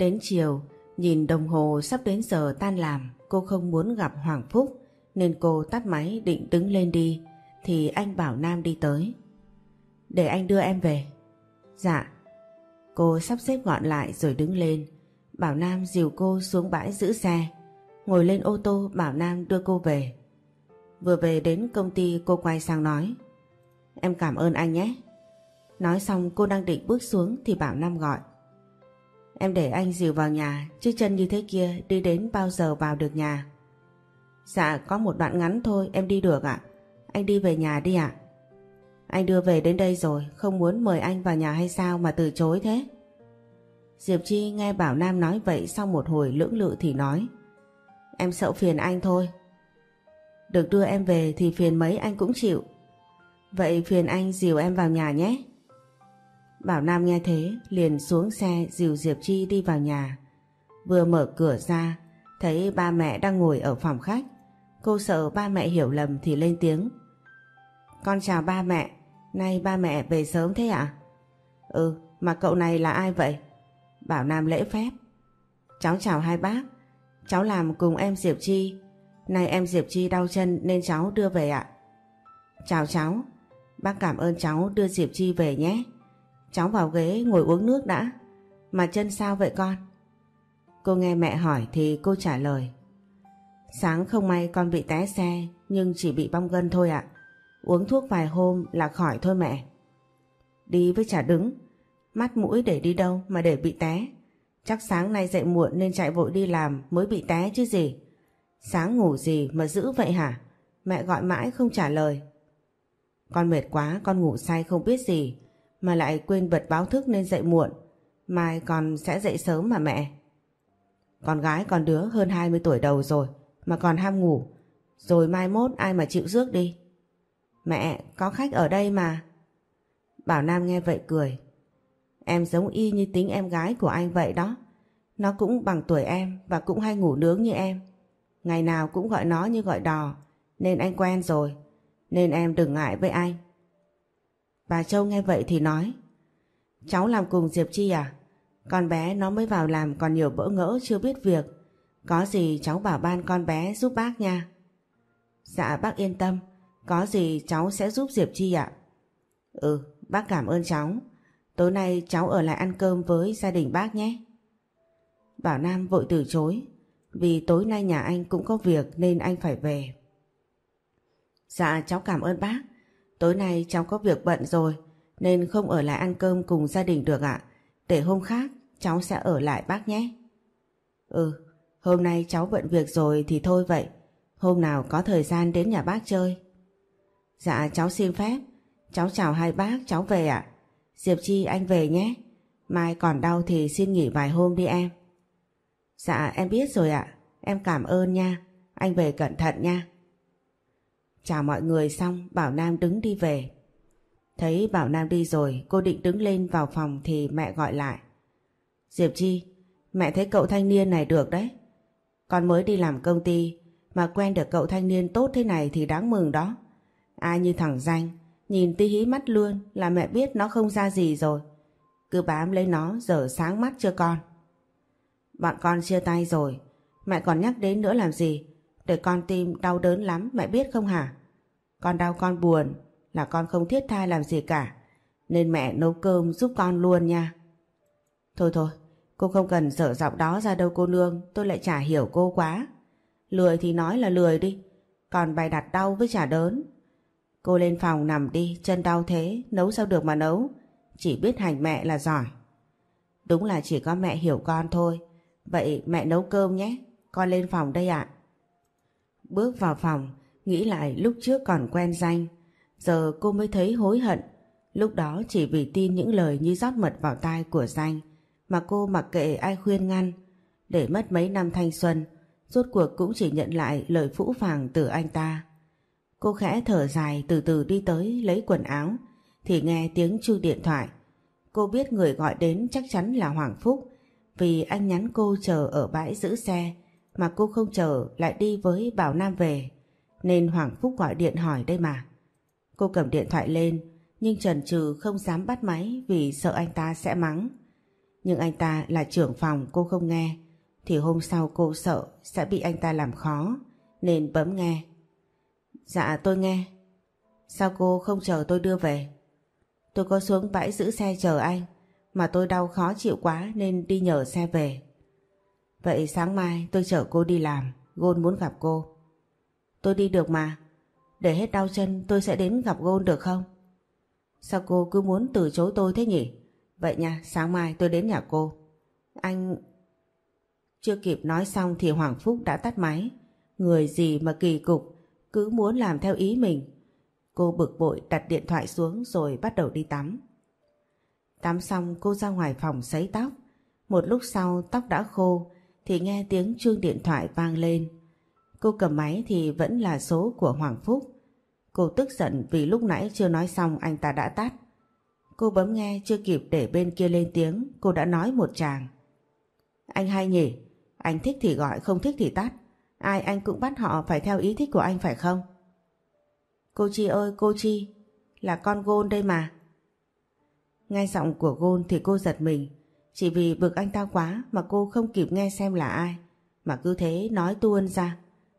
Đến chiều, nhìn đồng hồ sắp đến giờ tan làm, cô không muốn gặp Hoàng Phúc nên cô tắt máy định đứng lên đi thì anh bảo Nam đi tới. Để anh đưa em về. Dạ. Cô sắp xếp gọn lại rồi đứng lên. Bảo Nam dìu cô xuống bãi giữ xe. Ngồi lên ô tô Bảo Nam đưa cô về. Vừa về đến công ty cô quay sang nói. Em cảm ơn anh nhé. Nói xong cô đang định bước xuống thì Bảo Nam gọi. Em để anh dìu vào nhà, chứ chân như thế kia đi đến bao giờ vào được nhà. Dạ có một đoạn ngắn thôi, em đi được ạ. Anh đi về nhà đi ạ. Anh đưa về đến đây rồi, không muốn mời anh vào nhà hay sao mà từ chối thế? Diệp Chi nghe Bảo Nam nói vậy sau một hồi lưỡng lự thì nói, Em sợ phiền anh thôi. Được đưa em về thì phiền mấy anh cũng chịu. Vậy phiền anh dìu em vào nhà nhé. Bảo Nam nghe thế liền xuống xe dìu Diệp Chi đi vào nhà. Vừa mở cửa ra thấy ba mẹ đang ngồi ở phòng khách. Cô sợ ba mẹ hiểu lầm thì lên tiếng. Con chào ba mẹ, nay ba mẹ về sớm thế ạ? Ừ, mà cậu này là ai vậy? Bảo Nam lễ phép. Cháu chào hai bác, cháu làm cùng em Diệp Chi. Nay em Diệp Chi đau chân nên cháu đưa về ạ. Chào cháu, bác cảm ơn cháu đưa Diệp Chi về nhé. Cháu vào ghế ngồi uống nước đã. Mà chân sao vậy con? Cô nghe mẹ hỏi thì cô trả lời. Sáng không may con bị té xe, nhưng chỉ bị bong gân thôi ạ. Uống thuốc vài hôm là khỏi thôi mẹ. Đi với chả đứng. Mắt mũi để đi đâu mà để bị té. Chắc sáng nay dậy muộn nên chạy vội đi làm mới bị té chứ gì. Sáng ngủ gì mà giữ vậy hả? Mẹ gọi mãi không trả lời. Con mệt quá, con ngủ say không biết gì mà lại quên bật báo thức nên dậy muộn. Mai con sẽ dậy sớm mà mẹ. Con gái con đứa hơn 20 tuổi đầu rồi mà còn ham ngủ. Rồi mai mốt ai mà chịu rước đi. Mẹ, có khách ở đây mà. Bảo Nam nghe vậy cười. Em giống y như tính em gái của anh vậy đó. Nó cũng bằng tuổi em và cũng hay ngủ nướng như em. Ngày nào cũng gọi nó như gọi đò nên anh quen rồi. Nên em đừng ngại với anh. Bà Châu nghe vậy thì nói Cháu làm cùng Diệp Chi à? Con bé nó mới vào làm còn nhiều bỡ ngỡ chưa biết việc. Có gì cháu bảo ban con bé giúp bác nha. Dạ bác yên tâm. Có gì cháu sẽ giúp Diệp Chi ạ. Ừ, bác cảm ơn cháu. Tối nay cháu ở lại ăn cơm với gia đình bác nhé. Bảo Nam vội từ chối. Vì tối nay nhà anh cũng có việc nên anh phải về. Dạ cháu cảm ơn bác. Tối nay cháu có việc bận rồi nên không ở lại ăn cơm cùng gia đình được ạ. Để hôm khác cháu sẽ ở lại bác nhé. Ừ, hôm nay cháu bận việc rồi thì thôi vậy. Hôm nào có thời gian đến nhà bác chơi. Dạ cháu xin phép. Cháu chào hai bác, cháu về ạ. Diệp Chi anh về nhé. Mai còn đau thì xin nghỉ vài hôm đi em. Dạ em biết rồi ạ. Em cảm ơn nha. Anh về cẩn thận nha. Chào mọi người xong Bảo Nam đứng đi về. Thấy Bảo Nam đi rồi cô định đứng lên vào phòng thì mẹ gọi lại. Diệp Chi, mẹ thấy cậu thanh niên này được đấy. Con mới đi làm công ty mà quen được cậu thanh niên tốt thế này thì đáng mừng đó. Ai như thằng danh, nhìn tí hí mắt luôn là mẹ biết nó không ra gì rồi. Cứ bám lấy nó giờ sáng mắt chưa con. Bọn con chia tay rồi, mẹ còn nhắc đến nữa làm gì? Để con tim đau đớn lắm mẹ biết không hả? Con đau con buồn là con không thiết tha làm gì cả. Nên mẹ nấu cơm giúp con luôn nha. Thôi thôi, cô không cần dở giọng đó ra đâu cô nương, tôi lại chả hiểu cô quá. Lười thì nói là lười đi, còn bài đặt đau với chả đớn. Cô lên phòng nằm đi, chân đau thế, nấu sao được mà nấu. Chỉ biết hành mẹ là giỏi. Đúng là chỉ có mẹ hiểu con thôi. Vậy mẹ nấu cơm nhé, con lên phòng đây ạ. Bước vào phòng, nghĩ lại lúc trước còn quen danh. Giờ cô mới thấy hối hận. Lúc đó chỉ vì tin những lời như rót mật vào tai của danh mà cô mặc kệ ai khuyên ngăn. Để mất mấy năm thanh xuân, rốt cuộc cũng chỉ nhận lại lời phũ phàng từ anh ta. Cô khẽ thở dài từ từ đi tới lấy quần áo thì nghe tiếng chuông điện thoại. Cô biết người gọi đến chắc chắn là Hoàng Phúc vì anh nhắn cô chờ ở bãi giữ xe mà cô không chờ lại đi với Bảo Nam về, nên Hoàng Phúc gọi điện hỏi đây mà. Cô cầm điện thoại lên, nhưng trần trừ không dám bắt máy vì sợ anh ta sẽ mắng. Nhưng anh ta là trưởng phòng, cô không nghe, thì hôm sau cô sợ sẽ bị anh ta làm khó, nên bấm nghe. Dạ tôi nghe. Sao cô không chờ tôi đưa về? Tôi có xuống bãi giữ xe chờ anh, mà tôi đau khó chịu quá nên đi nhờ xe về. Vậy sáng mai tôi chở cô đi làm, Gôn muốn gặp cô. Tôi đi được mà, để hết đau chân tôi sẽ đến gặp Gôn được không? Sao cô cứ muốn từ chối tôi thế nhỉ? Vậy nha, sáng mai tôi đến nhà cô. Anh... Chưa kịp nói xong thì Hoàng Phúc đã tắt máy. Người gì mà kỳ cục, cứ muốn làm theo ý mình. Cô bực bội đặt điện thoại xuống rồi bắt đầu đi tắm. Tắm xong cô ra ngoài phòng sấy tóc. Một lúc sau tóc đã khô thì nghe tiếng chuông điện thoại vang lên. Cô cầm máy thì vẫn là số của Hoàng Phúc. Cô tức giận vì lúc nãy chưa nói xong anh ta đã tắt. Cô bấm nghe chưa kịp để bên kia lên tiếng, cô đã nói một chàng. Anh hay nhỉ, anh thích thì gọi, không thích thì tắt. Ai anh cũng bắt họ phải theo ý thích của anh phải không? Cô Chi ơi cô Chi, là con Gôn đây mà. Nghe giọng của Gôn thì cô giật mình. Chỉ vì bực anh ta quá mà cô không kịp nghe xem là ai. Mà cứ thế nói tuôn ra.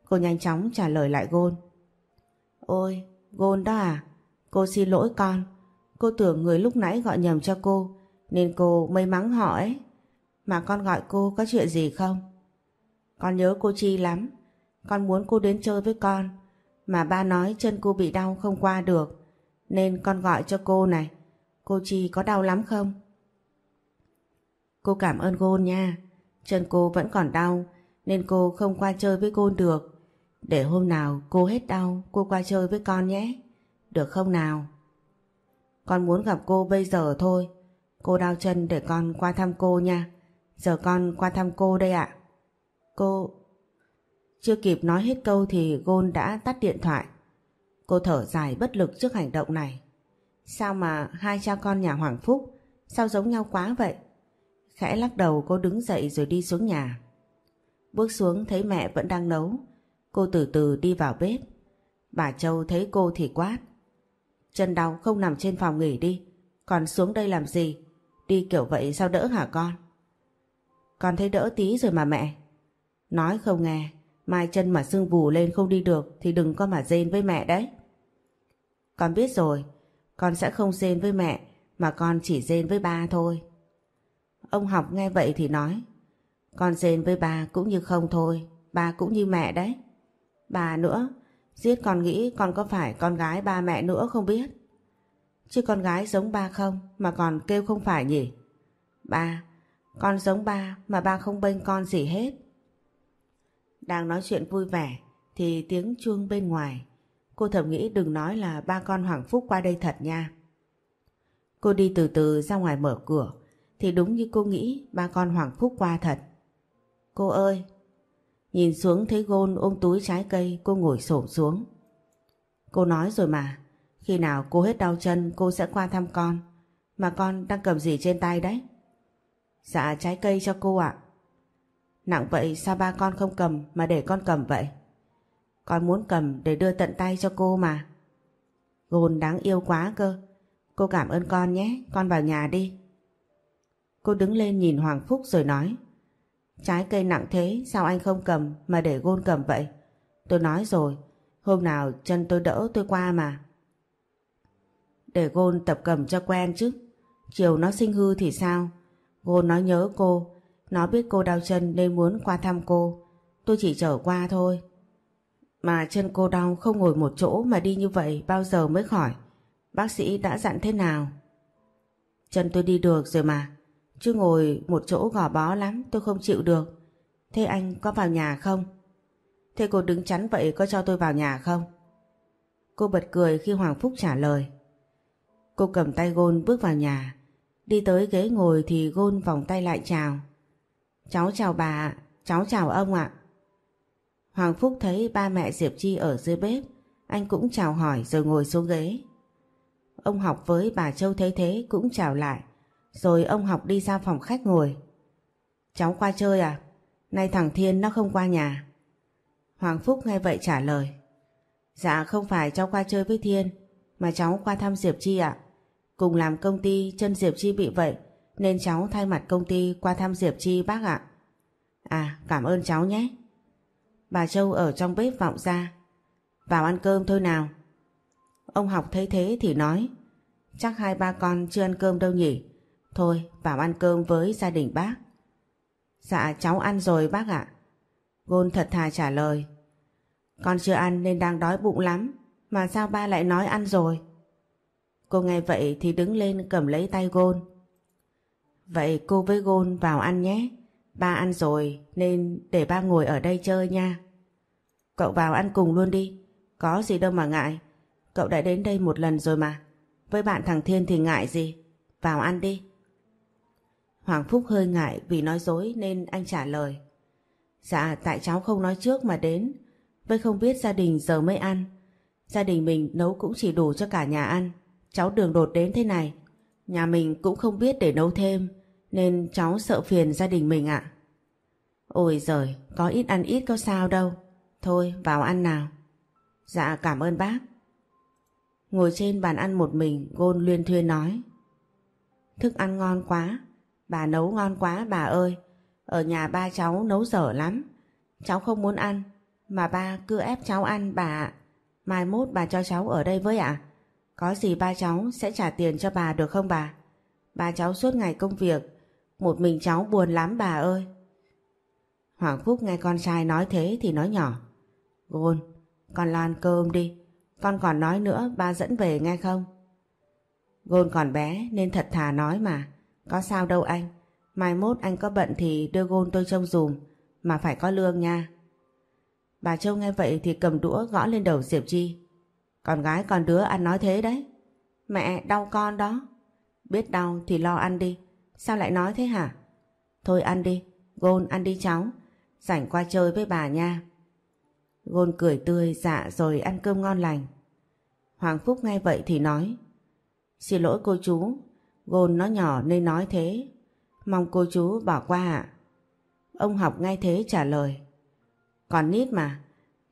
Cô nhanh chóng trả lời lại Gôn. Ôi, Gôn đó à? Cô xin lỗi con. Cô tưởng người lúc nãy gọi nhầm cho cô nên cô mới mắng họ ấy. Mà con gọi cô có chuyện gì không? Con nhớ cô Chi lắm. Con muốn cô đến chơi với con. Mà ba nói chân cô bị đau không qua được. Nên con gọi cho cô này. Cô Chi có đau lắm không? Cô cảm ơn Gôn nha. Chân cô vẫn còn đau, nên cô không qua chơi với Gôn được. Để hôm nào cô hết đau, cô qua chơi với con nhé. Được không nào? Con muốn gặp cô bây giờ thôi. Cô đau chân để con qua thăm cô nha. Giờ con qua thăm cô đây ạ. Cô... Chưa kịp nói hết câu thì Gôn đã tắt điện thoại. Cô thở dài bất lực trước hành động này. Sao mà hai cha con nhà Hoàng Phúc sao giống nhau quá vậy? Khẽ lắc đầu, cô đứng dậy rồi đi xuống nhà. Bước xuống thấy mẹ vẫn đang nấu. Cô từ từ đi vào bếp. Bà Châu thấy cô thì quát. Chân đau không nằm trên phòng nghỉ đi. Còn xuống đây làm gì? Đi kiểu vậy sao đỡ hả con? Con thấy đỡ tí rồi mà mẹ. Nói không nghe. Mai chân mà sưng vù lên không đi được thì đừng có mà rên với mẹ đấy. Con biết rồi. Con sẽ không rên với mẹ mà con chỉ rên với ba thôi. Ông học nghe vậy thì nói, Con dền với bà cũng như không thôi bà cũng như mẹ đấy. Bà nữa, Giết con nghĩ con có phải con gái ba mẹ nữa không biết? Chứ con gái giống ba không Mà còn kêu không phải nhỉ? Ba, Con giống ba mà ba không bênh con gì hết. Đang nói chuyện vui vẻ Thì tiếng chuông bên ngoài. Cô thầm nghĩ đừng nói là ba con Hoàng Phúc qua đây thật nha. Cô đi từ từ ra ngoài mở cửa thì đúng như cô nghĩ ba con Hoàng Phúc qua thật. Cô ơi! Nhìn xuống thấy Gôn ôm túi trái cây cô ngồi xổm xuống. Cô nói rồi mà, khi nào cô hết đau chân cô sẽ qua thăm con. Mà con đang cầm gì trên tay đấy? Dạ trái cây cho cô ạ. Nặng vậy sao ba con không cầm mà để con cầm vậy? Con muốn cầm để đưa tận tay cho cô mà. Gôn đáng yêu quá cơ. Cô cảm ơn con nhé, con vào nhà đi. Cô đứng lên nhìn Hoàng Phúc rồi nói Trái cây nặng thế sao anh không cầm mà để gôn cầm vậy? Tôi nói rồi, hôm nào chân tôi đỡ tôi qua mà. Để gôn tập cầm cho quen chứ. Chiều nó sinh hư thì sao? Gôn nó nhớ cô, nó biết cô đau chân nên muốn qua thăm cô. Tôi chỉ chở qua thôi. Mà chân cô đau không ngồi một chỗ mà đi như vậy bao giờ mới khỏi? Bác sĩ đã dặn thế nào? Chân tôi đi được rồi mà. Chứ ngồi một chỗ gò bó lắm tôi không chịu được. Thế anh có vào nhà không? Thế cô đứng chắn vậy có cho tôi vào nhà không? Cô bật cười khi Hoàng Phúc trả lời. Cô cầm tay Gôn bước vào nhà. Đi tới ghế ngồi thì Gôn vòng tay lại chào. Cháu chào bà, cháu chào ông ạ. Hoàng Phúc thấy ba mẹ Diệp Chi ở dưới bếp. Anh cũng chào hỏi rồi ngồi xuống ghế. Ông học với bà Châu thấy thế cũng chào lại. Rồi ông học đi ra phòng khách ngồi. Cháu qua chơi à? Nay thằng Thiên nó không qua nhà. Hoàng Phúc nghe vậy trả lời. Dạ không phải cháu qua chơi với Thiên, mà cháu qua thăm Diệp Chi ạ. Cùng làm công ty chân Diệp Chi bị vậy, nên cháu thay mặt công ty qua thăm Diệp Chi bác ạ. À cảm ơn cháu nhé. Bà Châu ở trong bếp vọng ra. Vào ăn cơm thôi nào. Ông học thấy thế thì nói chắc hai ba con chưa ăn cơm đâu nhỉ. Thôi, vào ăn cơm với gia đình bác. Dạ cháu ăn rồi, bác ạ. Gôn thật thà trả lời. Con chưa ăn nên đang đói bụng lắm. Mà sao ba lại nói ăn rồi? Cô nghe vậy thì đứng lên cầm lấy tay Gôn. Vậy cô với Gôn vào ăn nhé. Ba ăn rồi, nên để ba ngồi ở đây chơi nha. Cậu vào ăn cùng luôn đi. Có gì đâu mà ngại. Cậu đã đến đây một lần rồi mà. Với bạn thằng Thiên thì ngại gì. Vào ăn đi. Hoàng Phúc hơi ngại vì nói dối nên anh trả lời. Dạ tại cháu không nói trước mà đến. Với không biết gia đình giờ mới ăn. Gia đình mình nấu cũng chỉ đủ cho cả nhà ăn. Cháu đường đột đến thế này. Nhà mình cũng không biết để nấu thêm. Nên cháu sợ phiền gia đình mình ạ. Ôi giời, có ít ăn ít có sao đâu. Thôi vào ăn nào. Dạ cảm ơn bác. Ngồi trên bàn ăn một mình Gôn luyên thuyên nói. Thức ăn ngon quá. Bà nấu ngon quá bà ơi. Ở nhà ba cháu nấu dở lắm. Cháu không muốn ăn. Mà ba cứ ép cháu ăn bà ạ. Mai mốt bà cho cháu ở đây với ạ. Có gì ba cháu sẽ trả tiền cho bà được không bà? Ba cháu suốt ngày công việc. Một mình cháu buồn lắm bà ơi. Hoàng Phúc nghe con trai nói thế thì nói nhỏ. Gôn, con lo ăn cơm đi. Con còn nói nữa ba dẫn về nghe không? Gôn còn bé nên thật thà nói mà. Có sao đâu anh. Mai mốt anh có bận thì đưa Gôn tôi trông dùm. Mà phải có lương nha. Bà Châu nghe vậy thì cầm đũa gõ lên đầu Diệp Chi. Con gái con đứa ăn nói thế đấy. Mẹ đau con đó. Biết đau thì lo ăn đi. Sao lại nói thế hả? Thôi ăn đi. Gôn ăn đi cháu. Rảnh qua chơi với bà nha. Gôn cười tươi dạ rồi ăn cơm ngon lành. Hoàng Phúc nghe vậy thì nói. Xin lỗi cô chú. Gôn nó nhỏ nên nói thế. Mong cô chú bỏ qua ạ. Ông học ngay thế trả lời. Còn nít mà,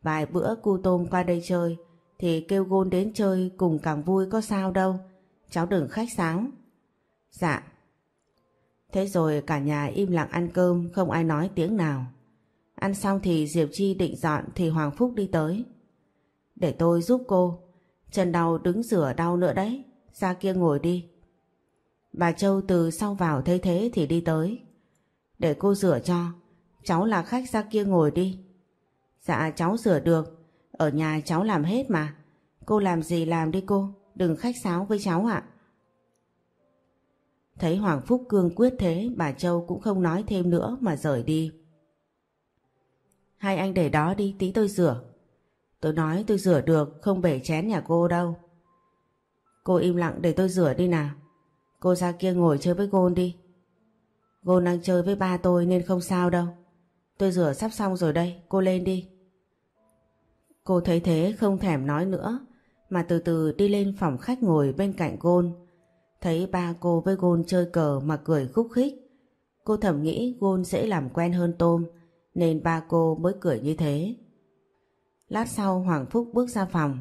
vài bữa cu tôm qua đây chơi thì kêu gôn đến chơi cùng càng vui có sao đâu. Cháu đừng khách sáo. Dạ. Thế rồi cả nhà im lặng ăn cơm không ai nói tiếng nào. Ăn xong thì Diệp Chi định dọn thì Hoàng Phúc đi tới. Để tôi giúp cô. Chân đau đứng rửa đau nữa đấy. Ra kia ngồi đi. Bà Châu từ sau vào thấy thế thì đi tới. Để cô rửa cho. Cháu là khách ra kia ngồi đi. Dạ cháu rửa được, ở nhà cháu làm hết mà. Cô làm gì làm đi cô, đừng khách sáo với cháu ạ. Thấy Hoàng Phúc cương quyết thế, bà Châu cũng không nói thêm nữa mà rời đi. Hai anh để đó đi, tí tôi rửa. Tôi nói tôi rửa được, không bể chén nhà cô đâu. Cô im lặng để tôi rửa đi nào. Cô ra kia ngồi chơi với Gôn đi. Gôn đang chơi với ba tôi nên không sao đâu. Tôi rửa sắp xong rồi đây, cô lên đi. Cô thấy thế không thèm nói nữa, mà từ từ đi lên phòng khách ngồi bên cạnh Gôn. Thấy ba cô với Gôn chơi cờ mà cười khúc khích. Cô thầm nghĩ Gôn dễ làm quen hơn Tôm, nên ba cô mới cười như thế. Lát sau Hoàng Phúc bước ra phòng,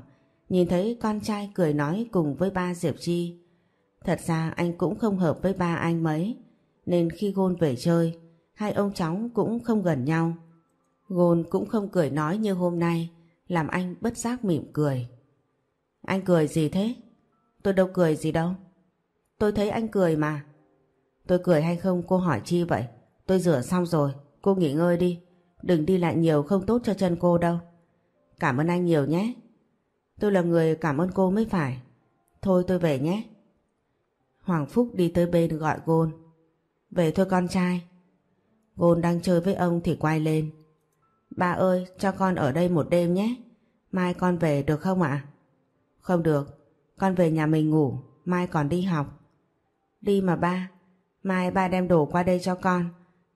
nhìn thấy con trai cười nói cùng với ba Diệp Chi. Thật ra anh cũng không hợp với ba anh mấy, nên khi Gôn về chơi, hai ông cháu cũng không gần nhau. Gôn cũng không cười nói như hôm nay, làm anh bất giác mỉm cười. Anh cười gì thế? Tôi đâu cười gì đâu. Tôi thấy anh cười mà. Tôi cười hay không cô hỏi chi vậy? Tôi rửa xong rồi, cô nghỉ ngơi đi. Đừng đi lại nhiều không tốt cho chân cô đâu. Cảm ơn anh nhiều nhé. Tôi là người cảm ơn cô mới phải. Thôi tôi về nhé. Hoàng Phúc đi tới bên gọi Gôn. Về thôi con trai. Gôn đang chơi với ông thì quay lên. Ba ơi, cho con ở đây một đêm nhé. Mai con về được không ạ? Không được, con về nhà mình ngủ, mai còn đi học. Đi mà ba, mai ba đem đồ qua đây cho con,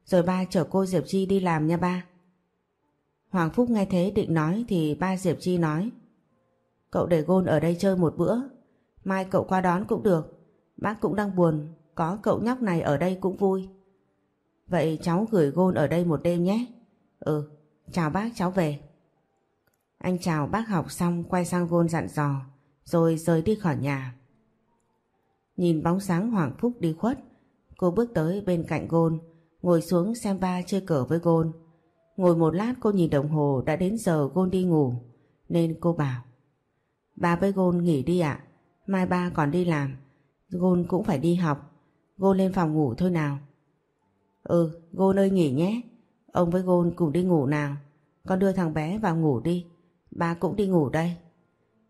rồi ba chở cô Diệp Chi đi làm nha ba. Hoàng Phúc nghe thế định nói thì ba Diệp Chi nói. Cậu để Gôn ở đây chơi một bữa, mai cậu qua đón cũng được. Bác cũng đang buồn, có cậu nhóc này ở đây cũng vui. Vậy cháu gửi Gôn ở đây một đêm nhé. Ừ, chào bác cháu về. Anh chào bác học xong quay sang Gôn dặn dò, rồi rời đi khỏi nhà. Nhìn bóng sáng Hoàng Phúc đi khuất, Cô bước tới bên cạnh Gôn, ngồi xuống xem ba chơi cờ với Gôn. Ngồi một lát cô nhìn đồng hồ đã đến giờ Gôn đi ngủ, nên cô bảo. Ba với Gôn nghỉ đi ạ, mai ba còn đi làm, Gôn cũng phải đi học, Gôn lên phòng ngủ thôi nào. Ừ, Gôn ơi nghỉ nhé, ông với Gôn cùng đi ngủ nào, con đưa thằng bé vào ngủ đi, ba cũng đi ngủ đây.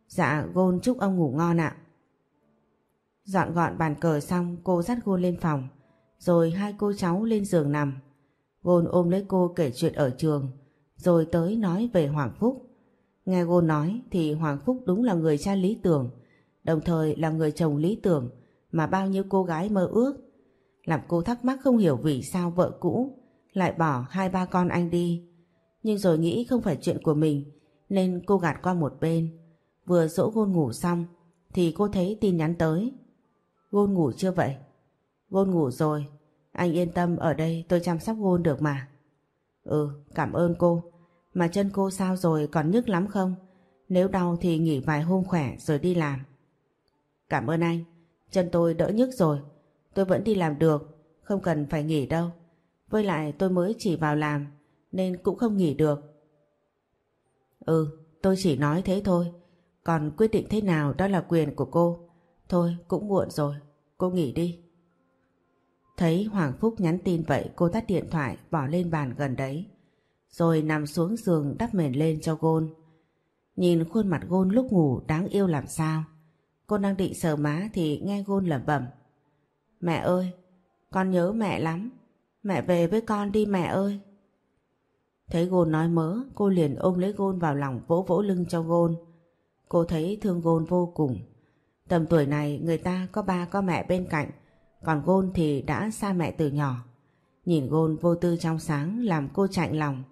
Dạ, Gôn chúc ông ngủ ngon ạ. Dọn gọn bàn cờ xong cô dắt Gôn lên phòng, rồi hai cô cháu lên giường nằm. Gôn ôm lấy cô kể chuyện ở trường, rồi tới nói về Hoàng Phúc. Nghe Gôn nói thì Hoàng Phúc đúng là người cha lý tưởng, đồng thời là người chồng lý tưởng mà bao nhiêu cô gái mơ ước. Làm cô thắc mắc không hiểu vì sao vợ cũ lại bỏ hai ba con anh đi. Nhưng rồi nghĩ không phải chuyện của mình nên cô gạt qua một bên. Vừa dỗ Gôn ngủ xong thì cô thấy tin nhắn tới. Gôn ngủ chưa vậy? Gôn ngủ rồi. Anh yên tâm ở đây tôi chăm sóc Gôn được mà. Ừ, cảm ơn cô. Mà chân cô sao rồi còn nhức lắm không? Nếu đau thì nghỉ vài hôm khỏe rồi đi làm. Cảm ơn anh. Chân tôi đỡ nhức rồi. Tôi vẫn đi làm được. Không cần phải nghỉ đâu. Với lại tôi mới chỉ vào làm nên cũng không nghỉ được. Ừ, tôi chỉ nói thế thôi. Còn quyết định thế nào đó là quyền của cô. Thôi, cũng muộn rồi. Cô nghỉ đi. Thấy Hoàng Phúc nhắn tin vậy cô tắt điện thoại bỏ lên bàn gần đấy. Rồi nằm xuống giường đắp mền lên cho Gôn. Nhìn khuôn mặt Gôn lúc ngủ đáng yêu làm sao. Cô đang định sờ má thì nghe Gôn lẩm bẩm. Mẹ ơi, con nhớ mẹ lắm. Mẹ về với con đi mẹ ơi. Thấy Gôn nói mớ, cô liền ôm lấy Gôn vào lòng vỗ vỗ lưng cho Gôn. Cô thấy thương Gôn vô cùng. Tầm tuổi này người ta có ba có mẹ bên cạnh, còn Gôn thì đã xa mẹ từ nhỏ. Nhìn Gôn vô tư trong sáng làm cô chạnh lòng.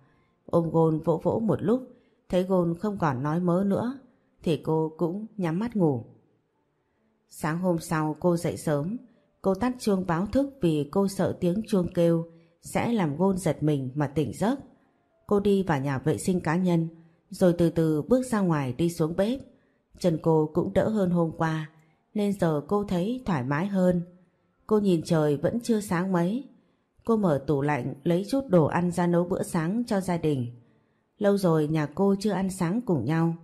Ôm Gôn vỗ vỗ một lúc, thấy Gôn không còn nói mớ nữa, thì cô cũng nhắm mắt ngủ. Sáng hôm sau cô dậy sớm, cô tắt chuông báo thức vì cô sợ tiếng chuông kêu sẽ làm Gôn giật mình mà tỉnh giấc. Cô đi vào nhà vệ sinh cá nhân, rồi từ từ bước ra ngoài đi xuống bếp. Chân cô cũng đỡ hơn hôm qua, nên giờ cô thấy thoải mái hơn. Cô nhìn trời vẫn chưa sáng mấy. Cô mở tủ lạnh lấy chút đồ ăn ra nấu bữa sáng cho gia đình. Lâu rồi nhà cô chưa ăn sáng cùng nhau.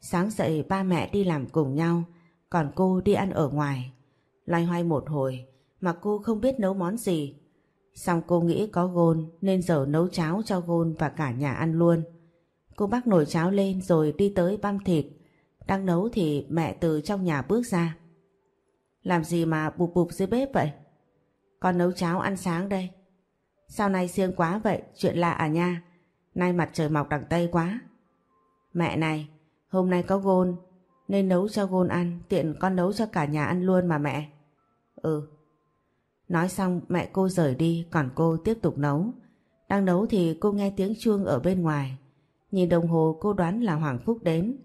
Sáng dậy ba mẹ đi làm cùng nhau, còn cô đi ăn ở ngoài. Loay hoay một hồi mà cô không biết nấu món gì. Xong cô nghĩ có gôn nên giờ nấu cháo cho gôn và cả nhà ăn luôn. Cô bắt nồi cháo lên rồi đi tới băm thịt. Đang nấu thì mẹ từ trong nhà bước ra. Làm gì mà bụp bụp dưới bếp vậy? Con nấu cháo ăn sáng đây. Sao nay siêng quá vậy? Chuyện lạ à nha? Nay mặt trời mọc đằng Tây quá. Mẹ này, hôm nay có gôn nên nấu cho gôn ăn, tiện con nấu cho cả nhà ăn luôn mà mẹ. Ừ. Nói xong, mẹ cô rời đi, còn cô tiếp tục nấu. Đang nấu thì cô nghe tiếng chuông ở bên ngoài. Nhìn đồng hồ, cô đoán là Hoàng Phúc đến.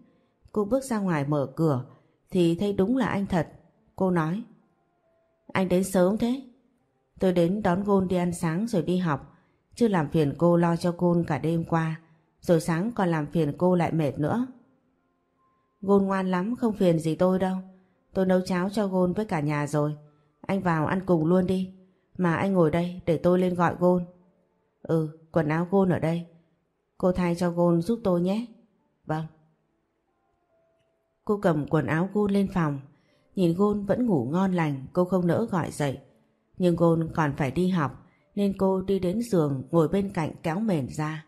Cô bước ra ngoài mở cửa, thì thấy đúng là anh thật. Cô nói, Anh đến sớm thế Tôi đến đón Gôn đi ăn sáng rồi đi học Chứ làm phiền cô lo cho Gôn cả đêm qua Rồi sáng còn làm phiền cô lại mệt nữa Gôn ngoan lắm không phiền gì tôi đâu. Tôi nấu cháo cho Gôn với cả nhà rồi. Anh vào ăn cùng luôn đi. Mà anh ngồi đây để tôi lên gọi Gôn. Ừ quần áo Gôn ở đây. Cô thay cho Gôn giúp tôi nhé. Vâng. Cô cầm quần áo Gôn lên phòng. Nhìn Gôn vẫn ngủ ngon lành cô không nỡ gọi dậy. Nhưng Gôn còn phải đi học nên cô đi đến giường ngồi bên cạnh kéo mền ra.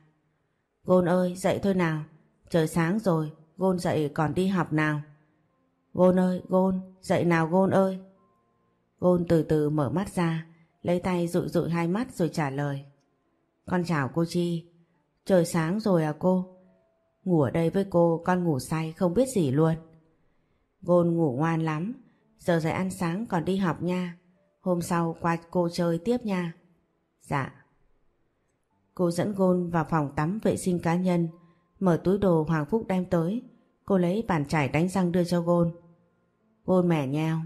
Gôn ơi dậy thôi nào. Trời sáng rồi, Gôn dậy còn đi học nào. Gôn ơi, Gôn, dậy nào Gôn ơi. Gôn từ từ mở mắt ra, lấy tay dụi dụi hai mắt rồi trả lời. Con chào cô Chi. Trời sáng rồi à cô? Ngủ ở đây với cô, con ngủ say không biết gì luôn. Gôn ngủ ngoan lắm, giờ dậy ăn sáng còn đi học nha. Hôm sau qua cô chơi tiếp nha. Dạ. Cô dẫn Gôn vào phòng tắm vệ sinh cá nhân, mở túi đồ Hoàng Phúc đem tới. Cô lấy bàn chải đánh răng đưa cho Gôn. Gôn mẻ nheo.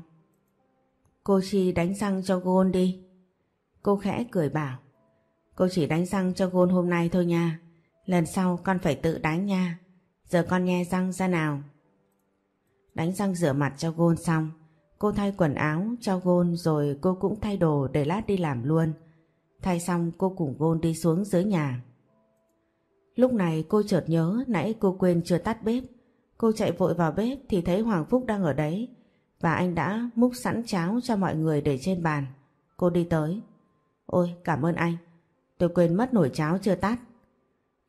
Cô Chi đánh răng cho Gôn đi. Cô khẽ cười bảo. Cô chỉ đánh răng cho Gôn hôm nay thôi nha. Lần sau con phải tự đánh nha. Giờ con nghe răng ra nào. Đánh răng rửa mặt cho Gôn xong, Cô thay quần áo cho Gôn rồi cô cũng thay đồ để lát đi làm luôn. Thay xong cô cùng Gôn đi xuống dưới nhà. Lúc này cô chợt nhớ nãy cô quên chưa tắt bếp. Cô chạy vội vào bếp thì thấy Hoàng Phúc đang ở đấy và anh đã múc sẵn cháo cho mọi người để trên bàn. Cô đi tới. Ôi cảm ơn anh. Tôi quên mất nồi cháo chưa tắt.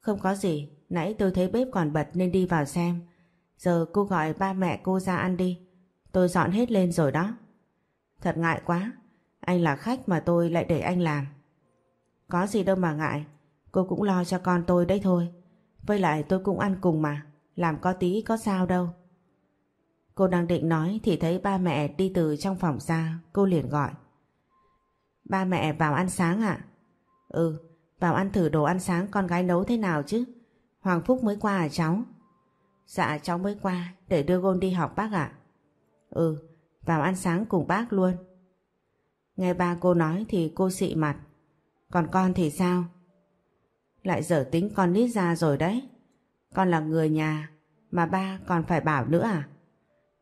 Không có gì, nãy tôi thấy bếp còn bật nên đi vào xem. Giờ cô gọi ba mẹ cô ra ăn đi. Tôi dọn hết lên rồi đó. Thật ngại quá, anh là khách mà tôi lại để anh làm. Có gì đâu mà ngại, cô cũng lo cho con tôi đấy thôi. Với lại tôi cũng ăn cùng mà, làm có tí có sao đâu. Cô đang định nói thì thấy ba mẹ đi từ trong phòng ra, cô liền gọi. Ba mẹ vào ăn sáng ạ? Ừ, vào ăn thử đồ ăn sáng con gái nấu thế nào chứ? Hoàng Phúc mới qua à cháu? Dạ cháu mới qua, để đưa Gôn đi học bác ạ. Ừ, vào ăn sáng cùng bác luôn. Nghe ba cô nói thì cô xị mặt. Còn con thì sao? Lại dở tính con nít ra rồi đấy. Con là người nhà, mà ba còn phải bảo nữa à?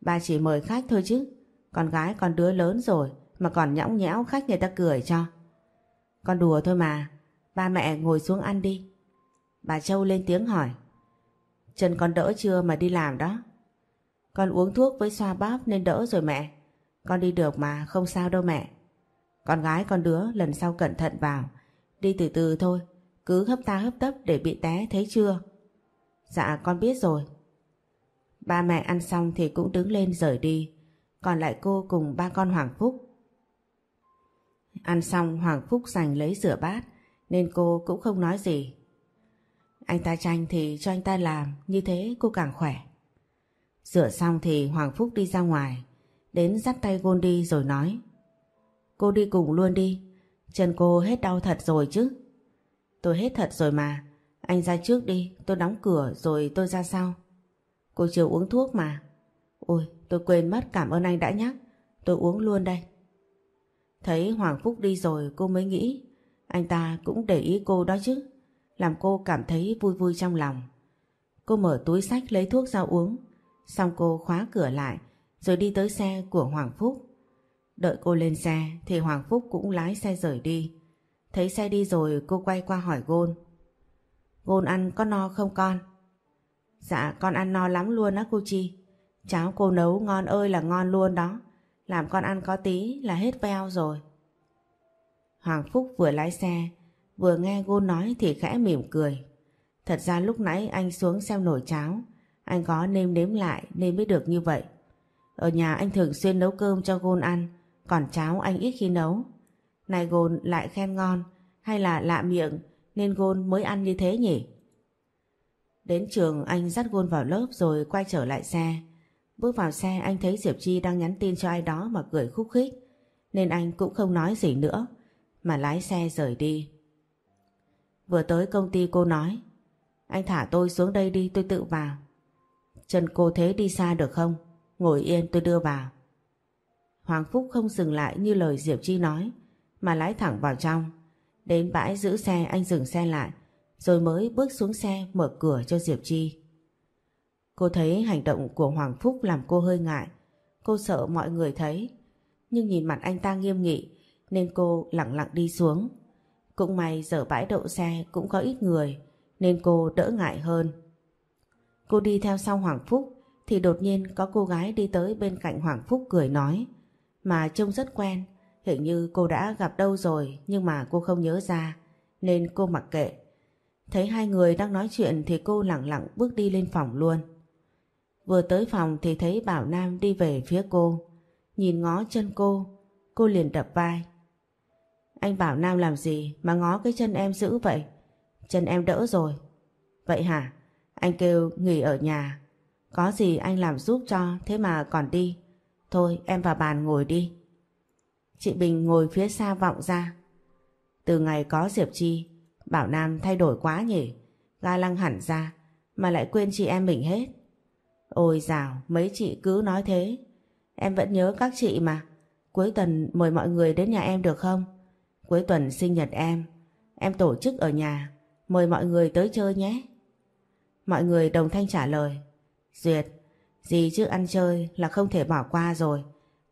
Ba chỉ mời khách thôi chứ. Con gái con đứa lớn rồi mà còn nhõng nhẽo khách người ta cười cho. Con đùa thôi mà. Ba mẹ ngồi xuống ăn đi. Bà Châu lên tiếng hỏi. Chân con đỡ chưa mà đi làm đó? Con uống thuốc với xoa bóp nên đỡ rồi mẹ. Con đi được mà, không sao đâu mẹ. Con gái con đứa lần sau cẩn thận vào. Đi từ từ thôi, cứ hấp ta hấp tấp để bị té thấy chưa? Dạ con biết rồi. Ba mẹ ăn xong thì cũng đứng lên rời đi. Còn lại cô cùng ba con Hoàng Phúc. Ăn xong Hoàng Phúc giành lấy rửa bát nên cô cũng không nói gì. Anh ta tranh thì cho anh ta làm, như thế cô càng khỏe. Rửa xong thì Hoàng Phúc đi ra ngoài, đến dắt tay Gôn đi rồi nói. Cô đi cùng luôn đi, chân cô hết đau thật rồi chứ. Tôi hết thật rồi mà, anh ra trước đi, tôi đóng cửa rồi tôi ra sau. Cô chưa uống thuốc mà. Ôi, tôi quên mất cảm ơn anh đã nhắc, tôi uống luôn đây. Thấy Hoàng Phúc đi rồi cô mới nghĩ, anh ta cũng để ý cô đó chứ, làm cô cảm thấy vui vui trong lòng. Cô mở túi sách lấy thuốc ra uống, Xong cô khóa cửa lại rồi đi tới xe của Hoàng Phúc. Đợi cô lên xe thì Hoàng Phúc cũng lái xe rời đi. Thấy xe đi rồi cô quay qua hỏi Gôn. Gôn ăn có no không con? Dạ con ăn no lắm luôn á cô Chi. Cháo cô nấu ngon ơi là ngon luôn đó. Làm con ăn có tí là hết veo rồi. Hoàng Phúc vừa lái xe vừa nghe Gôn nói thì khẽ mỉm cười. Thật ra lúc nãy anh xuống xem nồi cháo anh có nêm nếm lại nên mới được như vậy. Ở nhà anh thường xuyên nấu cơm cho Gôn ăn, còn cháo anh ít khi nấu. Này Gôn lại khen ngon, hay là lạ miệng nên Gôn mới ăn như thế nhỉ? Đến trường anh dắt Gôn vào lớp rồi quay trở lại xe. Bước vào xe anh thấy Diệp Chi đang nhắn tin cho ai đó mà cười khúc khích. Nên anh cũng không nói gì nữa, mà lái xe rời đi. Vừa tới công ty cô nói, anh thả tôi xuống đây đi tôi tự vào. Chân cô thế đi xa được không? Ngồi yên tôi đưa vào. Hoàng Phúc không dừng lại như lời Diệp Chi nói, mà lái thẳng vào trong. Đến bãi giữ xe anh dừng xe lại, rồi mới bước xuống xe mở cửa cho Diệp Chi. Cô thấy hành động của Hoàng Phúc làm cô hơi ngại. Cô sợ mọi người thấy. Nhưng nhìn mặt anh ta nghiêm nghị nên cô lặng lặng đi xuống. Cũng may giờ bãi đậu xe cũng có ít người nên cô đỡ ngại hơn. Cô đi theo sau Hoàng Phúc thì đột nhiên có cô gái đi tới bên cạnh Hoàng Phúc cười nói mà trông rất quen hình như cô đã gặp đâu rồi nhưng mà cô không nhớ ra nên cô mặc kệ. Thấy hai người đang nói chuyện thì cô lặng lặng bước đi lên phòng luôn. Vừa tới phòng thì thấy Bảo Nam đi về phía cô. Nhìn ngó chân cô, cô liền đập vai. Anh Bảo Nam làm gì mà ngó cái chân em dữ vậy? Chân em đỡ rồi. Vậy hả? Anh kêu nghỉ ở nhà. Có gì anh làm giúp cho thế mà còn đi. Thôi em vào bàn ngồi đi. Chị Bình ngồi phía xa vọng ra. Từ ngày có Diệp Chi, Bảo Nam thay đổi quá nhỉ. Ga lăng hẳn ra mà lại quên chị em mình hết. Ôi dào, mấy chị cứ nói thế. Em vẫn nhớ các chị mà. Cuối tuần mời mọi người đến nhà em được không? Cuối tuần sinh nhật em. Em tổ chức ở nhà. Mời mọi người tới chơi nhé. Mọi người đồng thanh trả lời. Duyệt, gì chứ ăn chơi là không thể bỏ qua rồi.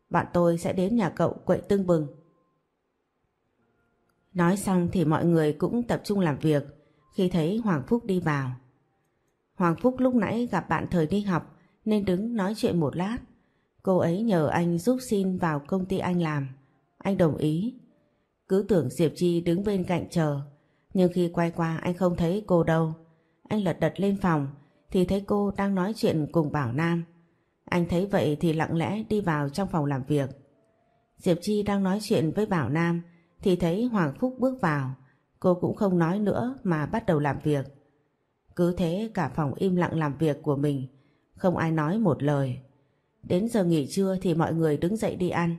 Bạn tôi sẽ đến nhà cậu quậy tưng bừng. Nói xong thì mọi người cũng tập trung làm việc khi thấy Hoàng Phúc đi vào. Hoàng Phúc lúc nãy gặp bạn thời đi học nên đứng nói chuyện một lát. Cô ấy nhờ anh giúp xin vào công ty anh làm. Anh đồng ý. Cứ tưởng Diệp Chi đứng bên cạnh chờ. Nhưng khi quay qua anh không thấy cô đâu. Anh lật đật lên phòng thì thấy cô đang nói chuyện cùng Bảo Nam. Anh thấy vậy thì lặng lẽ đi vào trong phòng làm việc. Diệp Chi đang nói chuyện với Bảo Nam thì thấy Hoàng Phúc bước vào. Cô cũng không nói nữa mà bắt đầu làm việc. Cứ thế cả phòng im lặng làm việc của mình, không ai nói một lời. Đến giờ nghỉ trưa thì mọi người đứng dậy đi ăn.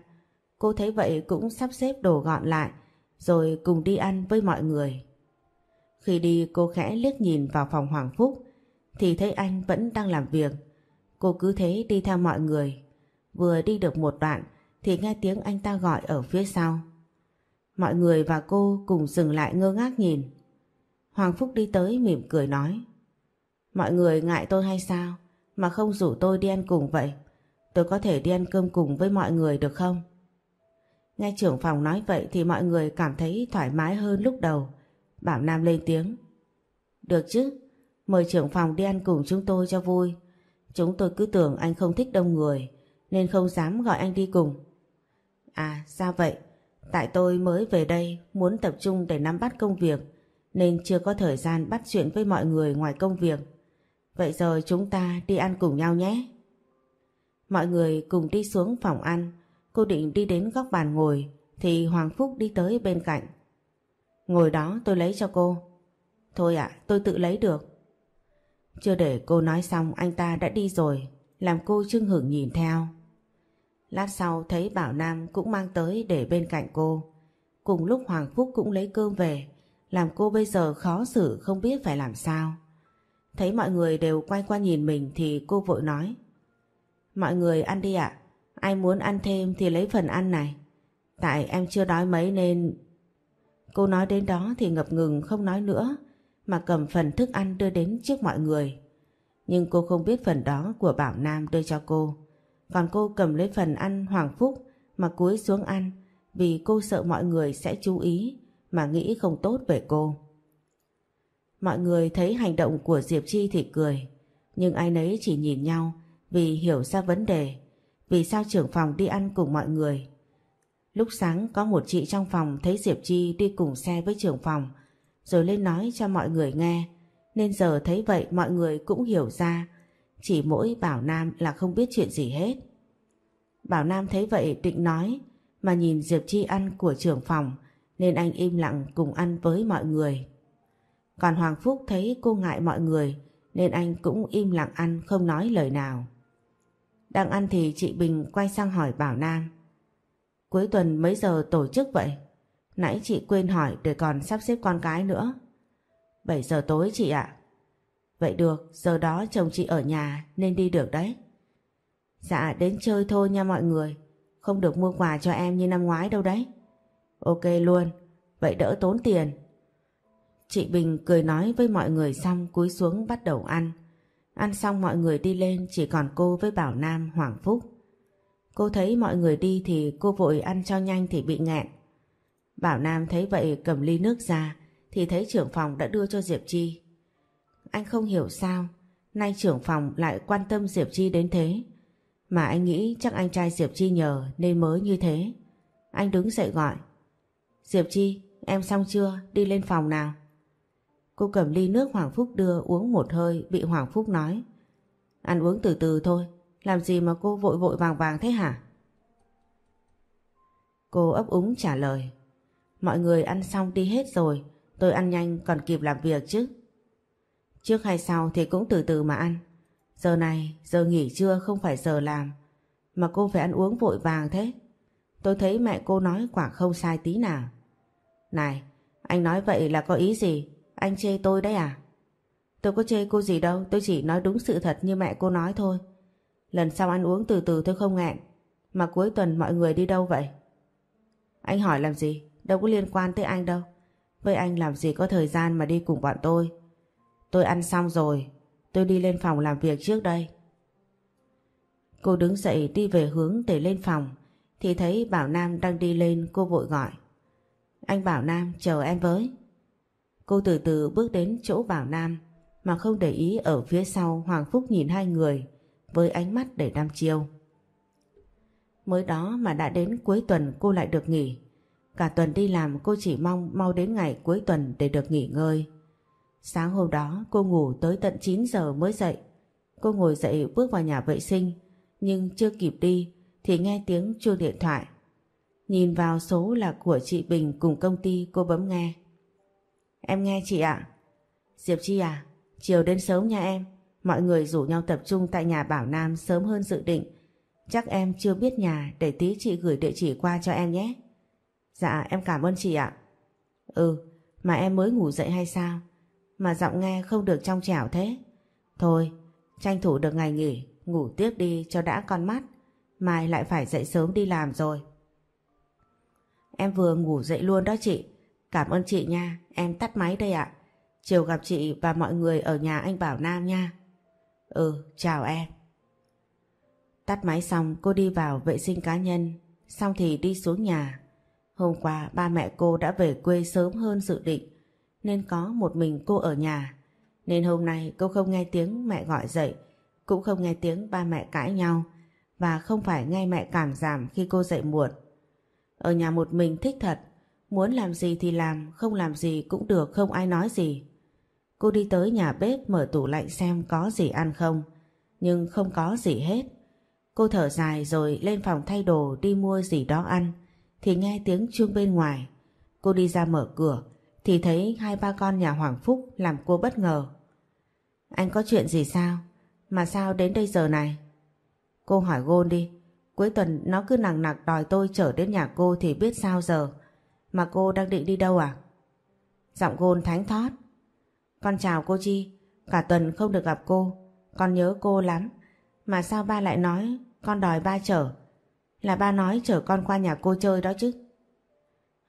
Cô thấy vậy cũng sắp xếp đồ gọn lại rồi cùng đi ăn với mọi người. Khi đi cô khẽ liếc nhìn vào phòng Hoàng Phúc thì thấy anh vẫn đang làm việc. Cô cứ thế đi theo mọi người. Vừa đi được một đoạn thì nghe tiếng anh ta gọi ở phía sau. Mọi người và cô cùng dừng lại ngơ ngác nhìn. Hoàng Phúc đi tới mỉm cười nói. Mọi người ngại tôi hay sao mà không rủ tôi đi ăn cùng vậy? Tôi có thể đi ăn cơm cùng với mọi người được không? Nghe trưởng phòng nói vậy thì mọi người cảm thấy thoải mái hơn lúc đầu. Bảo Nam lên tiếng. Được chứ, mời trưởng phòng đi ăn cùng chúng tôi cho vui. Chúng tôi cứ tưởng anh không thích đông người nên không dám gọi anh đi cùng. À sao vậy? Tại tôi mới về đây muốn tập trung để nắm bắt công việc nên chưa có thời gian bắt chuyện với mọi người ngoài công việc. Vậy giờ chúng ta đi ăn cùng nhau nhé. Mọi người cùng đi xuống phòng ăn. Cô định đi đến góc bàn ngồi thì Hoàng Phúc đi tới bên cạnh. Ngồi đó tôi lấy cho cô. Thôi ạ, tôi tự lấy được. Chưa để cô nói xong anh ta đã đi rồi, làm cô chưng hửng nhìn theo. Lát sau thấy Bảo Nam cũng mang tới để bên cạnh cô. Cùng lúc Hoàng Phúc cũng lấy cơm về, làm cô bây giờ khó xử không biết phải làm sao. Thấy mọi người đều quay qua nhìn mình thì cô vội nói. Mọi người ăn đi ạ, ai muốn ăn thêm thì lấy phần ăn này. Tại em chưa đói mấy nên... Cô nói đến đó thì ngập ngừng không nói nữa, mà cầm phần thức ăn đưa đến trước mọi người. Nhưng cô không biết phần đó của Bảo Nam đưa cho cô. Còn cô cầm lấy phần ăn Hoàng Phúc mà cúi xuống ăn vì cô sợ mọi người sẽ chú ý mà nghĩ không tốt về cô. Mọi người thấy hành động của Diệp Chi thì cười, nhưng ai nấy chỉ nhìn nhau vì hiểu ra vấn đề, vì sao trưởng phòng đi ăn cùng mọi người. Lúc sáng có một chị trong phòng thấy Diệp Chi đi cùng xe với trưởng phòng, rồi lên nói cho mọi người nghe, nên giờ thấy vậy mọi người cũng hiểu ra, chỉ mỗi Bảo Nam là không biết chuyện gì hết. Bảo Nam thấy vậy định nói, mà nhìn Diệp Chi ăn của trưởng phòng, nên anh im lặng cùng ăn với mọi người. Còn Hoàng Phúc thấy cô ngại mọi người nên anh cũng im lặng ăn không nói lời nào. Đang ăn thì chị Bình quay sang hỏi Bảo Nam. Cuối tuần mấy giờ tổ chức vậy? Nãy chị quên hỏi để còn sắp xếp con cái nữa. 7 giờ tối chị ạ. Vậy được, giờ đó chồng chị ở nhà nên đi được đấy. Dạ đến chơi thôi nha mọi người. Không được mua quà cho em như năm ngoái đâu đấy. Ok luôn, vậy đỡ tốn tiền. Chị Bình cười nói với mọi người xong cúi xuống bắt đầu ăn. Ăn xong mọi người đi lên chỉ còn cô với Bảo Nam, Hoàng Phúc. Cô thấy mọi người đi thì cô vội ăn cho nhanh thì bị nghẹn. Bảo Nam thấy vậy cầm ly nước ra thì thấy trưởng phòng đã đưa cho Diệp Chi. Anh không hiểu sao, nay trưởng phòng lại quan tâm Diệp Chi đến thế. Mà anh nghĩ chắc anh trai Diệp Chi nhờ nên mới như thế. Anh đứng dậy gọi. Diệp Chi, em xong chưa? Đi lên phòng nào. Cô cầm ly nước Hoàng Phúc đưa uống một hơi bị Hoàng Phúc nói. Ăn uống từ từ thôi, làm gì mà cô vội vội vàng vàng thế hả? Cô ấp úng trả lời. Mọi người ăn xong đi hết rồi, tôi ăn nhanh còn kịp làm việc chứ. Trước hay sau thì cũng từ từ mà ăn. Giờ này, giờ nghỉ trưa không phải giờ làm, mà cô phải ăn uống vội vàng thế. Tôi thấy mẹ cô nói quả không sai tí nào. Này, anh nói vậy là có ý gì? Anh chê tôi đấy à? Tôi có chê cô gì đâu, tôi chỉ nói đúng sự thật như mẹ cô nói thôi. Lần sau ăn uống từ từ tôi không nghẹn. Mà cuối tuần mọi người đi đâu vậy? Anh hỏi làm gì? Đâu có liên quan tới anh đâu. Với anh làm gì có thời gian mà đi cùng bọn tôi. Tôi ăn xong rồi, tôi đi lên phòng làm việc trước đây. Cô đứng dậy đi về hướng để lên phòng thì thấy Bảo Nam đang đi lên cô vội gọi. Anh Bảo Nam chờ em với. Cô từ từ bước đến chỗ Bảo Nam mà không để ý ở phía sau Hoàng Phúc nhìn hai người với ánh mắt để đăm chiêu. Mới đó mà đã đến cuối tuần cô lại được nghỉ. Cả tuần đi làm cô chỉ mong mau đến ngày cuối tuần để được nghỉ ngơi. Sáng hôm đó cô ngủ tới tận 9 giờ mới dậy. Cô ngồi dậy bước vào nhà vệ sinh nhưng chưa kịp đi thì nghe tiếng chuông điện thoại. Nhìn vào số là của chị Bình cùng công ty cô bấm nghe. Em nghe chị ạ. Diệp Chi à, chiều đến sớm nha em. Mọi người rủ nhau tập trung tại nhà Bảo Nam sớm hơn dự định. Chắc em chưa biết nhà để tí chị gửi địa chỉ qua cho em nhé. Dạ em cảm ơn chị ạ. Ừ, mà em mới ngủ dậy hay sao? Mà giọng nghe không được trong trẻo thế. Thôi, tranh thủ được ngày nghỉ, ngủ tiếp đi cho đã con mắt. Mai lại phải dậy sớm đi làm rồi. Em vừa ngủ dậy luôn đó chị. Cảm ơn chị nha, em tắt máy đây ạ. Chiều gặp chị và mọi người ở nhà anh Bảo Nam nha. Ừ, chào em. Tắt máy xong cô đi vào vệ sinh cá nhân, xong thì đi xuống nhà. Hôm qua ba mẹ cô đã về quê sớm hơn dự định, nên có một mình cô ở nhà. Nên hôm nay cô không nghe tiếng mẹ gọi dậy, cũng không nghe tiếng ba mẹ cãi nhau, và không phải nghe mẹ cảm giảm khi cô dậy muộn. Ở nhà một mình thích thật, muốn làm gì thì làm, không làm gì cũng được, không ai nói gì. Cô đi tới nhà bếp mở tủ lạnh xem có gì ăn không, nhưng không có gì hết. Cô thở dài rồi lên phòng thay đồ đi mua gì đó ăn, thì nghe tiếng chuông bên ngoài. Cô đi ra mở cửa, thì thấy hai ba con nhà Hoàng Phúc làm cô bất ngờ. Anh có chuyện gì sao? Mà sao đến đây giờ này? Cô hỏi Gôn đi, cuối tuần nó cứ nặng nặc đòi tôi chở đến nhà cô thì biết sao giờ. Mà cô đang định đi đâu à? Giọng Gôn thánh thót. Con chào cô Chi, cả tuần không được gặp cô, con nhớ cô lắm. Mà sao ba lại nói con đòi ba chở? Là ba nói chở con qua nhà cô chơi đó chứ.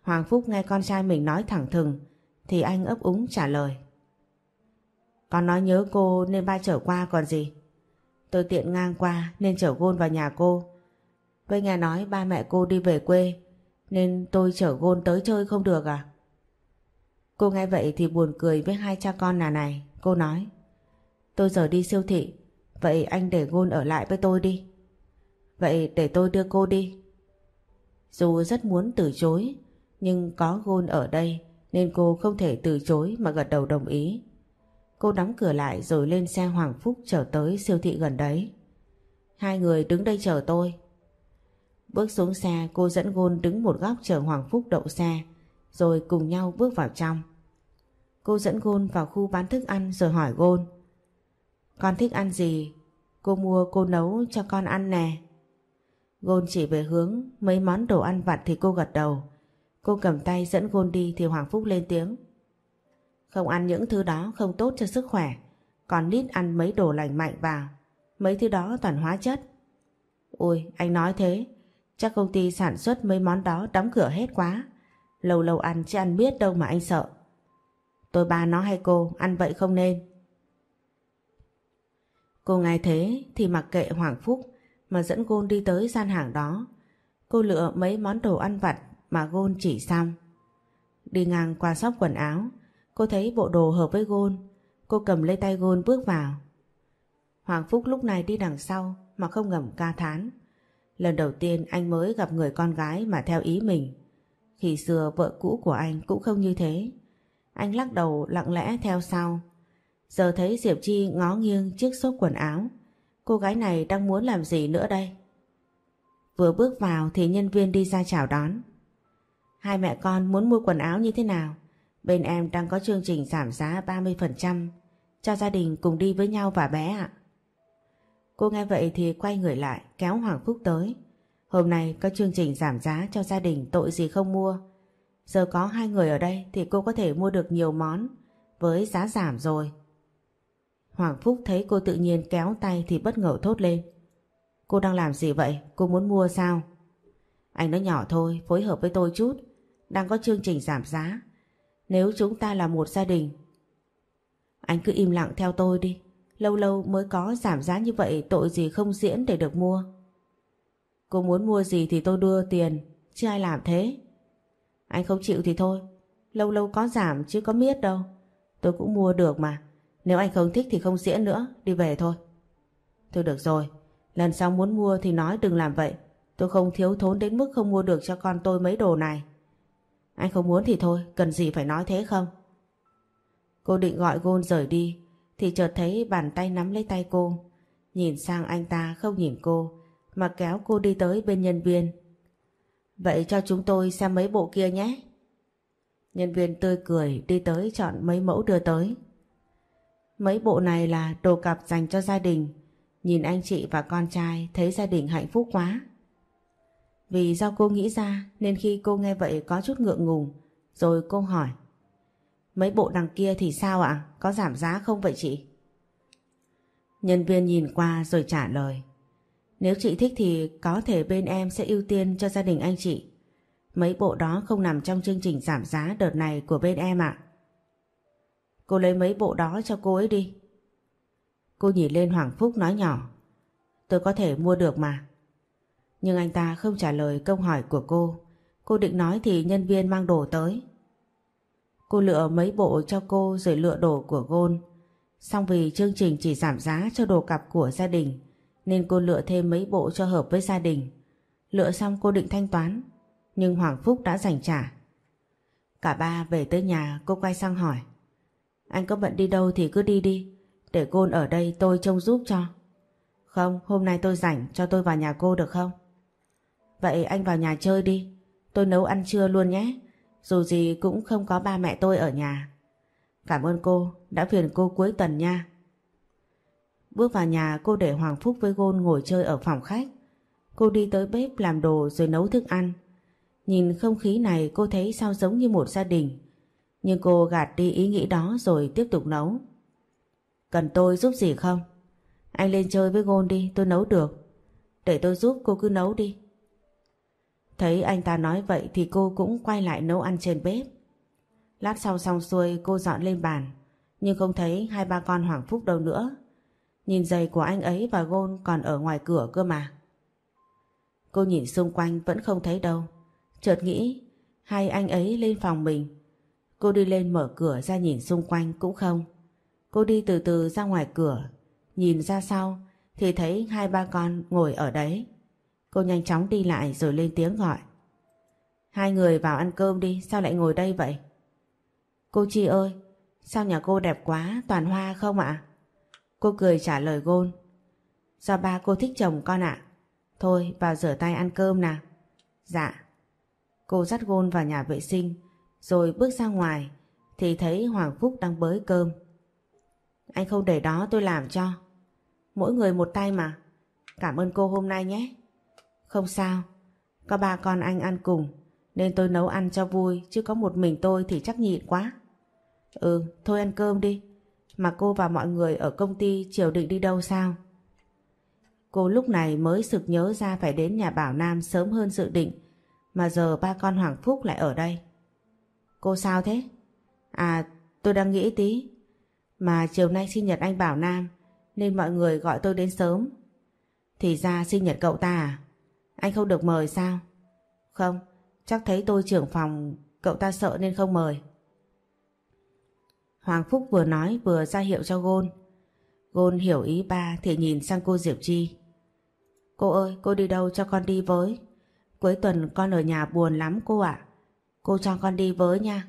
Hoàng Phúc nghe con trai mình nói thẳng thừng, thì anh ấp úng trả lời. Con nói nhớ cô nên ba chở qua còn gì. Tôi tiện ngang qua nên chở gôn vào nhà cô. Với nghe nói ba mẹ cô đi về quê, nên tôi chở gôn tới chơi không được à? Cô nghe vậy thì buồn cười với hai cha con nà này. Cô nói, Tôi giờ đi siêu thị, Vậy anh để gôn ở lại với tôi đi. Vậy để tôi đưa cô đi. Dù rất muốn từ chối, nhưng có gôn ở đây nên cô không thể từ chối mà gật đầu đồng ý. Cô đóng cửa lại rồi lên xe Hoàng Phúc trở tới siêu thị gần đấy. Hai người đứng đây chờ tôi. Bước xuống xe, cô dẫn Gôn đứng một góc chờ Hoàng Phúc đậu xe, rồi cùng nhau bước vào trong. Cô dẫn Gôn vào khu bán thức ăn rồi hỏi Gôn Con thích ăn gì? Cô mua, cô nấu cho con ăn nè. Gôn chỉ về hướng mấy món đồ ăn vặt thì cô gật đầu. Cô cầm tay dẫn Gôn đi thì Hoàng Phúc lên tiếng. Không ăn những thứ đó không tốt cho sức khỏe. Còn nít ăn mấy đồ lành mạnh vào. Mấy thứ đó toàn hóa chất. Ôi, anh nói thế. Chắc công ty sản xuất mấy món đó đóng cửa hết quá. Lâu lâu ăn chứ ăn biết đâu mà anh sợ. Tôi ba nó hay cô, ăn vậy không nên. Cô nghe thế thì mặc kệ Hoàng Phúc mà dẫn Gôn đi tới gian hàng đó. Cô lựa mấy món đồ ăn vặt mà Gôn chỉ xong. Đi ngang qua shop quần áo, Cô thấy bộ đồ hợp với Gôn. Cô cầm lấy tay Gôn bước vào. Hoàng Phúc lúc này đi đằng sau Mà không ngầm ca thán. Lần đầu tiên anh mới gặp người con gái Mà theo ý mình. Khi xưa vợ cũ của anh cũng không như thế. Anh lắc đầu lặng lẽ theo sau. Giờ thấy Diệp Chi ngó nghiêng chiếc xốp quần áo. Cô gái này đang muốn làm gì nữa đây Vừa bước vào thì nhân viên đi ra chào đón Hai mẹ con muốn mua quần áo như thế nào Bên em đang có chương trình giảm giá 30% cho gia đình cùng đi với nhau và bé ạ. Cô nghe vậy thì quay người lại, kéo Hoàng Phúc tới. Hôm nay có chương trình giảm giá cho gia đình tội gì không mua. Giờ có hai người ở đây thì cô có thể mua được nhiều món với giá giảm rồi. Hoàng Phúc thấy cô tự nhiên kéo tay thì bất ngờ thốt lên. Cô đang làm gì vậy? Cô muốn mua sao? Anh nói nhỏ thôi, phối hợp với tôi chút. Đang có chương trình giảm giá nếu chúng ta là một gia đình. Anh cứ im lặng theo tôi đi. Lâu lâu mới có giảm giá như vậy tội gì không diễn để được mua. Cô muốn mua gì thì tôi đưa tiền, chứ ai làm thế. Anh không chịu thì thôi, lâu lâu có giảm chứ có miết đâu. Tôi cũng mua được mà, nếu anh không thích thì không diễn nữa, đi về thôi. Thôi được rồi, lần sau muốn mua thì nói đừng làm vậy. Tôi không thiếu thốn đến mức không mua được cho con tôi mấy đồ này. Anh không muốn thì thôi, cần gì phải nói thế không? Cô định gọi Gôn rời đi, thì chợt thấy bàn tay nắm lấy tay cô. Nhìn sang anh ta không nhìn cô, mà kéo cô đi tới bên nhân viên. Vậy cho chúng tôi xem mấy bộ kia nhé. Nhân viên tươi cười đi tới chọn mấy mẫu đưa tới. Mấy bộ này là đồ cặp dành cho gia đình. Nhìn anh chị và con trai thấy gia đình hạnh phúc quá. Vì do cô nghĩ ra nên khi cô nghe vậy có chút ngượng ngùng. Rồi cô hỏi. Mấy bộ đằng kia thì sao ạ? Có giảm giá không vậy chị? Nhân viên nhìn qua rồi trả lời. Nếu chị thích thì có thể bên em sẽ ưu tiên cho gia đình anh chị. Mấy bộ đó không nằm trong chương trình giảm giá đợt này của bên em ạ. Cô lấy mấy bộ đó cho cô ấy đi. Cô nhìn lên Hoàng Phúc nói nhỏ. Tôi có thể mua được mà. Nhưng anh ta không trả lời câu hỏi của cô. Cô định nói thì nhân viên mang đồ tới. Cô lựa mấy bộ cho cô rồi lựa đồ của Gôn. Xong vì chương trình chỉ giảm giá cho đồ cặp của gia đình, nên cô lựa thêm mấy bộ cho hợp với gia đình. Lựa xong cô định thanh toán, nhưng Hoàng Phúc đã giành trả. Cả ba về tới nhà, cô quay sang hỏi anh có bận đi đâu thì cứ đi đi. Để Gôn ở đây tôi trông giúp cho. Không, hôm nay tôi rảnh, cho tôi vào nhà cô được không? Vậy anh vào nhà chơi đi. Tôi nấu ăn trưa luôn nhé. Dù gì cũng không có ba mẹ tôi ở nhà. Cảm ơn cô, Đã phiền cô cuối tuần nha. Bước vào nhà, cô để Hoàng Phúc với Gôn ngồi chơi ở phòng khách. Cô đi tới bếp làm đồ rồi nấu thức ăn. Nhìn không khí này, cô thấy sao giống như một gia đình. Nhưng cô gạt đi ý nghĩ đó rồi tiếp tục nấu Cần tôi giúp gì không? Anh lên chơi với Gôn đi tôi nấu được Để tôi giúp cô cứ nấu đi Thấy anh ta nói vậy thì cô cũng quay lại nấu ăn trên bếp. Lát sau xong xuôi cô dọn lên bàn, nhưng không thấy hai ba con Hoàng Phúc đâu nữa. Nhìn giày của anh ấy và gôn còn ở ngoài cửa cơ mà. Cô nhìn xung quanh vẫn không thấy đâu. Chợt nghĩ hai anh ấy lên phòng mình. Cô đi lên mở cửa ra nhìn xung quanh cũng không. Cô đi từ từ ra ngoài cửa, nhìn ra sau thì thấy hai ba con ngồi ở đấy. Cô nhanh chóng đi lại rồi lên tiếng gọi. Hai người vào ăn cơm đi, sao lại ngồi đây vậy? Cô Chi ơi, sao nhà cô đẹp quá, toàn hoa không ạ? Cô cười trả lời gôn. Do ba cô thích chồng con ạ. Thôi, vào rửa tay ăn cơm nào. Dạ. Cô dắt gôn vào nhà vệ sinh, rồi bước ra ngoài, thì thấy Hoàng Phúc đang bới cơm. Anh không để đó tôi làm cho. Mỗi người một tay mà. Cảm ơn cô hôm nay nhé. Không sao, có ba con anh ăn cùng nên tôi nấu ăn cho vui chứ có một mình tôi thì chắc nhịn quá. Ừ, thôi ăn cơm đi. Mà cô và mọi người ở công ty chiều định đi đâu sao? Cô lúc này mới sực nhớ ra phải đến nhà Bảo Nam sớm hơn dự định mà giờ ba con Hoàng Phúc lại ở đây. Cô sao thế? À, tôi đang nghĩ tí. Mà chiều nay sinh nhật anh Bảo Nam nên mọi người gọi tôi đến sớm. Thì ra sinh nhật cậu ta à? Anh không được mời sao? Không, chắc thấy tôi trưởng phòng, cậu ta sợ nên không mời. Hoàng Phúc vừa nói vừa ra hiệu cho Gôn. Gôn hiểu ý ba thì nhìn sang cô Diệp Chi. Cô ơi, cô đi đâu cho con đi với? Cuối tuần con ở nhà buồn lắm cô ạ. Cô cho con đi với nha.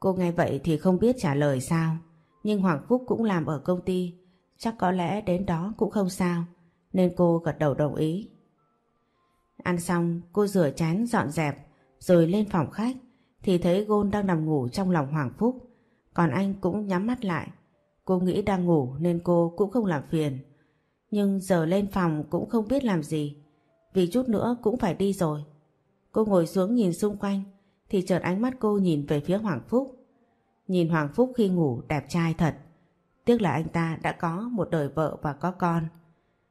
Cô nghe vậy thì không biết trả lời sao. Nhưng Hoàng Phúc cũng làm ở công ty. Chắc có lẽ đến đó cũng không sao. Nên cô gật đầu đồng ý. Ăn xong, cô rửa chén dọn dẹp, rồi lên phòng khách, thì thấy Gôn đang nằm ngủ trong lòng Hoàng Phúc. Còn anh cũng nhắm mắt lại. Cô nghĩ đang ngủ nên cô cũng không làm phiền. Nhưng giờ lên phòng cũng không biết làm gì. Vì chút nữa cũng phải đi rồi. Cô ngồi xuống nhìn xung quanh, thì chợt ánh mắt cô nhìn về phía Hoàng Phúc. Nhìn Hoàng Phúc khi ngủ đẹp trai thật. Tiếc là anh ta đã có một đời vợ và có con.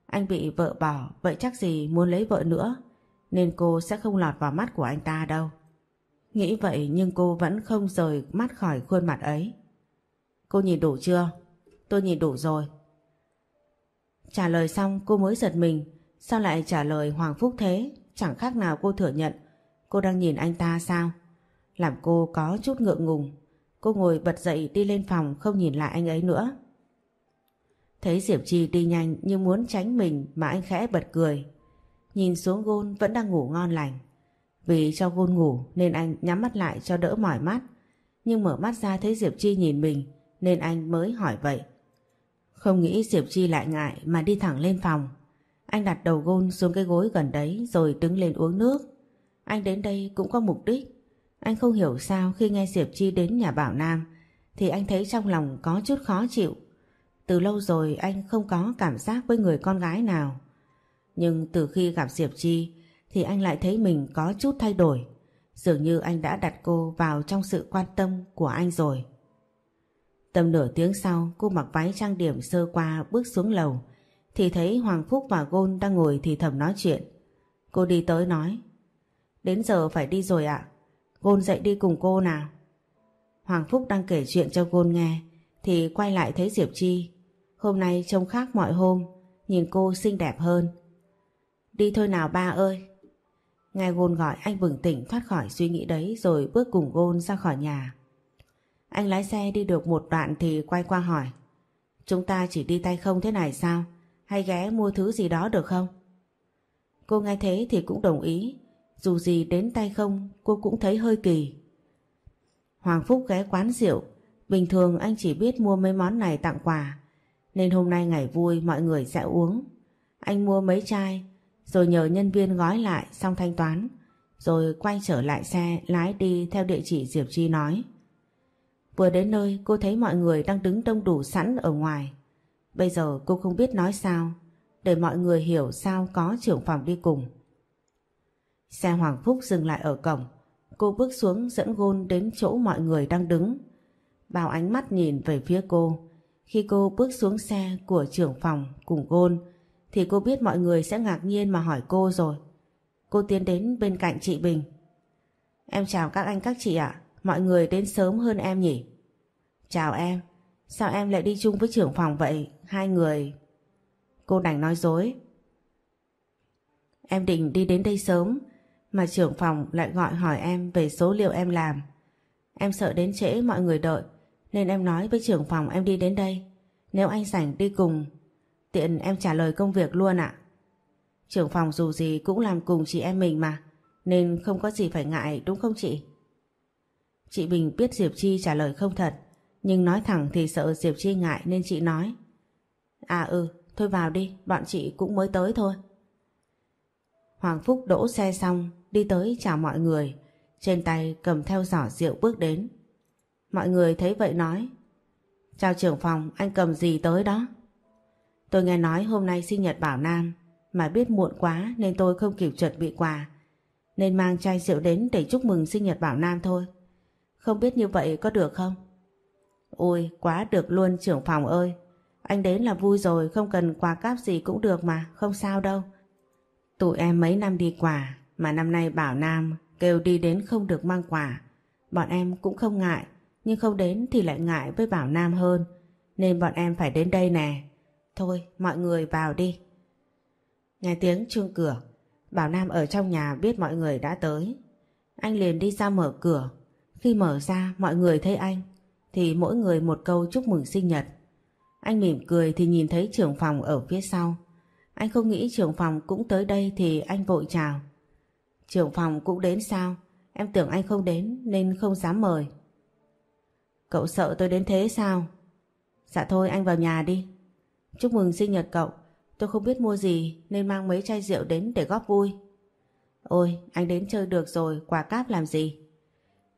Anh bị vợ bỏ, vậy chắc gì muốn lấy vợ nữa, nên cô sẽ không lọt vào mắt của anh ta đâu. Nghĩ vậy nhưng cô vẫn không rời mắt khỏi khuôn mặt ấy. Cô nhìn đủ chưa? Tôi nhìn đủ rồi. Trả lời xong, cô mới giật mình Sao lại trả lời Hoàng Phúc thế? Chẳng khác nào cô thừa nhận cô đang nhìn anh ta sao? Làm cô có chút ngượng ngùng. Cô ngồi bật dậy đi lên phòng, không nhìn lại anh ấy nữa. Thấy Diệp Chi đi nhanh như muốn tránh mình mà anh khẽ bật cười. Nhìn xuống gôn vẫn đang ngủ ngon lành. Vì cho gôn ngủ nên anh nhắm mắt lại cho đỡ mỏi mắt. Nhưng mở mắt ra thấy Diệp Chi nhìn mình nên anh mới hỏi vậy. Không nghĩ Diệp Chi lại ngại mà đi thẳng lên phòng. Anh đặt đầu gôn xuống cái gối gần đấy rồi đứng lên uống nước. Anh đến đây cũng có mục đích. Anh không hiểu sao khi nghe Diệp Chi đến nhà Bảo Nam, thì anh thấy trong lòng có chút khó chịu. Từ lâu rồi anh không có cảm giác với người con gái nào. Nhưng từ khi gặp Diệp Chi, thì anh lại thấy mình có chút thay đổi. Dường như anh đã đặt cô vào trong sự quan tâm của anh rồi. Tầm nửa tiếng sau, cô mặc váy trang điểm sơ qua bước xuống lầu, thì thấy Hoàng Phúc và Gôn đang ngồi thì thầm nói chuyện. Cô đi tới nói Đến giờ phải đi rồi ạ. Gôn dậy đi cùng cô nào. Hoàng Phúc đang kể chuyện cho Gôn nghe, thì quay lại thấy Diệp Chi. Hôm nay trông khác mọi hôm, nhìn cô xinh đẹp hơn. Đi thôi nào ba ơi. Nghe Gôn gọi, anh bừng tỉnh thoát khỏi suy nghĩ đấy rồi bước cùng Gôn ra khỏi nhà. Anh lái xe đi được một đoạn thì quay qua hỏi, Chúng ta chỉ đi tay không thế này sao? Hay ghé mua thứ gì đó được không? Cô nghe thế thì cũng đồng ý dù gì đến tay không, cô cũng thấy hơi kỳ Hoàng Phúc ghé quán rượu Bình thường anh chỉ biết mua mấy món này tặng quà, Nên hôm nay ngày vui, mọi người sẽ uống Anh mua mấy chai, Rồi nhờ nhân viên gói lại xong thanh toán, Rồi quay trở lại xe lái đi theo địa chỉ Diệp Chi nói Vừa đến nơi, cô thấy mọi người đang đứng đông đủ sẵn ở ngoài. Bây giờ cô không biết nói sao, để mọi người hiểu sao có trưởng phòng đi cùng. Xe Hoàng Phúc dừng lại ở cổng. Cô bước xuống dẫn Gôn đến chỗ mọi người đang đứng. Bao ánh mắt nhìn về phía cô. Khi cô bước xuống xe của trưởng phòng cùng Gôn thì cô biết mọi người sẽ ngạc nhiên mà hỏi cô rồi. Cô tiến đến bên cạnh chị Bình. Em chào các anh các chị ạ. Mọi người đến sớm hơn em nhỉ? Chào em, sao em lại đi chung với trưởng phòng vậy? Hai người... Cô đành nói dối. Em định đi đến đây sớm, mà trưởng phòng lại gọi hỏi em về số liệu em làm. Em sợ đến trễ mọi người đợi, nên em nói với trưởng phòng em đi đến đây. Nếu anh rảnh đi cùng, tiện em trả lời công việc luôn ạ. Trưởng phòng dù gì cũng làm cùng chị em mình mà, nên không có gì phải ngại đúng không chị? Chị Bình biết Diệp Chi trả lời không thật, nhưng nói thẳng thì sợ Diệp Chi ngại nên chị nói. À ừ, thôi vào đi, bọn chị cũng mới tới thôi. Hoàng Phúc đỗ xe xong, đi tới chào mọi người, trên tay cầm theo giỏ rượu bước đến. Mọi người thấy vậy nói, chào trưởng phòng, anh cầm gì tới đó? Tôi nghe nói hôm nay sinh nhật Bảo Nam, mà biết muộn quá nên tôi không kịp chuẩn bị quà, nên mang chai rượu đến để chúc mừng sinh nhật Bảo Nam thôi. Không biết như vậy có được không? Ôi quá được luôn trưởng phòng ơi Anh đến là vui rồi Không cần quà cáp gì cũng được mà Không sao đâu Tụi em mấy năm đi quà mà năm nay bảo Nam kêu đi đến không được mang quà Bọn em cũng không ngại, Nhưng không đến thì lại ngại với Bảo Nam hơn Nên bọn em phải đến đây nè Thôi, mọi người vào đi Nghe tiếng chuông cửa, Bảo Nam ở trong nhà biết mọi người đã tới Anh liền đi ra mở cửa khi mở ra, mọi người thấy anh, thì mỗi người một câu chúc mừng sinh nhật. Anh mỉm cười thì nhìn thấy trưởng phòng ở phía sau. Anh không nghĩ trưởng phòng cũng tới đây thì anh vội chào. Trưởng phòng cũng đến sao? Em tưởng anh không đến nên không dám mời. Cậu sợ tôi đến thế sao? Dạ thôi, anh vào nhà đi. Chúc mừng sinh nhật cậu. Tôi không biết mua gì nên mang mấy chai rượu đến để góp vui. Ôi, anh đến chơi được rồi quà cáp làm gì?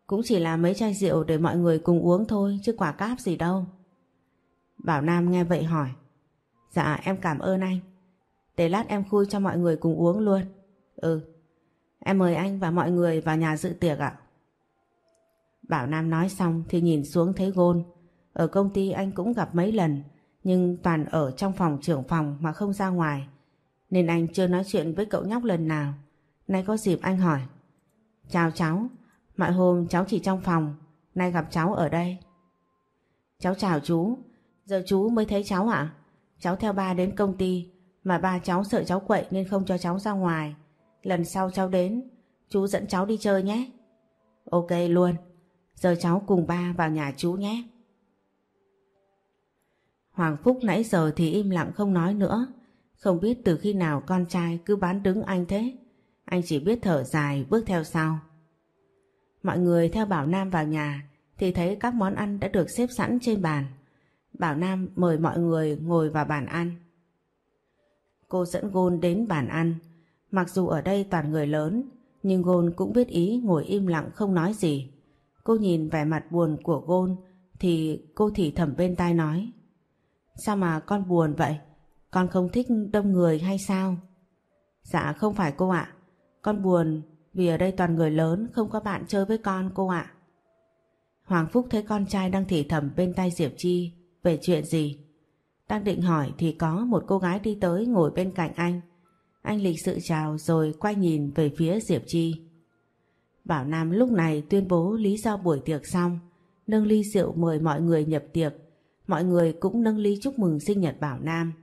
Cũng chỉ là mấy chai rượu để mọi người cùng uống thôi, chứ quả cáp gì đâu. Bảo Nam nghe vậy hỏi. Dạ em cảm ơn anh. Để lát em khui cho mọi người cùng uống luôn. Ừ. Em mời anh và mọi người vào nhà dự tiệc ạ. Bảo Nam nói xong thì nhìn xuống thấy gôn. Ở công ty anh cũng gặp mấy lần nhưng toàn ở trong phòng trưởng phòng mà không ra ngoài. Nên anh chưa nói chuyện với cậu nhóc lần nào. Nay có dịp anh hỏi. Chào cháu, Mọi hôm cháu chỉ trong phòng, nay gặp cháu ở đây. Cháu chào chú, giờ chú mới thấy cháu ạ? Cháu theo ba đến công ty, Mà ba cháu sợ cháu quậy nên không cho cháu ra ngoài. Lần sau cháu đến, chú dẫn cháu đi chơi nhé. Ok luôn, giờ cháu cùng ba vào nhà chú nhé. Hoàng Phúc nãy giờ thì im lặng không nói nữa. Không biết từ khi nào con trai cứ bán đứng anh thế. Anh chỉ biết thở dài bước theo sau. Mọi người theo Bảo Nam vào nhà thì thấy các món ăn đã được xếp sẵn trên bàn. Bảo Nam mời mọi người ngồi vào bàn ăn. Cô dẫn Gôn đến bàn ăn. Mặc dù ở đây toàn người lớn, nhưng Gôn cũng biết ý ngồi im lặng không nói gì. Cô nhìn vẻ mặt buồn của Gôn thì cô thì thầm bên tai nói. Sao mà con buồn vậy? Con không thích đông người hay sao? Dạ không phải cô ạ. Con buồn vì ở đây toàn người lớn không có bạn chơi với con cô ạ. Hoàng Phúc thấy con trai đang thì thầm bên tai Diệp Chi về chuyện gì. Đang định hỏi thì có một cô gái đi tới ngồi bên cạnh anh. Anh lịch sự chào rồi quay nhìn về phía Diệp Chi. Bảo Nam lúc này tuyên bố lý do buổi tiệc xong, nâng ly rượu mời mọi người nhập tiệc. Mọi người cũng nâng ly chúc mừng sinh nhật Bảo Nam.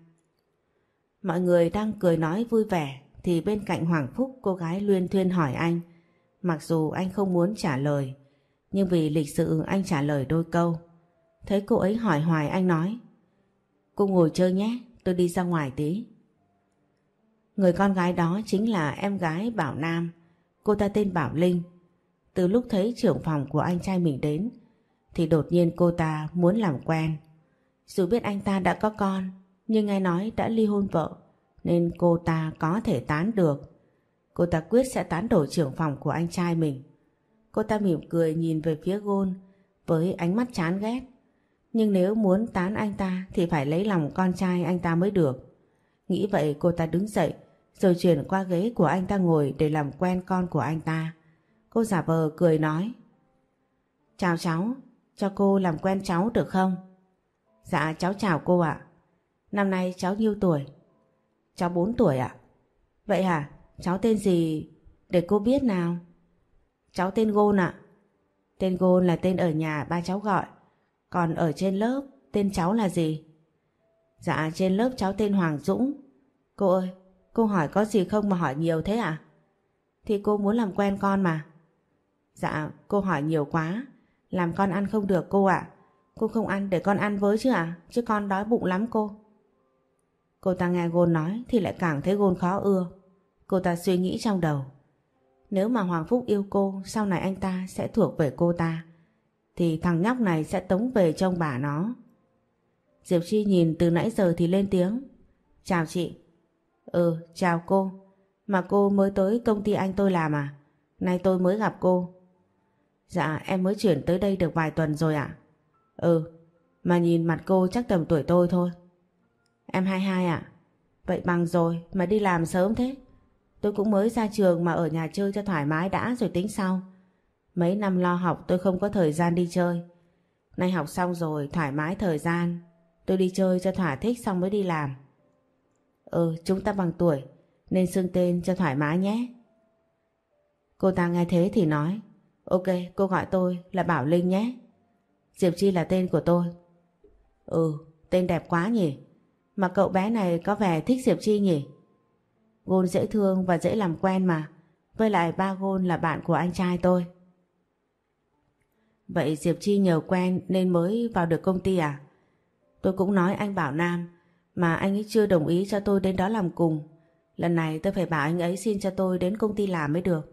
Mọi người đang cười nói vui vẻ thì bên cạnh Hoàng Phúc cô gái luyên thuyên hỏi anh. Mặc dù anh không muốn trả lời, nhưng vì lịch sự anh trả lời đôi câu. Thấy cô ấy hỏi hoài anh nói Cô ngồi chơi nhé, tôi đi ra ngoài tí. Người con gái đó chính là em gái Bảo Nam, cô ta tên Bảo Linh. Từ lúc thấy trưởng phòng của anh trai mình đến, thì đột nhiên cô ta muốn làm quen. Dù biết anh ta đã có con, nhưng nghe nói đã ly hôn vợ, nên cô ta có thể tán được. Cô ta quyết sẽ tán đổ trưởng phòng của anh trai mình. Cô ta mỉm cười nhìn về phía Gôn với ánh mắt chán ghét. Nhưng nếu muốn tán anh ta thì phải lấy lòng con trai anh ta mới được. Nghĩ vậy cô ta đứng dậy rồi chuyển qua ghế của anh ta ngồi để làm quen con của anh ta. Cô giả vờ cười nói Chào cháu, cho cô làm quen cháu được không? Dạ cháu chào cô ạ. Năm nay cháu nhiêu tuổi? Cháu 4 tuổi ạ. Vậy hả? Cháu tên gì? Để cô biết nào. Cháu tên Gôn ạ. Tên Gôn là tên ở nhà ba cháu gọi. Còn ở trên lớp tên cháu là gì? Dạ trên lớp cháu tên Hoàng Dũng. Cô ơi, cô hỏi có gì không mà hỏi nhiều thế à? Thì cô muốn làm quen con mà. Dạ, cô hỏi nhiều quá. Làm con ăn không được cô ạ. Cô không ăn để con ăn với chứ à? Chứ con đói bụng lắm cô. Cô ta nghe Gôn nói thì lại càng thấy Gôn khó ưa. Cô ta suy nghĩ trong đầu. Nếu mà Hoàng Phúc yêu cô, sau này anh ta sẽ thuộc về cô ta thì thằng nhóc này sẽ tống về trong bà nó. Diệp Chi nhìn từ nãy giờ thì lên tiếng. Chào chị. Ừ, chào cô. Mà cô mới tới công ty anh tôi làm à? Nay tôi mới gặp cô. Dạ, em mới chuyển tới đây được vài tuần rồi ạ. Ừ, mà nhìn mặt cô chắc tầm tuổi tôi thôi. Em 22 ạ. Vậy bằng rồi, mà đi làm sớm thế. Tôi cũng mới ra trường mà ở nhà chơi cho thoải mái đã rồi tính sau. Mấy năm lo học tôi không có thời gian đi chơi. Nay học xong rồi thoải mái thời gian. Tôi đi chơi cho thỏa thích xong mới đi làm. Ừ chúng ta bằng tuổi, nên xưng tên cho thoải mái nhé. Cô ta nghe thế thì nói, Ok, cô gọi tôi là Bảo Linh nhé. Diệp Chi là tên của tôi. Ừ tên đẹp quá nhỉ. Mà cậu bé này có vẻ thích Diệp Chi nhỉ? Gôn dễ thương và dễ làm quen mà. Với lại ba Gôn là bạn của anh trai tôi. Vậy Diệp Chi nhờ quen nên mới vào được công ty à? Tôi cũng nói anh Bảo Nam mà anh ấy chưa đồng ý cho tôi đến đó làm cùng. Lần này tôi phải bảo anh ấy xin cho tôi đến công ty làm mới được,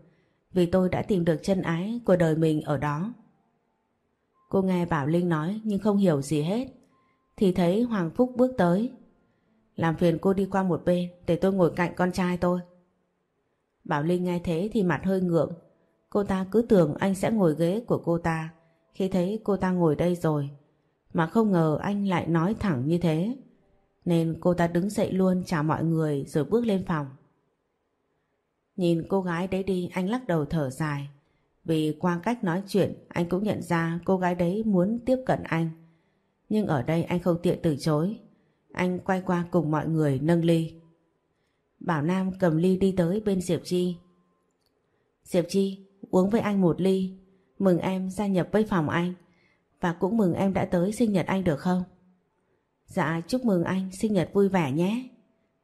vì tôi đã tìm được chân ái của đời mình ở đó. Cô nghe Bảo Linh nói nhưng không hiểu gì hết, thì thấy Hoàng Phúc bước tới. Làm phiền cô đi qua một bên để tôi ngồi cạnh con trai tôi. Bảo Linh nghe thế thì mặt hơi ngượng. Cô ta cứ tưởng anh sẽ ngồi ghế của cô ta khi thấy cô ta ngồi đây rồi. Mà không ngờ anh lại nói thẳng như thế. Nên cô ta đứng dậy luôn chào mọi người rồi bước lên phòng. Nhìn cô gái đấy đi anh lắc đầu thở dài. Vì qua cách nói chuyện anh cũng nhận ra cô gái đấy muốn tiếp cận anh. Nhưng ở đây anh không tiện từ chối. Anh quay qua cùng mọi người nâng ly. Bảo Nam cầm ly đi tới bên Diệp Chi. Diệp Chi, uống với anh một ly. Mừng em gia nhập với phòng anh. Và cũng mừng em đã tới sinh nhật anh được không? Dạ chúc mừng anh sinh nhật vui vẻ nhé.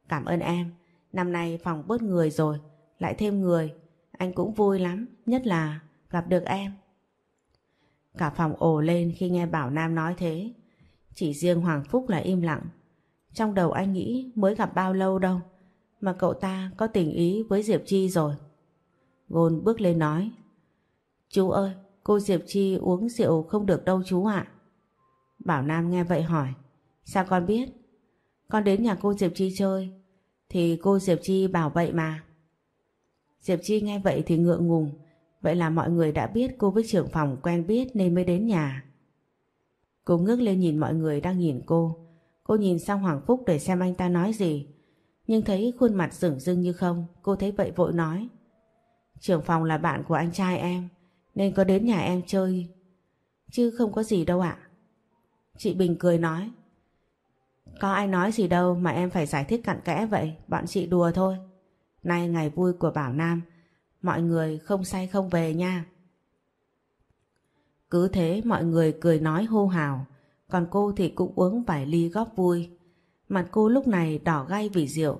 Cảm ơn em. Năm nay phòng bớt người rồi, lại thêm người. Anh cũng vui lắm, nhất là gặp được em. Cả phòng ồ lên khi nghe Bảo Nam nói thế. Chỉ riêng Hoàng Phúc là im lặng. Trong đầu anh nghĩ mới gặp bao lâu đâu mà cậu ta có tình ý với Diệp Chi rồi. Gôn bước lên nói Chú ơi, cô Diệp Chi uống rượu không được đâu chú ạ. Bảo Nam nghe vậy hỏi Sao con biết? Con đến nhà cô Diệp Chi chơi. Thì cô Diệp Chi bảo vậy mà. Diệp Chi nghe vậy thì ngượng ngùng. Vậy là mọi người đã biết cô với trưởng phòng quen biết nên mới đến nhà. Cô ngước lên nhìn mọi người đang nhìn cô. Cô nhìn sang Hoàng Phúc để xem anh ta nói gì. Nhưng thấy khuôn mặt rửng rưng như không, Cô thấy vậy vội nói. Trưởng phòng là bạn của anh trai em, Nên có đến nhà em chơi. Chứ không có gì đâu ạ. Chị Bình cười nói. Có ai nói gì đâu mà em phải giải thích cặn kẽ vậy, Bọn chị đùa thôi. Nay ngày vui của Bảo Nam, Mọi người không say không về nha. Cứ thế mọi người cười nói hô hào, Còn cô thì cũng uống vài ly góp vui. Mặt cô lúc này đỏ gay vì rượu.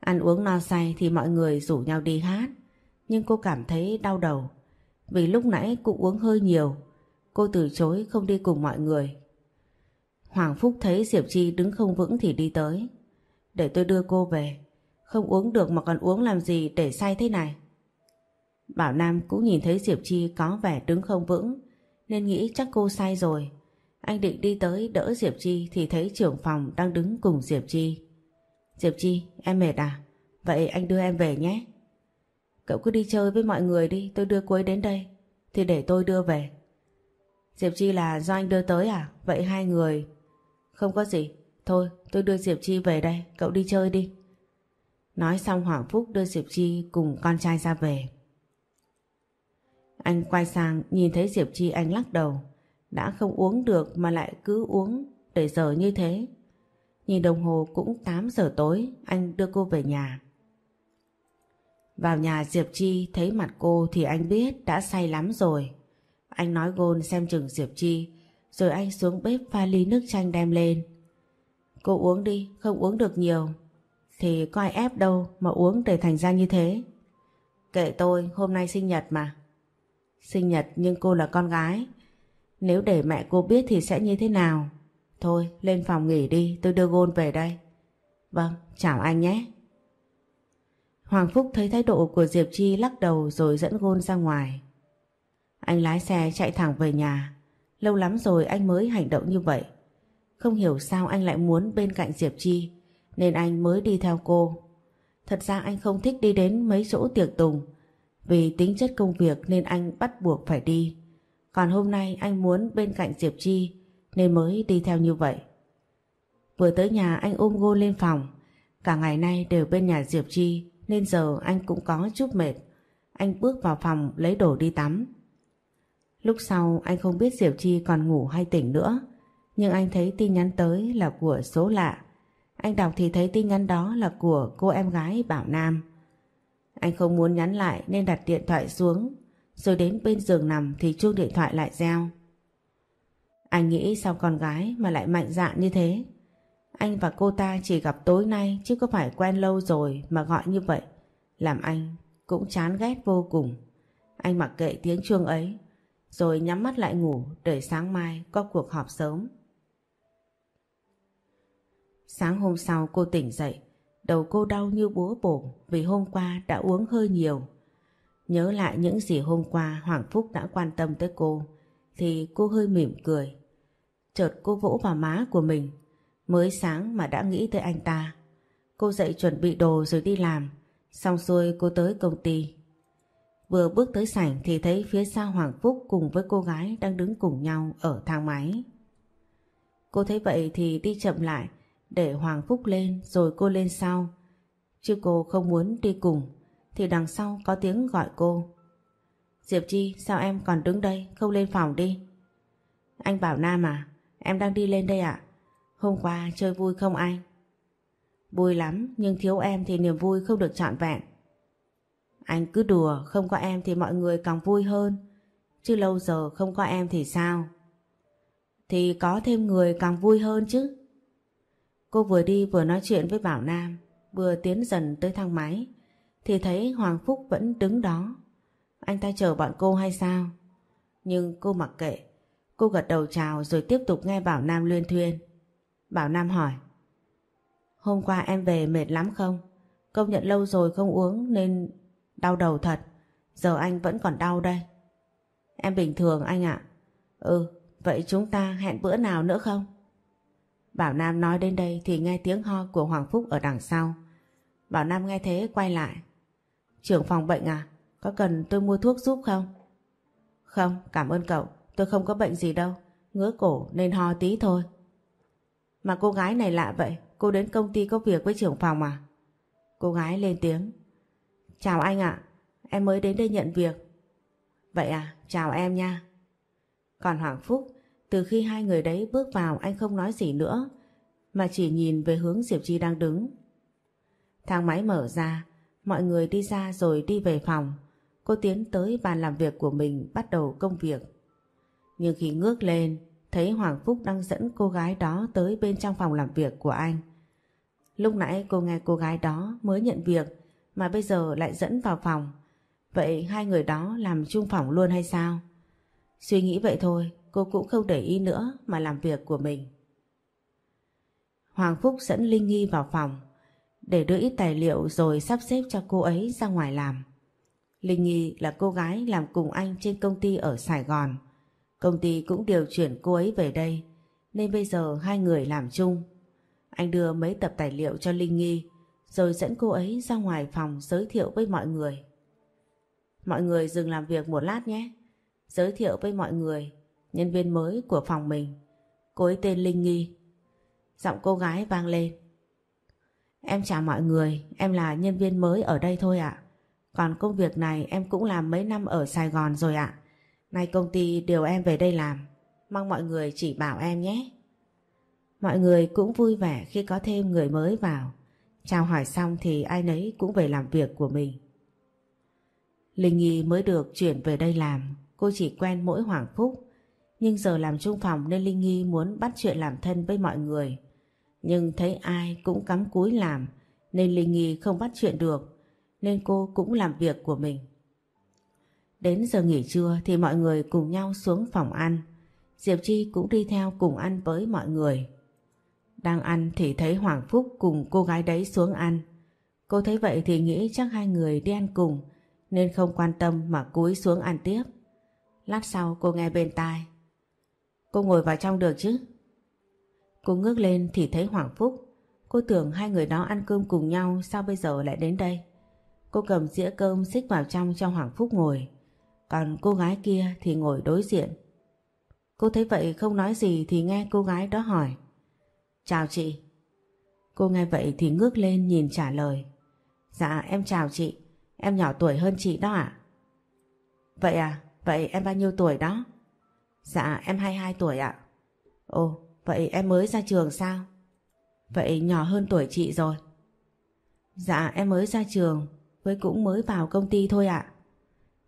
Ăn uống no say thì mọi người rủ nhau đi hát, Nhưng cô cảm thấy đau đầu, Vì lúc nãy cũng uống hơi nhiều. Cô từ chối không đi cùng mọi người. Hoàng Phúc thấy Diệp Chi đứng không vững thì đi tới. Để tôi đưa cô về. Không uống được mà còn uống làm gì để say thế này. Bảo Nam cũng nhìn thấy Diệp Chi có vẻ đứng không vững nên nghĩ chắc cô say rồi. Anh định đi tới đỡ Diệp Chi thì thấy trưởng phòng đang đứng cùng Diệp Chi. Diệp Chi, em mệt à? Vậy anh đưa em về nhé. Cậu cứ đi chơi với mọi người đi, tôi đưa cuối đến đây. Thì để tôi đưa về. Diệp Chi là do anh đưa tới à? Vậy hai người không có gì, thôi tôi đưa Diệp Chi về đây, cậu đi chơi đi. Nói xong Hoàng Phúc đưa Diệp Chi cùng con trai ra về. Anh quay sang nhìn thấy Diệp Chi anh lắc đầu. Đã không uống được mà lại cứ uống để giờ như thế. Nhìn đồng hồ cũng 8 giờ tối, anh đưa cô về nhà. Vào nhà Diệp Chi thấy mặt cô thì anh biết đã say lắm rồi. Anh nói gôn xem chừng Diệp Chi rồi anh xuống bếp pha ly nước chanh đem lên. Cô uống đi, không uống được nhiều. Thì có ai ép đâu mà uống để thành ra như thế. Kệ tôi, hôm nay sinh nhật mà. Sinh nhật nhưng cô là con gái. Nếu để mẹ cô biết thì sẽ như thế nào? Thôi, lên phòng nghỉ đi, tôi đưa Gôn về đây. Vâng, chào anh nhé. Hoàng Phúc thấy thái độ của Diệp Chi lắc đầu rồi dẫn Gôn ra ngoài. Anh lái xe chạy thẳng về nhà. Lâu lắm rồi anh mới hành động như vậy. Không hiểu sao anh lại muốn bên cạnh Diệp Chi, nên anh mới đi theo cô. Thật ra anh không thích đi đến mấy chỗ tiệc tùng vì tính chất công việc nên anh bắt buộc phải đi. Còn hôm nay anh muốn bên cạnh Diệp Chi, nên mới đi theo như vậy. Vừa tới nhà anh ôm cô lên phòng. Cả ngày nay đều bên nhà Diệp Chi, nên giờ anh cũng có chút mệt. Anh bước vào phòng lấy đồ đi tắm. Lúc sau, anh không biết Diệp Chi còn ngủ hay tỉnh nữa. Nhưng anh thấy tin nhắn tới là của số lạ. Anh đọc thì thấy tin nhắn đó là của cô em gái Bảo Nam. Anh không muốn nhắn lại nên đặt điện thoại xuống. Rồi đến bên giường nằm thì chuông điện thoại lại reo. Anh nghĩ sao con gái mà lại mạnh dạn như thế? Anh và cô ta chỉ gặp tối nay chứ có phải quen lâu rồi mà gọi như vậy. Làm anh cũng chán ghét vô cùng. Anh mặc kệ tiếng chuông ấy rồi nhắm mắt lại ngủ để sáng mai có cuộc họp sớm. Sáng hôm sau cô tỉnh dậy, đầu cô đau như búa bổ vì hôm qua đã uống hơi nhiều. Nhớ lại những gì hôm qua Hoàng Phúc đã quan tâm tới cô, thì cô hơi mỉm cười. Chợt cô vỗ vào má của mình, mới sáng mà đã nghĩ tới anh ta. Cô dậy chuẩn bị đồ rồi đi làm, xong xuôi cô tới công ty. Vừa bước tới sảnh thì thấy phía sau Hoàng Phúc cùng với cô gái đang đứng cùng nhau ở thang máy. Cô thấy vậy thì đi chậm lại, để Hoàng Phúc lên, rồi cô lên sau. Chứ cô không muốn đi cùng, thì đằng sau có tiếng gọi cô. Diệp Chi, sao em còn đứng đây, không lên phòng đi. Anh bảo Nam à em đang đi lên đây ạ. Hôm qua chơi vui không anh? Vui lắm, nhưng thiếu em thì niềm vui không được trọn vẹn. Anh cứ đùa, không có em thì mọi người càng vui hơn Chứ lâu giờ không có em thì sao Thì có thêm người càng vui hơn chứ Cô vừa đi vừa nói chuyện với Bảo Nam, vừa tiến dần tới thang máy thì thấy Hoàng Phúc vẫn đứng đó. Anh ta chờ bọn cô hay sao? Nhưng cô mặc kệ. Cô gật đầu chào rồi tiếp tục nghe Bảo Nam luyên thuyên. Bảo Nam hỏi. Hôm qua em về mệt lắm không? Công nhận lâu rồi không uống nên đau đầu thật. Giờ anh vẫn còn đau đây. Em bình thường anh ạ. Ừ, vậy chúng ta hẹn bữa nào nữa không? Bảo Nam nói đến đây thì nghe tiếng ho của Hoàng Phúc ở đằng sau. Bảo Nam nghe thế quay lại. Trưởng phòng bệnh à? Có cần tôi mua thuốc giúp không? Không, cảm ơn cậu. Tôi không có bệnh gì đâu. Ngứa cổ nên ho tí thôi. Mà cô gái này lạ vậy. Cô đến công ty có việc với trưởng phòng à? Cô gái lên tiếng. Chào anh ạ. Em mới đến đây nhận việc. Vậy à, chào em nha. Còn Hoàng Phúc, từ khi hai người đấy bước vào anh không nói gì nữa, mà chỉ nhìn về hướng Diệp Chi đang đứng. Thang máy mở ra, mọi người đi ra rồi đi về phòng. Cô tiến tới bàn làm việc của mình bắt đầu công việc. Nhưng khi ngước lên, thấy Hoàng Phúc đang dẫn cô gái đó tới bên trong phòng làm việc của anh. Lúc nãy cô nghe cô gái đó mới nhận việc mà bây giờ lại dẫn vào phòng. Vậy hai người đó làm chung phòng luôn hay sao? Suy nghĩ vậy thôi, cô cũng không để ý nữa mà làm việc của mình. Hoàng Phúc dẫn Linh Nghi vào phòng để đưa ít tài liệu rồi sắp xếp cho cô ấy ra ngoài làm. Linh Nghi là cô gái làm cùng anh trên công ty ở Sài Gòn. Công ty cũng điều chuyển cô ấy về đây nên bây giờ hai người làm chung. Anh đưa mấy tập tài liệu cho Linh Nghi rồi dẫn cô ấy ra ngoài phòng giới thiệu với mọi người. Mọi người dừng làm việc một lát nhé. Giới thiệu với mọi người nhân viên mới của phòng mình. Cô ấy tên Linh Nghi. Giọng cô gái vang lên. Em chào mọi người, em là nhân viên mới ở đây thôi ạ. Còn công việc này em cũng làm mấy năm ở Sài Gòn rồi ạ. Nay công ty điều em về đây làm. Mong mọi người chỉ bảo em nhé. Mọi người cũng vui vẻ khi có thêm người mới vào. Chào hỏi xong thì ai nấy cũng về làm việc của mình. Linh Nhi mới được chuyển về đây làm, cô chỉ quen mỗi Hoàng Phúc. Nhưng giờ làm chung phòng nên Linh Nhi muốn bắt chuyện làm thân với mọi người. Nhưng thấy ai cũng cắm cúi làm nên Linh Nhi không bắt chuyện được nên cô cũng làm việc của mình. Đến giờ nghỉ trưa thì mọi người cùng nhau xuống phòng ăn. Diệp Chi cũng đi theo cùng ăn với mọi người. Đang ăn thì thấy Hoàng Phúc cùng cô gái đấy xuống ăn. Cô thấy vậy thì nghĩ chắc hai người đi ăn cùng, nên không quan tâm mà cúi xuống ăn tiếp. Lát sau cô nghe bên tai. Cô ngồi vào trong được chứ? Cô ngước lên thì thấy Hoàng Phúc. Cô tưởng hai người đó ăn cơm cùng nhau, sao bây giờ lại đến đây? Cô cầm dĩa cơm xích vào trong cho Hoàng Phúc ngồi. Còn cô gái kia thì ngồi đối diện. Cô thấy vậy không nói gì thì nghe cô gái đó hỏi. Chào chị. Cô nghe vậy thì ngước lên nhìn trả lời. Dạ em chào chị. Em nhỏ tuổi hơn chị đó ạ. Vậy à? Vậy em bao nhiêu tuổi đó? Dạ em 22 tuổi ạ. Ồ, vậy em mới ra trường sao? Vậy nhỏ hơn tuổi chị rồi. Dạ em mới ra trường, với cũng mới vào công ty thôi ạ.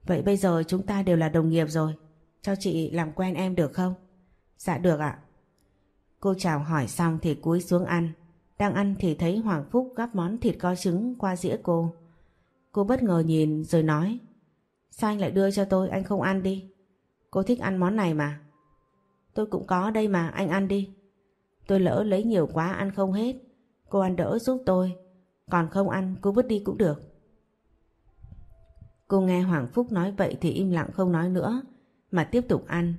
Vậy bây giờ chúng ta đều là đồng nghiệp rồi, cho chị làm quen em được không? Dạ được ạ. Cô chào hỏi xong thì cúi xuống ăn. Đang ăn thì thấy Hoàng Phúc gắp món thịt kho trứng qua dĩa cô. Cô bất ngờ nhìn rồi nói, Sao anh lại đưa cho tôi? Anh không ăn đi. Cô thích ăn món này mà. Tôi cũng có đây mà, anh ăn đi. Tôi lỡ lấy nhiều quá, ăn không hết. Cô ăn đỡ giúp tôi. Còn không ăn, cô vứt đi cũng được. Cô nghe Hoàng Phúc nói vậy thì im lặng không nói nữa, Mà tiếp tục ăn.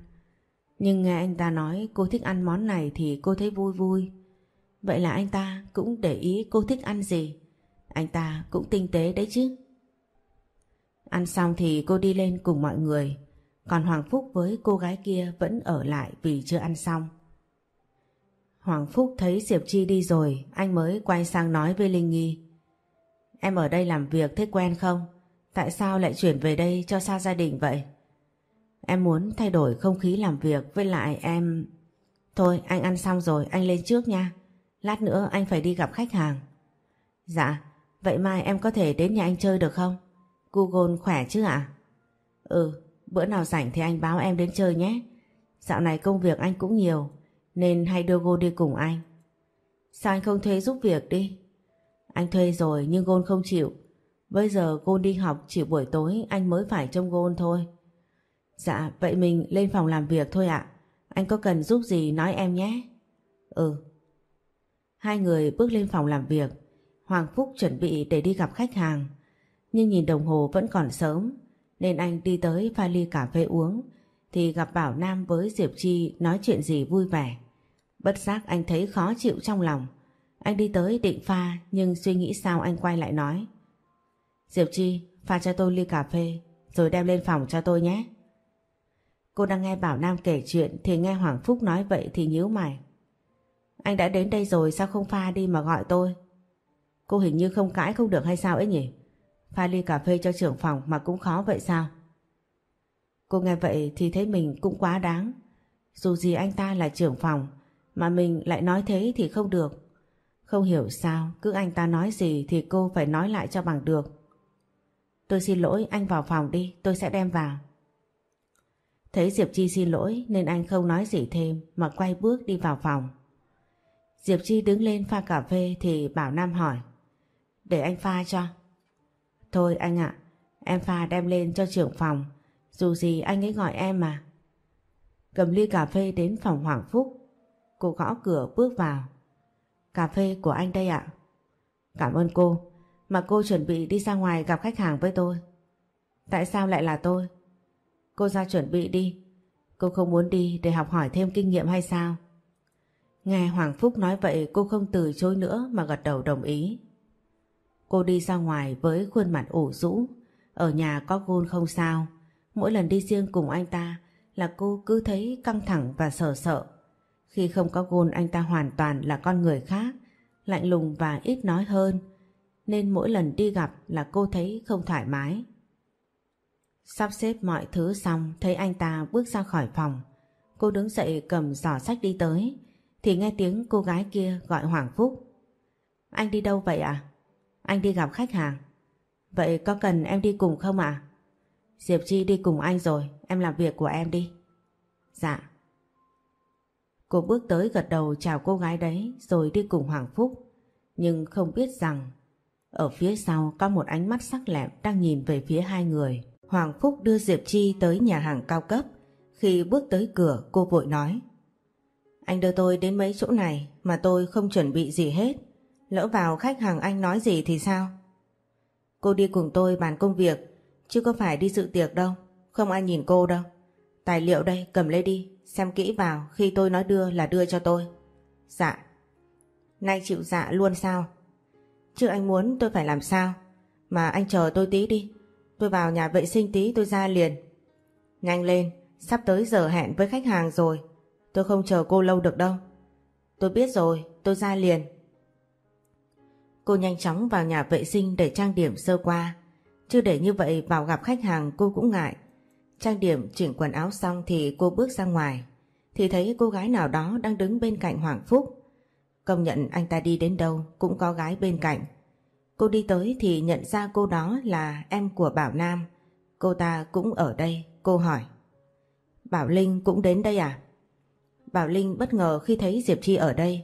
Nhưng nghe anh ta nói cô thích ăn món này thì cô thấy vui vui. Vậy là anh ta cũng để ý cô thích ăn gì. Anh ta cũng tinh tế đấy chứ. Ăn xong thì cô đi lên cùng mọi người. Còn Hoàng Phúc với cô gái kia vẫn ở lại vì chưa ăn xong. Hoàng Phúc thấy Diệp Chi đi rồi, Anh mới quay sang nói với Linh Nghi Em ở đây làm việc thế quen không? Tại sao lại chuyển về đây cho xa gia đình vậy? Em muốn thay đổi không khí làm việc với lại em... Thôi anh ăn xong rồi anh lên trước nha Lát nữa anh phải đi gặp khách hàng Dạ Vậy mai em có thể đến nhà anh chơi được không? Google khỏe chứ ạ? Ừ, bữa nào rảnh thì anh báo em đến chơi nhé. Dạo này công việc anh cũng nhiều, nên hay đưa cô đi cùng anh. Sao anh không thuê giúp việc đi? Anh thuê rồi nhưng Gôn không chịu. Bây giờ Gôn đi học chỉ buổi tối anh mới phải trông Gôn thôi. Dạ, vậy mình lên phòng làm việc thôi ạ. Anh có cần giúp gì nói em nhé. Ừ. Hai người bước lên phòng làm việc. Hoàng Phúc chuẩn bị để đi gặp khách hàng. Nhưng nhìn đồng hồ vẫn còn sớm nên anh đi tới pha ly cà phê uống thì gặp Bảo Nam với Diệp Chi nói chuyện gì vui vẻ. Bất giác anh thấy khó chịu trong lòng. Anh đi tới định pha nhưng suy nghĩ sao anh quay lại nói. Diệp Chi, pha cho tôi ly cà phê rồi đem lên phòng cho tôi nhé. Cô đang nghe Bảo Nam kể chuyện, thì nghe Hoàng Phúc nói vậy thì nhíu mày. Anh đã đến đây rồi, sao không pha đi mà gọi tôi? Cô hình như không cãi không được hay sao ấy nhỉ? Pha ly cà phê cho trưởng phòng mà cũng khó vậy sao? Cô nghe vậy thì thấy mình cũng quá đáng. Dù gì anh ta là trưởng phòng, mà mình lại nói thế thì không được. Không hiểu sao, cứ anh ta nói gì thì cô phải nói lại cho bằng được. Tôi xin lỗi, anh vào phòng đi, tôi sẽ đem vào. Thấy Diệp Chi xin lỗi nên anh không nói gì thêm mà quay bước đi vào phòng. Diệp Chi đứng lên pha cà phê thì Bảo Nam hỏi. Để anh pha cho. Thôi anh ạ, em pha đem lên cho trưởng phòng. Dù gì anh ấy gọi em mà. Cầm ly cà phê đến phòng Hoàng Phúc. Cô gõ cửa bước vào. Cà phê của anh đây ạ. Cảm ơn cô. Mà cô chuẩn bị đi ra ngoài gặp khách hàng với tôi. Tại sao lại là tôi? Cô ra chuẩn bị đi. Cô không muốn đi để học hỏi thêm kinh nghiệm hay sao? Nghe Hoàng Phúc nói vậy cô không từ chối nữa mà gật đầu đồng ý. Cô đi ra ngoài với khuôn mặt ủ rũ. Ở nhà có gôn không sao. Mỗi lần đi riêng cùng anh ta là cô cứ thấy căng thẳng và sợ sợ. Khi không có gôn anh ta hoàn toàn là con người khác, lạnh lùng và ít nói hơn. Nên mỗi lần đi gặp là cô thấy không thoải mái. Sắp xếp mọi thứ xong thấy anh ta bước ra khỏi phòng. Cô đứng dậy cầm giỏ sách đi tới thì nghe tiếng cô gái kia gọi Hoàng Phúc. Anh đi đâu vậy ạ? Anh đi gặp khách hàng. Vậy có cần em đi cùng không ạ? Diệp Chi đi cùng anh rồi, em làm việc của em đi. Dạ. Cô bước tới gật đầu chào cô gái đấy rồi đi cùng Hoàng Phúc. Nhưng không biết rằng ở phía sau có một ánh mắt sắc lẹm đang nhìn về phía hai người. Hoàng Phúc đưa Diệp Chi tới nhà hàng cao cấp. Khi bước tới cửa, cô vội nói, Anh đưa tôi đến mấy chỗ này mà tôi không chuẩn bị gì hết. Lỡ vào khách hàng anh nói gì thì sao? Cô đi cùng tôi bàn công việc, chứ có phải đi dự tiệc đâu. Không ai nhìn cô đâu. Tài liệu đây, cầm lấy đi, xem kỹ vào, khi tôi nói đưa là đưa cho tôi. Dạ. Nay chịu dạ luôn sao? Chứ anh muốn tôi phải làm sao? Mà anh chờ tôi tí đi. Tôi vào nhà vệ sinh tí tôi ra liền. Nhanh lên, sắp tới giờ hẹn với khách hàng rồi. Tôi không chờ cô lâu được đâu. Tôi biết rồi, tôi ra liền. Cô nhanh chóng vào nhà vệ sinh để trang điểm sơ qua. Chứ để như vậy vào gặp khách hàng cô cũng ngại. Trang điểm chỉnh quần áo xong thì cô bước ra ngoài. Thì thấy cô gái nào đó đang đứng bên cạnh Hoàng Phúc. Công nhận anh ta đi đến đâu cũng có gái bên cạnh. Cô đi tới thì nhận ra cô đó là em của Bảo Nam. Cô ta cũng ở đây, cô hỏi. Bảo Linh cũng đến đây à? Bảo Linh bất ngờ khi thấy Diệp Chi ở đây.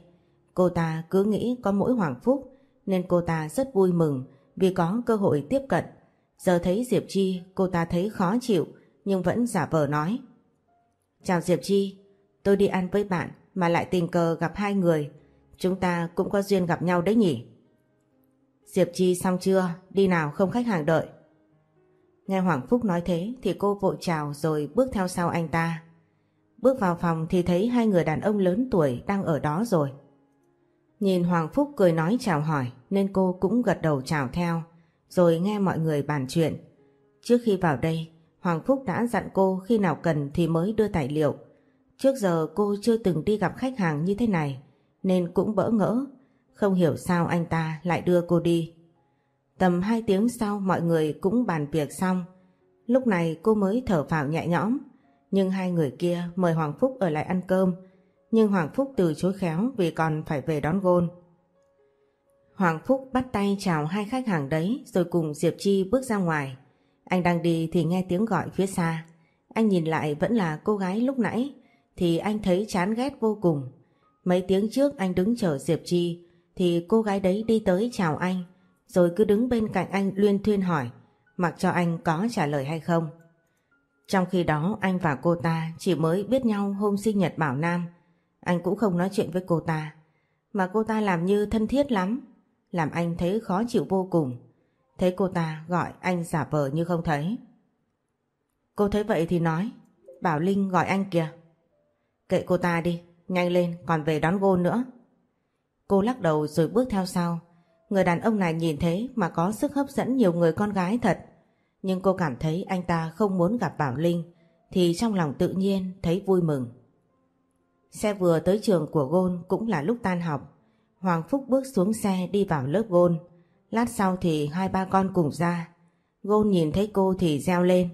Cô ta cứ nghĩ có mỗi Hoàng Phúc nên cô ta rất vui mừng vì có cơ hội tiếp cận. Giờ thấy Diệp Chi cô ta thấy khó chịu nhưng vẫn giả vờ nói. Chào Diệp Chi, tôi đi ăn với bạn mà lại tình cờ gặp hai người. Chúng ta cũng có duyên gặp nhau đấy nhỉ? Diệp Chi xong chưa? Đi nào không khách hàng đợi. Nghe Hoàng Phúc nói thế thì cô vội chào rồi bước theo sau anh ta. Bước vào phòng thì thấy hai người đàn ông lớn tuổi đang ở đó rồi. Nhìn Hoàng Phúc cười nói chào hỏi nên cô cũng gật đầu chào theo rồi nghe mọi người bàn chuyện. Trước khi vào đây, Hoàng Phúc đã dặn cô khi nào cần thì mới đưa tài liệu. Trước giờ cô chưa từng đi gặp khách hàng như thế này nên cũng bỡ ngỡ không hiểu sao anh ta lại đưa cô đi. Tầm 2 tiếng sau mọi người cũng bàn việc xong. Lúc này cô mới thở phào nhẹ nhõm. Nhưng hai người kia mời Hoàng Phúc ở lại ăn cơm. Nhưng Hoàng Phúc từ chối khéo vì còn phải về đón gôn. Hoàng Phúc bắt tay chào hai khách hàng đấy rồi cùng Diệp Chi bước ra ngoài. Anh đang đi thì nghe tiếng gọi phía xa. Anh nhìn lại vẫn là cô gái lúc nãy, thì anh thấy chán ghét vô cùng. Mấy tiếng trước anh đứng chờ Diệp Chi thì cô gái đấy đi tới chào anh rồi cứ đứng bên cạnh anh luyên thuyên hỏi mặc cho anh có trả lời hay không. Trong khi đó anh và cô ta chỉ mới biết nhau hôm sinh nhật Bảo Nam anh cũng không nói chuyện với cô ta mà cô ta làm như thân thiết lắm làm anh thấy khó chịu vô cùng. Thấy cô ta gọi anh giả vờ như không thấy. Cô thấy vậy thì nói Bảo Linh gọi anh kìa. Kệ cô ta đi, nhanh lên còn về đón gôn nữa. Cô lắc đầu rồi bước theo sau. Người đàn ông này nhìn thế mà có sức hấp dẫn nhiều người con gái thật. Nhưng cô cảm thấy anh ta không muốn gặp Bảo Linh thì trong lòng tự nhiên thấy vui mừng. Xe vừa tới trường của Gôn cũng là lúc tan học. Hoàng Phúc bước xuống xe đi vào lớp Gôn. Lát sau thì hai ba con cùng ra. Gôn nhìn thấy cô thì reo lên.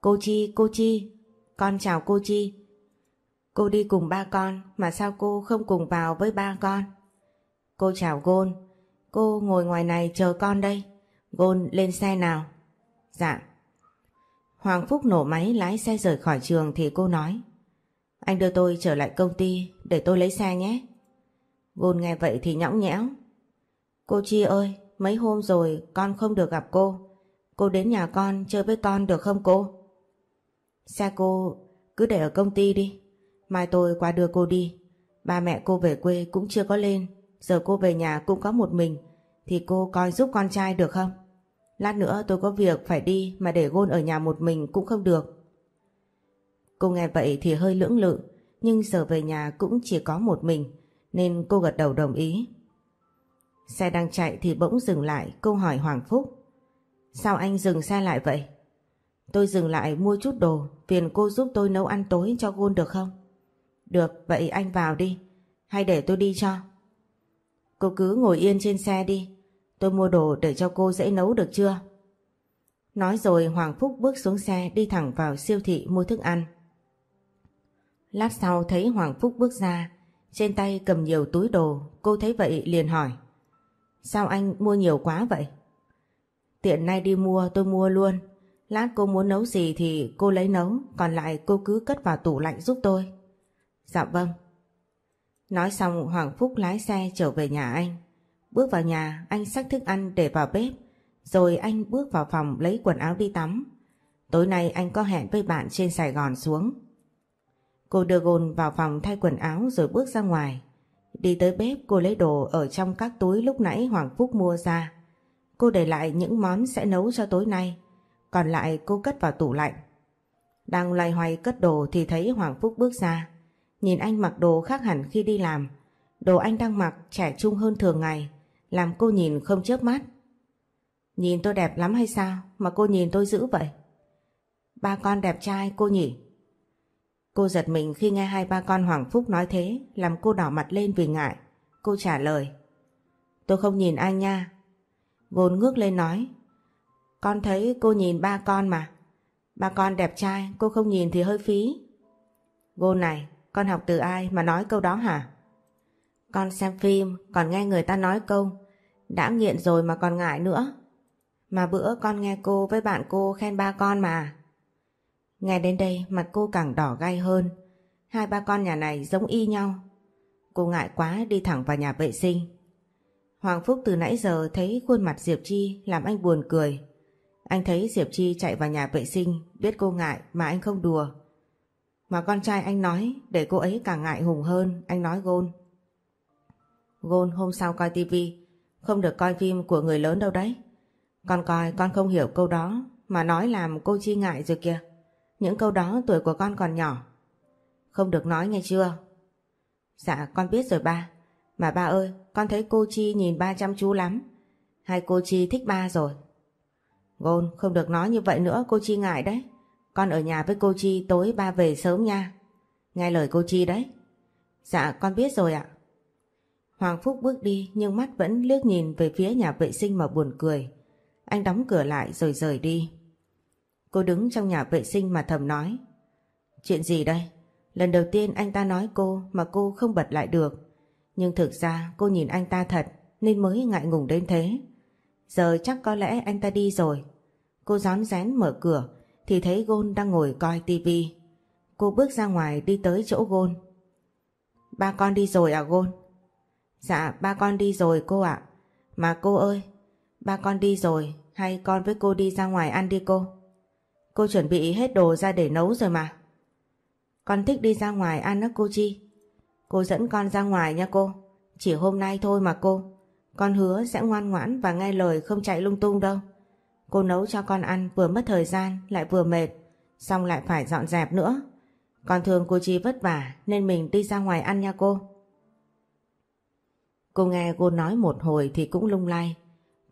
Cô Chi, cô Chi, con chào cô Chi. Cô đi cùng ba con mà sao cô không cùng vào với ba con? Cô chào Gôn, cô ngồi ngoài này chờ con đây. Gôn lên xe nào. Dạ. Hoàng Phúc nổ máy lái xe rời khỏi trường thì cô nói. Anh đưa tôi trở lại công ty để tôi lấy xe nhé. Gôn nghe vậy thì nhõng nhẽo. Cô Chi ơi, mấy hôm rồi con không được gặp cô. Cô đến nhà con chơi với con được không cô? Xe cô cứ để ở công ty đi. Mai tôi qua đưa cô đi. Ba mẹ cô về quê cũng chưa có lên. Giờ cô về nhà cũng có một mình. Thì cô coi giúp con trai được không? Lát nữa tôi có việc phải đi mà để gôn ở nhà một mình cũng không được. Cô nghe vậy thì hơi lưỡng lự. Nhưng giờ về nhà cũng chỉ có một mình. Nên cô gật đầu đồng ý. Xe đang chạy thì bỗng dừng lại cô hỏi Hoàng Phúc. Sao anh dừng xe lại vậy? Tôi dừng lại mua chút đồ, phiền cô giúp tôi nấu ăn tối cho Gôn được không? Được, vậy anh vào đi, hay để tôi đi cho? Cô cứ ngồi yên trên xe đi, tôi mua đồ để cho cô dễ nấu được chưa? Nói rồi Hoàng Phúc bước xuống xe đi thẳng vào siêu thị mua thức ăn. Lát sau thấy Hoàng Phúc bước ra, trên tay cầm nhiều túi đồ, cô thấy vậy liền hỏi. Sao anh mua nhiều quá vậy? Tiện nay đi mua tôi mua luôn, Lát cô muốn nấu gì thì cô lấy nấu, còn lại cô cứ cất vào tủ lạnh giúp tôi. Dạ vâng. Nói xong Hoàng Phúc lái xe trở về nhà anh. Bước vào nhà anh xách thức ăn để vào bếp, rồi anh bước vào phòng lấy quần áo đi tắm. Tối nay anh có hẹn với bạn trên Sài Gòn xuống. Cô đưa gôn vào phòng thay quần áo rồi bước ra ngoài. Đi tới bếp cô lấy đồ ở trong các túi lúc nãy Hoàng Phúc mua ra. Cô để lại những món sẽ nấu cho tối nay còn lại cô cất vào tủ lạnh. Đang loay hoay cất đồ thì thấy Hoàng Phúc bước ra. Nhìn anh mặc đồ khác hẳn khi đi làm. Đồ anh đang mặc trẻ trung hơn thường ngày, làm cô nhìn không chớp mắt. Nhìn tôi đẹp lắm hay sao mà cô nhìn tôi dữ vậy? Ba con đẹp trai cô nhỉ? Cô giật mình khi nghe hai ba con Hoàng Phúc nói thế, làm cô đỏ mặt lên vì ngại. Cô trả lời. Tôi không nhìn anh nha. Vốn ngước lên nói, con thấy cô nhìn ba con mà. Ba con đẹp trai, cô không nhìn thì hơi phí. Cô này, con học từ ai mà nói câu đó hả? Con xem phim, còn nghe người ta nói câu. Đã nghiện rồi mà còn ngại nữa. Mà bữa con nghe cô với bạn cô khen ba con mà. Nghe đến đây mặt cô càng đỏ gay hơn. Hai ba con nhà này giống y nhau. Cô ngại quá đi thẳng vào nhà vệ sinh. Hoàng Phúc từ nãy giờ thấy khuôn mặt Diệp Chi làm anh buồn cười. Anh thấy Diệp Chi chạy vào nhà vệ sinh, biết cô ngại mà anh không đùa. Mà con trai anh nói để cô ấy càng ngại hùng hơn, anh nói gôn. Gôn hôm sau coi tivi, không được coi phim của người lớn đâu đấy. Con coi con không hiểu câu đó mà nói làm cô Chi ngại rồi kìa. Những câu đó tuổi của con còn nhỏ. Không được nói nghe chưa? Dạ con biết rồi ba. Mà ba ơi, con thấy cô Chi nhìn ba chăm chú lắm. Hai cô Chi thích ba rồi, Gôn không được nói như vậy nữa cô Chi ngại đấy. Con ở nhà với cô Chi tối ba về sớm nha. Nghe lời cô Chi đấy. Dạ con biết rồi ạ. Hoàng Phúc bước đi nhưng mắt vẫn liếc nhìn về phía nhà vệ sinh mà buồn cười. Anh đóng cửa lại rồi rời đi. Cô đứng trong nhà vệ sinh mà thầm nói. Chuyện gì đây? Lần đầu tiên anh ta nói cô mà cô không bật lại được. Nhưng thực ra cô nhìn anh ta thật nên mới ngại ngùng đến thế. Giờ chắc có lẽ anh ta đi rồi. Cô gión rén mở cửa thì thấy Gôn đang ngồi coi tivi. Cô bước ra ngoài đi tới chỗ Gôn. Ba con đi rồi à Gôn? Dạ ba con đi rồi cô ạ. Mà cô ơi, ba con đi rồi hay con với cô đi ra ngoài ăn đi cô? Cô chuẩn bị hết đồ ra để nấu rồi mà. Con thích đi ra ngoài ăn đó cô Chi. Cô dẫn con ra ngoài nha cô. Chỉ hôm nay thôi mà cô. Con hứa sẽ ngoan ngoãn và nghe lời không chạy lung tung đâu. Cô nấu cho con ăn vừa mất thời gian lại vừa mệt. Xong lại phải dọn dẹp nữa. Con thường cô Chi vất vả nên mình đi ra ngoài ăn nha cô. Cô nghe Gôn nói một hồi thì cũng lung lay.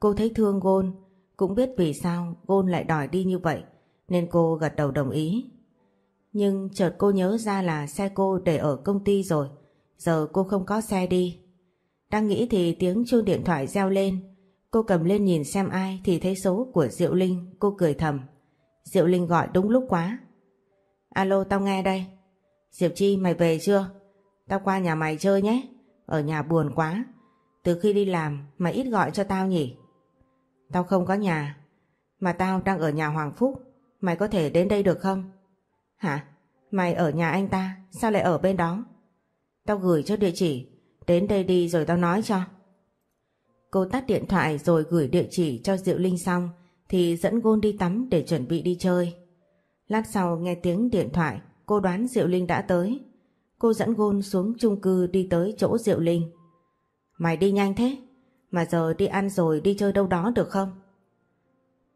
Cô thấy thương Gôn, cũng biết vì sao Gôn lại đòi đi như vậy nên cô gật đầu đồng ý. Nhưng chợt cô nhớ ra là xe cô để ở công ty rồi, giờ cô không có xe đi. Đang nghĩ thì tiếng chuông điện thoại reo lên, cô cầm lên nhìn xem ai thì thấy số của Diệu Linh, cô cười thầm. Diệu Linh gọi đúng lúc quá. Alo tao nghe đây. Diệp Chi mày về chưa? Tao qua nhà mày chơi nhé. Ở nhà buồn quá. Từ khi đi làm mày ít gọi cho tao nhỉ? Tao không có nhà. Mà tao đang ở nhà Hoàng Phúc. Mày có thể đến đây được không? Hả? Mày ở nhà anh ta, sao lại ở bên đó? Tao gửi cho địa chỉ, đến đây đi rồi tao nói cho. Cô tắt điện thoại rồi gửi địa chỉ cho Diệu Linh xong thì dẫn Gôn đi tắm để chuẩn bị đi chơi. Lát sau nghe tiếng điện thoại, cô đoán Diệu Linh đã tới. Cô dẫn Gôn xuống chung cư đi tới chỗ Diệu Linh. Mày đi nhanh thế, mà giờ đi ăn rồi đi chơi đâu đó được không?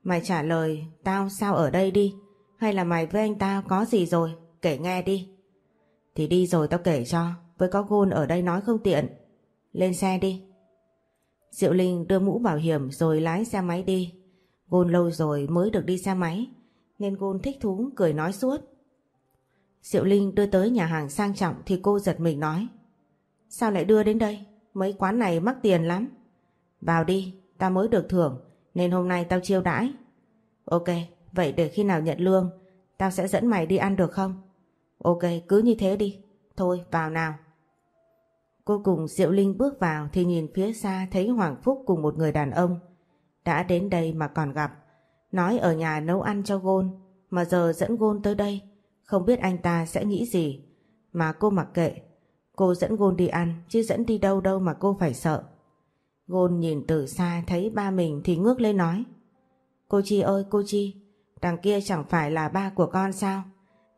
Mày trả lời tao sao ở đây đi Hay là mày với anh ta có gì rồi Kể nghe đi Thì đi rồi tao kể cho Với có gôn ở đây nói không tiện Lên xe đi Diệu Linh đưa mũ bảo hiểm rồi lái xe máy đi Gôn lâu rồi mới được đi xe máy Nên Gôn thích thú cười nói suốt Diệu Linh đưa tới nhà hàng sang trọng Thì cô giật mình nói Sao lại đưa đến đây Mấy quán này mắc tiền lắm Vào đi, ta mới được thưởng nên hôm nay tao chiêu đãi. Ok, vậy để khi nào nhận lương, tao sẽ dẫn mày đi ăn được không? Ok, cứ như thế đi. Thôi, vào nào. Cô cùng Diệu Linh bước vào thì nhìn phía xa thấy Hoàng Phúc cùng một người đàn ông. Đã đến đây mà còn gặp. Nói ở nhà nấu ăn cho Gôn, mà giờ dẫn Gôn tới đây. Không biết anh ta sẽ nghĩ gì. Mà cô mặc kệ. Cô dẫn Gôn đi ăn, chứ dẫn đi đâu đâu mà cô phải sợ. Gôn nhìn từ xa thấy ba mình thì ngước lên nói Cô Chi ơi cô Chi Đằng kia chẳng phải là ba của con sao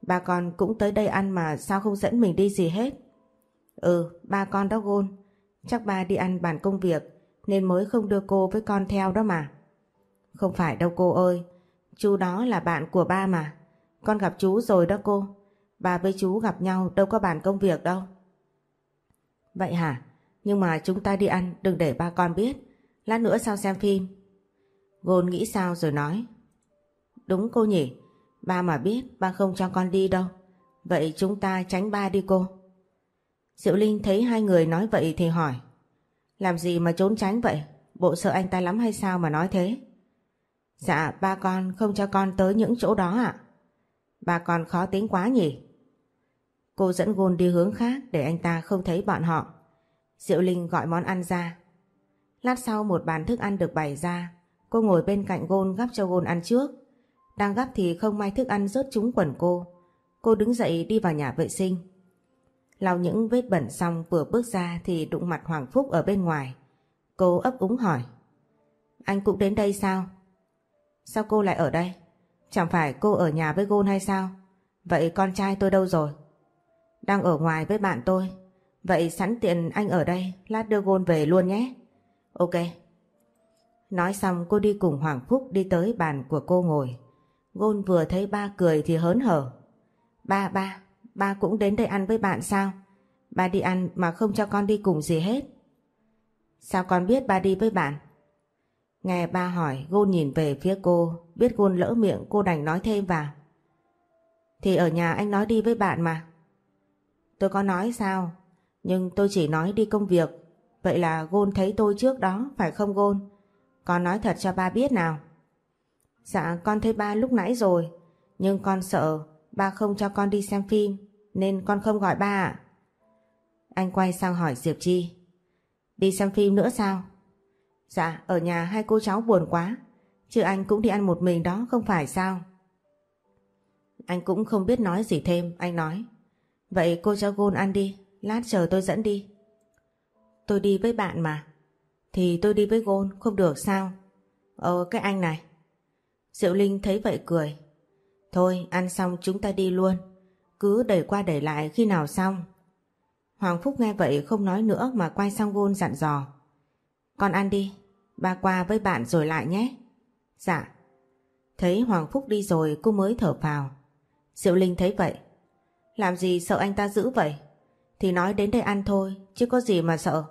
Ba con cũng tới đây ăn mà sao không dẫn mình đi gì hết Ừ ba con đó Gôn Chắc ba đi ăn bàn công việc, Nên mới không đưa cô với con theo đó mà Không phải đâu cô ơi, Chú đó là bạn của ba mà Con gặp chú rồi đó cô Ba với chú gặp nhau đâu có bàn công việc đâu Vậy hả nhưng mà chúng ta đi ăn, đừng để ba con biết. Lát nữa sao xem phim. Gôn nghĩ sao rồi nói. Đúng cô nhỉ. Ba mà biết, ba không cho con đi đâu. Vậy chúng ta tránh ba đi cô. Diệu Linh thấy hai người nói vậy thì hỏi. Làm gì mà trốn tránh vậy? Bộ sợ anh ta lắm hay sao mà nói thế? Dạ ba con không cho con tới những chỗ đó ạ. Ba con khó tính quá nhỉ? Cô dẫn Gôn đi hướng khác để anh ta không thấy bọn họ. Diệu Linh gọi món ăn ra. Lát sau một bàn thức ăn được bày ra, cô ngồi bên cạnh Gôn gắp cho Gôn ăn trước. Đang gắp thì không may thức ăn rớt trúng quần cô. Cô đứng dậy đi vào nhà vệ sinh. Lau những vết bẩn xong vừa bước ra thì đụng mặt Hoàng Phúc ở bên ngoài. Cô ấp úng hỏi. Anh cũng đến đây sao? Sao cô lại ở đây? Chẳng phải cô ở nhà với Gôn hay sao? Vậy con trai tôi đâu rồi? Đang ở ngoài với bạn tôi Vậy sẵn tiện anh ở đây, lát đưa Gôn về luôn nhé. Ok. Nói xong cô đi cùng Hoàng Phúc đi tới bàn của cô ngồi. Gôn vừa thấy ba cười thì hớn hở. Ba, ba, ba cũng đến đây ăn với bạn sao? Ba đi ăn mà không cho con đi cùng gì hết. Sao con biết ba đi với bạn? Nghe ba hỏi, Gôn nhìn về phía cô, biết Gôn lỡ miệng cô đành nói thêm vào. Thì ở nhà anh nói đi với bạn mà. Tôi có nói sao? Nhưng tôi chỉ nói đi công việc. Vậy là Gôn thấy tôi trước đó, phải không Gôn? Con nói thật cho ba biết nào. Dạ con thấy ba lúc nãy rồi. Nhưng con sợ ba không cho con đi xem phim. Nên con không gọi ba ạ. Anh quay sang hỏi Diệp Chi. Đi xem phim nữa sao? Dạ ở nhà hai cô cháu buồn quá. Chứ anh cũng đi ăn một mình đó không phải sao? Anh cũng không biết nói gì thêm, anh nói. Vậy cô cho Gôn ăn đi, Lát chờ tôi dẫn đi. Tôi đi với bạn mà. Thì tôi đi với Gôn, không được sao? Ờ, cái anh này. Diệu Linh thấy vậy cười. Thôi, ăn xong chúng ta đi luôn. Cứ đẩy qua đẩy lại khi nào xong. Hoàng Phúc nghe vậy không nói nữa mà quay sang Gôn dặn dò. Con ăn đi, ba qua với bạn rồi lại nhé. Dạ. Thấy Hoàng Phúc đi rồi cô mới thở phào. Diệu Linh thấy vậy. Làm gì sợ anh ta giữ vậy? Thì nói đến đây ăn thôi, chứ có gì mà sợ.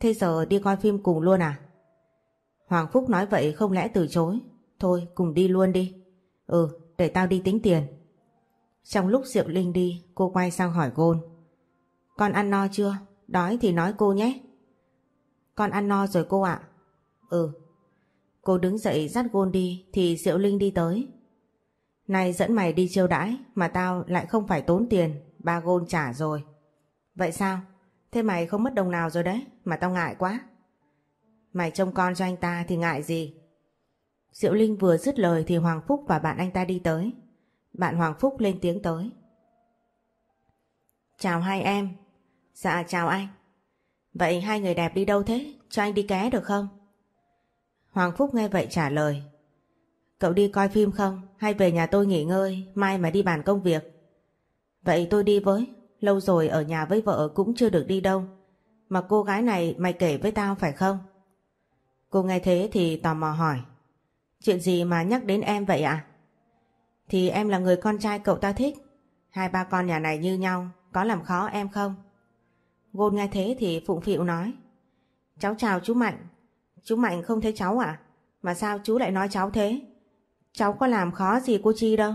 Thế giờ đi coi phim cùng luôn à? Hoàng Phúc nói vậy không lẽ từ chối. Thôi cùng đi luôn đi. Ừ, để tao đi tính tiền. Trong lúc Diệu Linh đi, cô quay sang hỏi Gôn. Con ăn no chưa? Đói thì nói cô nhé. Con ăn no rồi cô ạ. Ừ. Cô đứng dậy dắt Gôn đi thì Diệu Linh đi tới. Này dẫn mày đi chiêu đãi mà tao lại không phải tốn tiền, ba Gôn trả rồi. Vậy sao? Thế mày không mất đồng nào rồi đấy, mà tao ngại quá. Mày trông con cho anh ta thì ngại gì? Diệu Linh vừa dứt lời thì Hoàng Phúc và bạn anh ta đi tới. Bạn Hoàng Phúc lên tiếng tới. Chào hai em. Dạ chào anh. Vậy hai người đẹp đi đâu thế? Cho anh đi ké được không? Hoàng Phúc nghe vậy trả lời. Cậu đi coi phim không? Hay về nhà tôi nghỉ ngơi, mai mà đi bàn công việc? Vậy tôi đi với. Lâu rồi ở nhà với vợ cũng chưa được đi đâu. Mà cô gái này mày kể với tao phải không? Cô nghe thế thì tò mò hỏi. Chuyện gì mà nhắc đến em vậy ạ? Thì em là người con trai cậu ta thích. Hai ba con nhà này như nhau, có làm khó em không? Gôn nghe thế thì phụng phịu nói. Cháu chào chú Mạnh. Chú Mạnh không thấy cháu à? Mà sao chú lại nói cháu thế? Cháu có làm khó gì cô Chi đâu.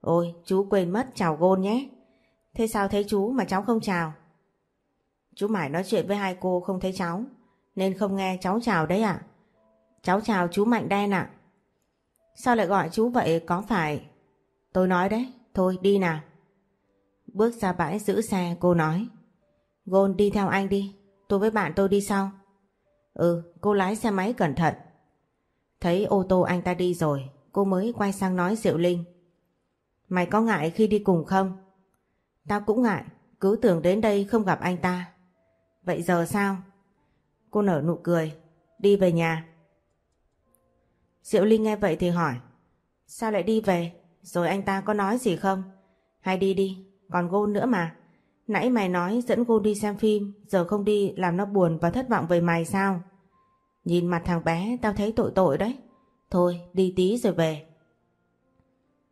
Ôi, chú quên mất chào Gôn nhé. Thế sao thấy chú mà cháu không chào? Chú Mải nói chuyện với hai cô không thấy cháu, nên không nghe cháu chào đấy ạ. Cháu chào chú Mạnh Đen ạ. Sao lại gọi chú vậy có phải... Tôi nói đấy, thôi đi nào. Bước ra bãi giữ xe cô nói. Gôn đi theo anh đi, tôi với bạn tôi đi sau. Ừ, cô lái xe máy cẩn thận. Thấy ô tô anh ta đi rồi, cô mới quay sang nói Diệu Linh. Mày có ngại khi đi cùng không? Tao cũng ngại, cứ tưởng đến đây không gặp anh ta. Vậy giờ sao? Cô nở nụ cười, đi về nhà. Diệu Linh nghe vậy thì hỏi, sao lại đi về? Rồi anh ta có nói gì không? Hay đi đi, còn Gôn nữa mà. Nãy mày nói dẫn Gôn đi xem phim, giờ không đi làm nó buồn và thất vọng về mày sao? Nhìn mặt thằng bé tao thấy tội tội đấy. Thôi đi tí rồi về.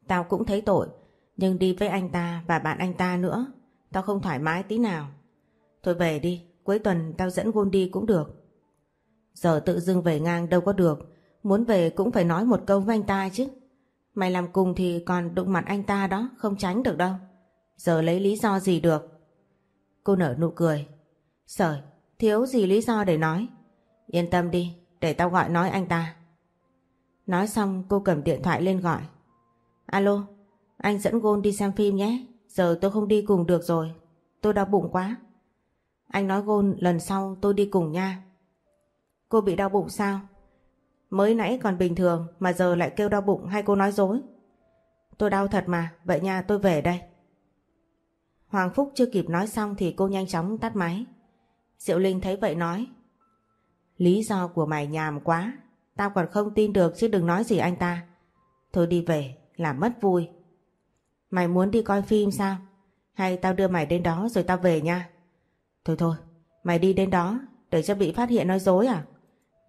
Tao cũng thấy tội, nhưng đi với anh ta và bạn anh ta nữa, tao không thoải mái tí nào. Thôi về đi, cuối tuần tao dẫn Gôn đi cũng được. Giờ tự dưng về ngang đâu có được, muốn về cũng phải nói một câu với anh ta chứ. Mày làm cùng thì còn đụng mặt anh ta đó, không tránh được đâu. Giờ lấy lý do gì được? Cô nở nụ cười. Sởi, thiếu gì lý do để nói. Yên tâm đi, để tao gọi nói anh ta. Nói xong cô cầm điện thoại lên gọi. Alo, anh dẫn Gôn đi xem phim nhé. Giờ tôi không đi cùng được rồi. Tôi đau bụng quá. Anh nói Gôn lần sau tôi đi cùng nha. Cô bị đau bụng sao? Mới nãy còn bình thường mà giờ lại kêu đau bụng hay cô nói dối? Tôi đau thật mà, vậy nha tôi về đây. Hoàng Phúc chưa kịp nói xong thì cô nhanh chóng tắt máy. Diệu Linh thấy vậy nói Lý do của mày nhàm quá Tao còn không tin được chứ đừng nói gì anh ta Thôi đi về Làm mất vui Mày muốn đi coi phim sao Hay tao đưa mày đến đó rồi tao về nha Thôi thôi Mày đi đến đó Để cho bị phát hiện nói dối à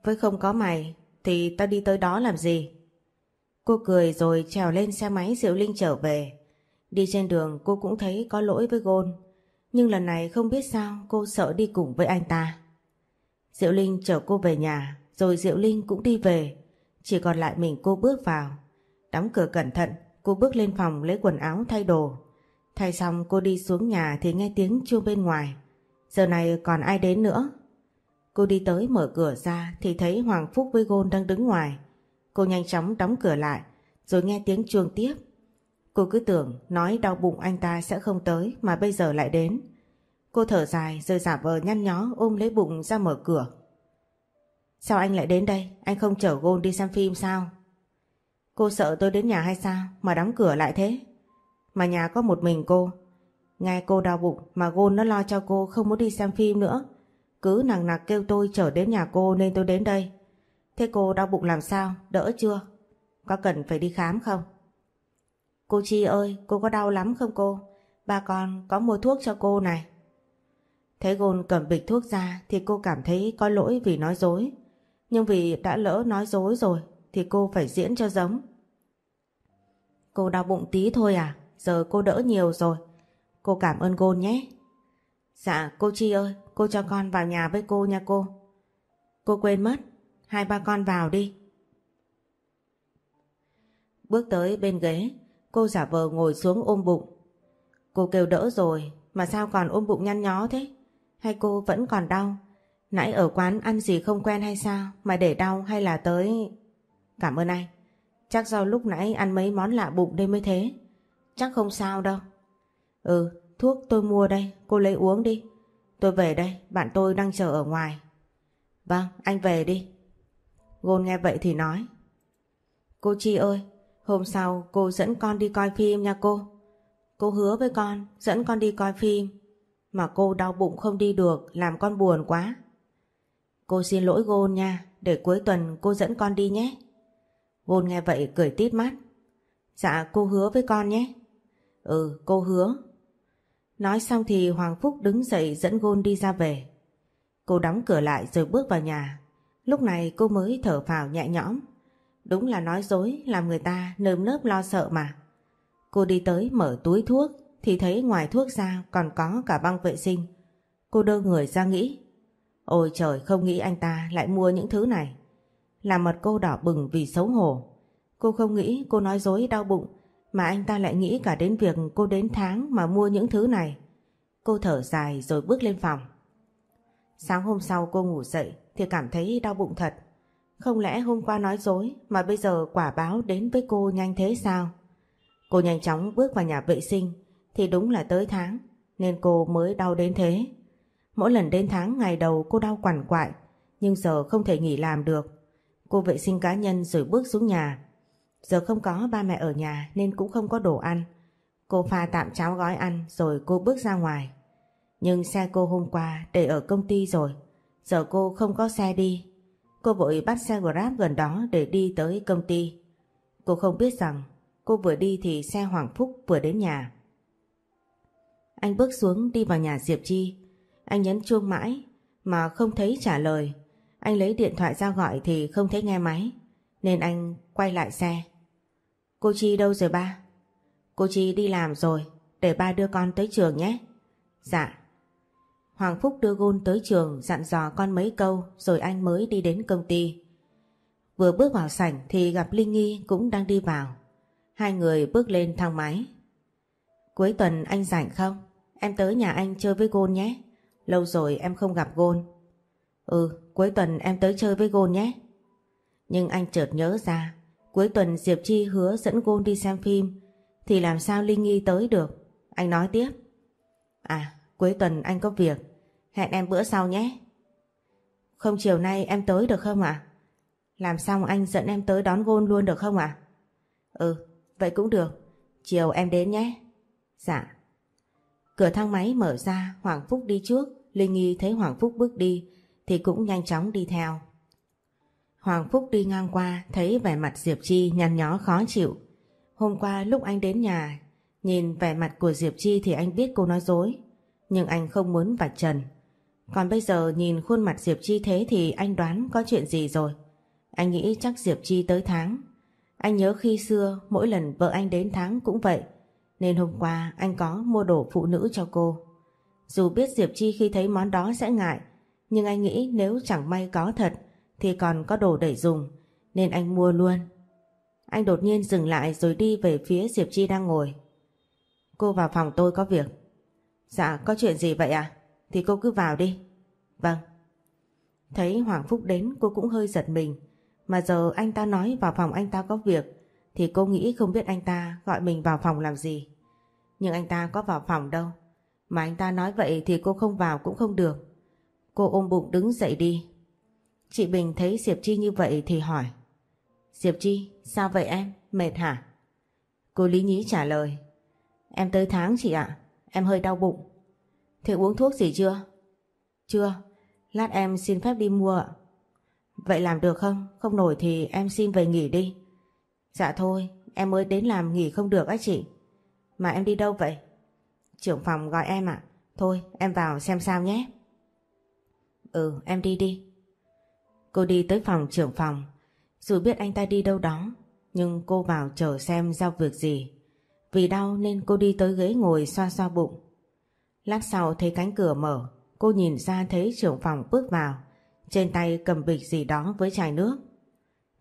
Với không có mày thì tao đi tới đó làm gì? Cô cười rồi trèo lên xe máy Diệu Linh trở về. Đi trên đường, cô cũng thấy có lỗi với Gôn. Nhưng lần này không biết sao cô sợ đi cùng với anh ta. Diệu Linh chở cô về nhà, Rồi Diệu Linh cũng đi về. Chỉ còn lại mình cô bước vào. Đóng cửa cẩn thận, Cô bước lên phòng lấy quần áo thay đồ. Thay xong, cô đi xuống nhà thì nghe tiếng chuông bên ngoài. Giờ này còn ai đến nữa? Cô đi tới mở cửa ra Thì thấy Hoàng Phúc với Gôn đang đứng ngoài. Cô nhanh chóng đóng cửa lại, Rồi nghe tiếng chuông tiếp. Cô cứ tưởng nói đau bụng anh ta sẽ không tới Mà bây giờ lại đến. Cô thở dài rồi giả vờ nhăn nhó ôm lấy bụng ra mở cửa. Sao anh lại đến đây? Anh không chở Gôn đi xem phim sao? Cô sợ tôi đến nhà hay sao Mà đóng cửa lại thế? Mà nhà có một mình cô. Nghe cô đau bụng mà Gôn nó lo cho cô không muốn đi xem phim nữa cứ nằng nặc kêu tôi trở đến nhà cô nên tôi đến đây. Thế cô đau bụng làm sao? Đỡ chưa? Có cần phải đi khám không? Cô Chi ơi, cô có đau lắm không cô? Ba con có mua thuốc cho cô này. thế Gôn cầm bịch thuốc ra thì cô cảm thấy có lỗi vì nói dối. Nhưng vì đã lỡ nói dối rồi thì cô phải diễn cho giống. Cô đau bụng tí thôi à? Giờ cô đỡ nhiều rồi. Cô cảm ơn Gôn nhé. Dạ cô Chi ơi, cô cho con vào nhà với cô nha cô. Cô quên mất, hai ba con vào đi. Bước tới bên ghế, cô giả vờ ngồi xuống ôm bụng. Cô kêu đỡ rồi, mà sao còn ôm bụng nhăn nhó thế? Hay cô vẫn còn đau? Nãy ở quán ăn gì không quen hay sao mà để đau hay là tới... Cảm ơn anh. Chắc do lúc nãy ăn mấy món lạ bụng đây mới thế. Chắc không sao đâu. Ừ, thuốc tôi mua đây, cô lấy uống đi. Tôi về đây, bạn tôi đang chờ ở ngoài. Vâng, anh về đi. Gôn nghe vậy thì nói. Cô Chi ơi, hôm sau cô dẫn con đi coi phim nha cô. Cô hứa với con dẫn con đi coi phim. Mà cô đau bụng không đi được, làm con buồn quá. Cô xin lỗi Gôn nha, để cuối tuần cô dẫn con đi nhé. Gôn nghe vậy cười tít mắt. Dạ cô hứa với con nhé. Ừ cô hứa. Nói xong thì Hoàng Phúc đứng dậy dẫn Gôn đi ra về. Cô đóng cửa lại rồi bước vào nhà. Lúc này cô mới thở phào nhẹ nhõm. Đúng là nói dối, làm người ta nơm nớp lo sợ mà. Cô đi tới mở túi thuốc, thì thấy ngoài thuốc ra còn có cả băng vệ sinh. Cô đơ người ra nghĩ. Ôi trời, không nghĩ anh ta lại mua những thứ này. Làm mặt cô đỏ bừng vì xấu hổ. Cô không nghĩ cô nói dối đau bụng mà anh ta lại nghĩ cả đến việc cô đến tháng mà mua những thứ này. Cô thở dài rồi bước lên phòng. Sáng hôm sau cô ngủ dậy thì cảm thấy đau bụng thật. Không lẽ hôm qua nói dối mà bây giờ quả báo đến với cô nhanh thế sao? Cô nhanh chóng bước vào nhà vệ sinh thì đúng là tới tháng nên cô mới đau đến thế. Mỗi lần đến tháng ngày đầu cô đau quằn quại nhưng giờ không thể nghỉ làm được. Cô vệ sinh cá nhân rồi bước xuống nhà. Giờ không có ba mẹ ở nhà nên cũng không có đồ ăn. Cô pha tạm cháo gói ăn rồi cô bước ra ngoài. Nhưng xe cô hôm qua để ở công ty rồi. Giờ cô không có xe đi. Cô vội bắt xe Grab gần đó để đi tới công ty. Cô không biết rằng cô vừa đi thì xe Hoàng Phúc vừa đến nhà. Anh bước xuống đi vào nhà Diệp Chi. Anh nhấn chuông mãi mà không thấy trả lời. Anh lấy điện thoại ra gọi thì không thấy nghe máy. Nên anh quay lại xe. Cô Chi đâu rồi ba? Cô Chi đi làm rồi. Để ba đưa con tới trường nhé. Dạ. Hoàng Phúc đưa Gôn tới trường dặn dò con mấy câu rồi anh mới đi đến công ty. Vừa bước vào sảnh thì gặp Linh Nghi cũng đang đi vào. Hai người bước lên thang máy. Cuối tuần anh rảnh không? Em tới nhà anh chơi với Gôn nhé. Lâu rồi em không gặp Gôn. Ừ, cuối tuần em tới chơi với Gôn nhé. Nhưng anh chợt nhớ ra, cuối tuần Diệp Chi hứa dẫn Gôn đi xem phim, thì làm sao Linh Nghi tới được? Anh nói tiếp. À, cuối tuần anh có việc, hẹn em bữa sau nhé. Không chiều nay em tới được không ạ? Làm xong anh dẫn em tới đón Gôn luôn được không ạ? Ừ, vậy cũng được. Chiều em đến nhé. Dạ. Cửa thang máy mở ra, Hoàng Phúc đi trước, Linh Nghi thấy Hoàng Phúc bước đi thì cũng nhanh chóng đi theo. Hoàng Phúc đi ngang qua thấy vẻ mặt Diệp Chi nhăn nhó khó chịu. Hôm qua lúc anh đến nhà, nhìn vẻ mặt của Diệp Chi thì anh biết cô nói dối, nhưng anh không muốn vạch trần. Còn bây giờ nhìn khuôn mặt Diệp Chi thế thì anh đoán có chuyện gì rồi. Anh nghĩ chắc Diệp Chi tới tháng. Anh nhớ khi xưa mỗi lần vợ anh đến tháng cũng vậy, nên hôm qua anh có mua đồ phụ nữ cho cô. Dù biết Diệp Chi khi thấy món đó sẽ ngại, nhưng anh nghĩ nếu chẳng may có thật thì còn có đồ để dùng, nên anh mua luôn. Anh đột nhiên dừng lại rồi đi về phía Diệp Chi đang ngồi. Cô vào phòng tôi có việc. Dạ có chuyện gì vậy à? Thì cô cứ vào đi. Vâng. Thấy Hoàng Phúc đến, cô cũng hơi giật mình. Mà giờ anh ta nói vào phòng anh ta có việc, thì cô nghĩ không biết anh ta gọi mình vào phòng làm gì. Nhưng anh ta có vào phòng đâu. Mà anh ta nói vậy thì cô không vào cũng không được. Cô ôm bụng đứng dậy đi. Chị Bình thấy Diệp Chi như vậy thì hỏi. Diệp Chi, sao vậy em? Mệt hả? Cô Lý Nhí trả lời. Em tới tháng chị ạ, em hơi đau bụng. Thế uống thuốc gì chưa? Chưa, Lát em xin phép đi mua ạ. Vậy làm được không? Không nổi thì em xin về nghỉ đi. Dạ thôi, em mới đến làm nghỉ không được á chị. Mà em đi đâu vậy? Trưởng phòng gọi em ạ. Thôi, em vào xem sao nhé. Ừ, em đi đi. Cô đi tới phòng trưởng phòng. Dù biết anh ta đi đâu đó, nhưng cô vào chờ xem giao việc gì. Vì đau nên cô đi tới ghế ngồi xoa xoa bụng. Lát sau thấy cánh cửa mở, cô nhìn ra thấy trưởng phòng bước vào, trên tay cầm bịch gì đó với chai nước.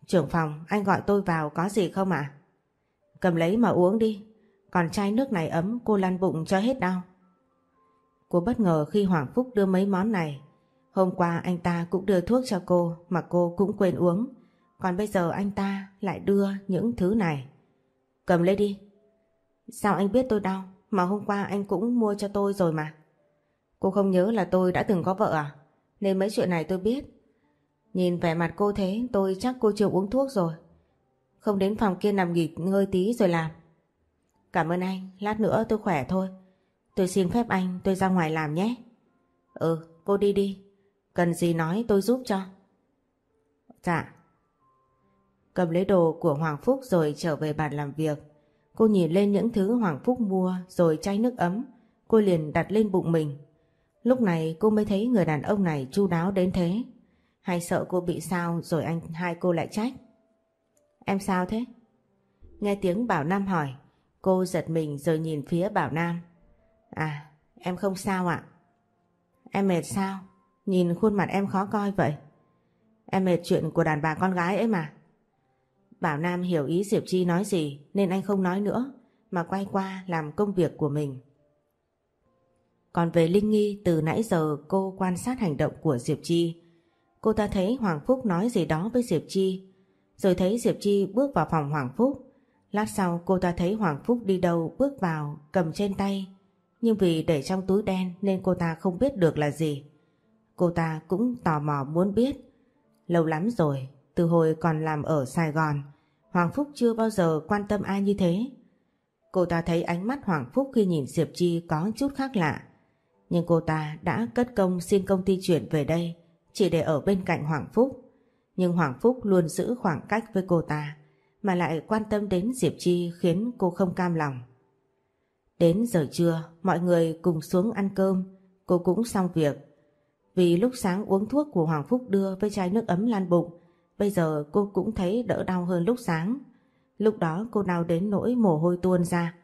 Trưởng phòng, anh gọi tôi vào có gì không ạ? Cầm lấy mà uống đi, còn chai nước này ấm cô lăn bụng cho hết đau. Cô bất ngờ khi Hoàng Phúc đưa mấy món này. Hôm qua anh ta cũng đưa thuốc cho cô mà cô cũng quên uống. Còn bây giờ anh ta lại đưa những thứ này. Cầm lấy đi. Sao anh biết tôi đau? Mà hôm qua anh cũng mua cho tôi rồi mà. Cô không nhớ là tôi đã từng có vợ à? Nên mấy chuyện này tôi biết. Nhìn vẻ mặt cô thế tôi chắc cô chưa uống thuốc rồi. Không đến phòng kia nằm nghỉ ngơi tí rồi làm. Cảm ơn anh, lát nữa tôi khỏe thôi. Tôi xin phép anh tôi ra ngoài làm nhé. Ừ, cô đi đi. Cần gì nói tôi giúp cho. Dạ. Cầm lấy đồ của Hoàng Phúc rồi trở về bàn làm việc. Cô nhìn lên những thứ Hoàng Phúc mua rồi chai nước ấm. Cô liền đặt lên bụng mình. Lúc này cô mới thấy người đàn ông này chu đáo đến thế. Hay sợ cô bị sao rồi anh hai cô lại trách. Em sao thế? Nghe tiếng Bảo Nam hỏi. Cô giật mình rồi nhìn phía Bảo Nam. À, em không sao ạ. Em mệt sao? Nhìn khuôn mặt em khó coi vậy. Em mệt chuyện của đàn bà con gái ấy mà. Bảo Nam hiểu ý Diệp Chi nói gì, nên anh không nói nữa, mà quay qua làm công việc của mình. Còn về Linh Nghi, từ nãy giờ cô quan sát hành động của Diệp Chi. Cô ta thấy Hoàng Phúc nói gì đó với Diệp Chi rồi thấy Diệp Chi bước vào phòng Hoàng Phúc. Lát sau cô ta thấy Hoàng Phúc đi đâu bước vào, cầm trên tay nhưng vì để trong túi đen nên cô ta không biết được là gì. Cô ta cũng tò mò muốn biết. Lâu lắm rồi, từ hồi còn làm ở Sài Gòn, Hoàng Phúc chưa bao giờ quan tâm ai như thế. Cô ta thấy ánh mắt Hoàng Phúc khi nhìn Diệp Chi có chút khác lạ. Nhưng cô ta đã cất công xin công ty chuyển về đây chỉ để ở bên cạnh Hoàng Phúc. Nhưng Hoàng Phúc luôn giữ khoảng cách với cô ta mà lại quan tâm đến Diệp Chi khiến cô không cam lòng. Đến giờ trưa, mọi người cùng xuống ăn cơm, cô cũng xong việc. Vì lúc sáng uống thuốc của Hoàng Phúc đưa với chai nước ấm lan bụng, bây giờ cô cũng thấy đỡ đau hơn lúc sáng. Lúc đó cô đau đến nỗi mồ hôi tuôn ra,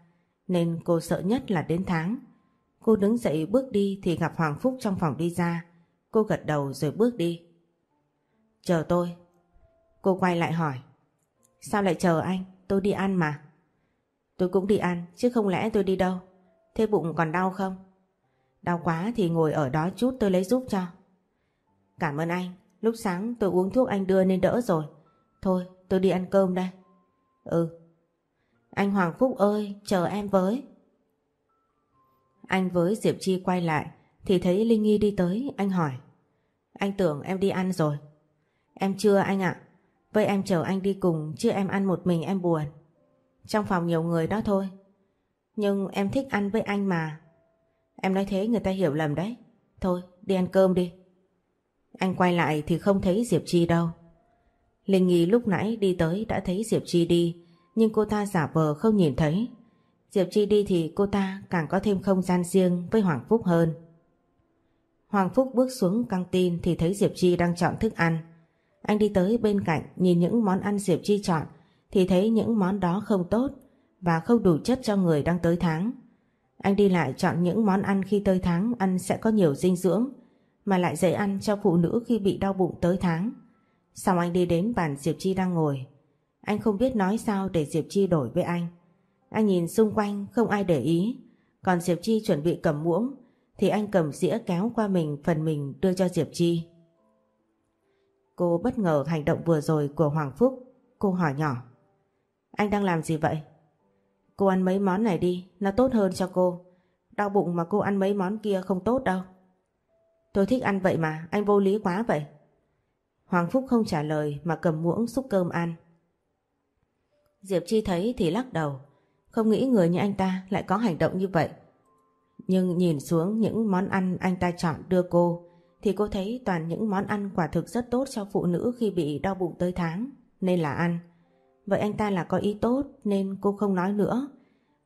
nên cô sợ nhất là đến tháng. Cô đứng dậy bước đi thì gặp Hoàng Phúc trong phòng đi ra. Cô gật đầu rồi bước đi. Chờ tôi. Cô quay lại hỏi. Sao lại chờ anh? Tôi đi ăn mà. Tôi cũng đi ăn chứ không lẽ tôi đi đâu. Thế bụng còn đau không? Đau quá thì ngồi ở đó chút tôi lấy giúp cho. Cảm ơn anh. Lúc sáng tôi uống thuốc anh đưa nên đỡ rồi. Thôi tôi đi ăn cơm đây. Ừ. Anh Hoàng Phúc ơi, chờ em với. Anh với Diệp Chi quay lại thì thấy Linh Nghi đi tới, anh hỏi. Anh tưởng em đi ăn rồi. Em chưa anh ạ. Vậy em chờ anh đi cùng chứ em ăn một mình em buồn. Trong phòng nhiều người đó thôi. Nhưng em thích ăn với anh mà. Em nói thế người ta hiểu lầm đấy. Thôi, đi ăn cơm đi. Anh quay lại thì không thấy Diệp Chi đâu. Linh Nghi lúc nãy đi tới đã thấy Diệp Chi đi, nhưng cô ta giả vờ không nhìn thấy. Diệp Chi đi thì cô ta càng có thêm không gian riêng với Hoàng Phúc hơn. Hoàng Phúc bước xuống căng tin thì thấy Diệp Chi đang chọn thức ăn. Anh đi tới bên cạnh nhìn những món ăn Diệp Chi chọn thì thấy những món đó không tốt và không đủ chất cho người đang tới tháng. Anh đi lại chọn những món ăn khi tới tháng, ăn sẽ có nhiều dinh dưỡng, mà lại dễ ăn cho phụ nữ khi bị đau bụng tới tháng. Xong anh đi đến bàn Diệp Chi đang ngồi. Anh không biết nói sao để Diệp Chi đổi với anh. Anh nhìn xung quanh, không ai để ý. Còn Diệp Chi chuẩn bị cầm muỗng, thì anh cầm dĩa kéo qua mình, phần mình đưa cho Diệp Chi. Cô bất ngờ hành động vừa rồi của Hoàng Phúc. Cô hỏi nhỏ. Anh đang làm gì vậy? Cô ăn mấy món này đi, nó tốt hơn cho cô. Đau bụng mà cô ăn mấy món kia không tốt đâu. Tôi thích ăn vậy mà, anh vô lý quá vậy. Hoàng Phúc không trả lời mà cầm muỗng xúc cơm ăn. Diệp Chi thấy thì lắc đầu, không nghĩ người như anh ta lại có hành động như vậy. Nhưng nhìn xuống những món ăn anh ta chọn đưa cô thì cô thấy toàn những món ăn quả thực rất tốt cho phụ nữ khi bị đau bụng tới tháng, nên là ăn. Vậy anh ta là có ý tốt nên cô không nói nữa.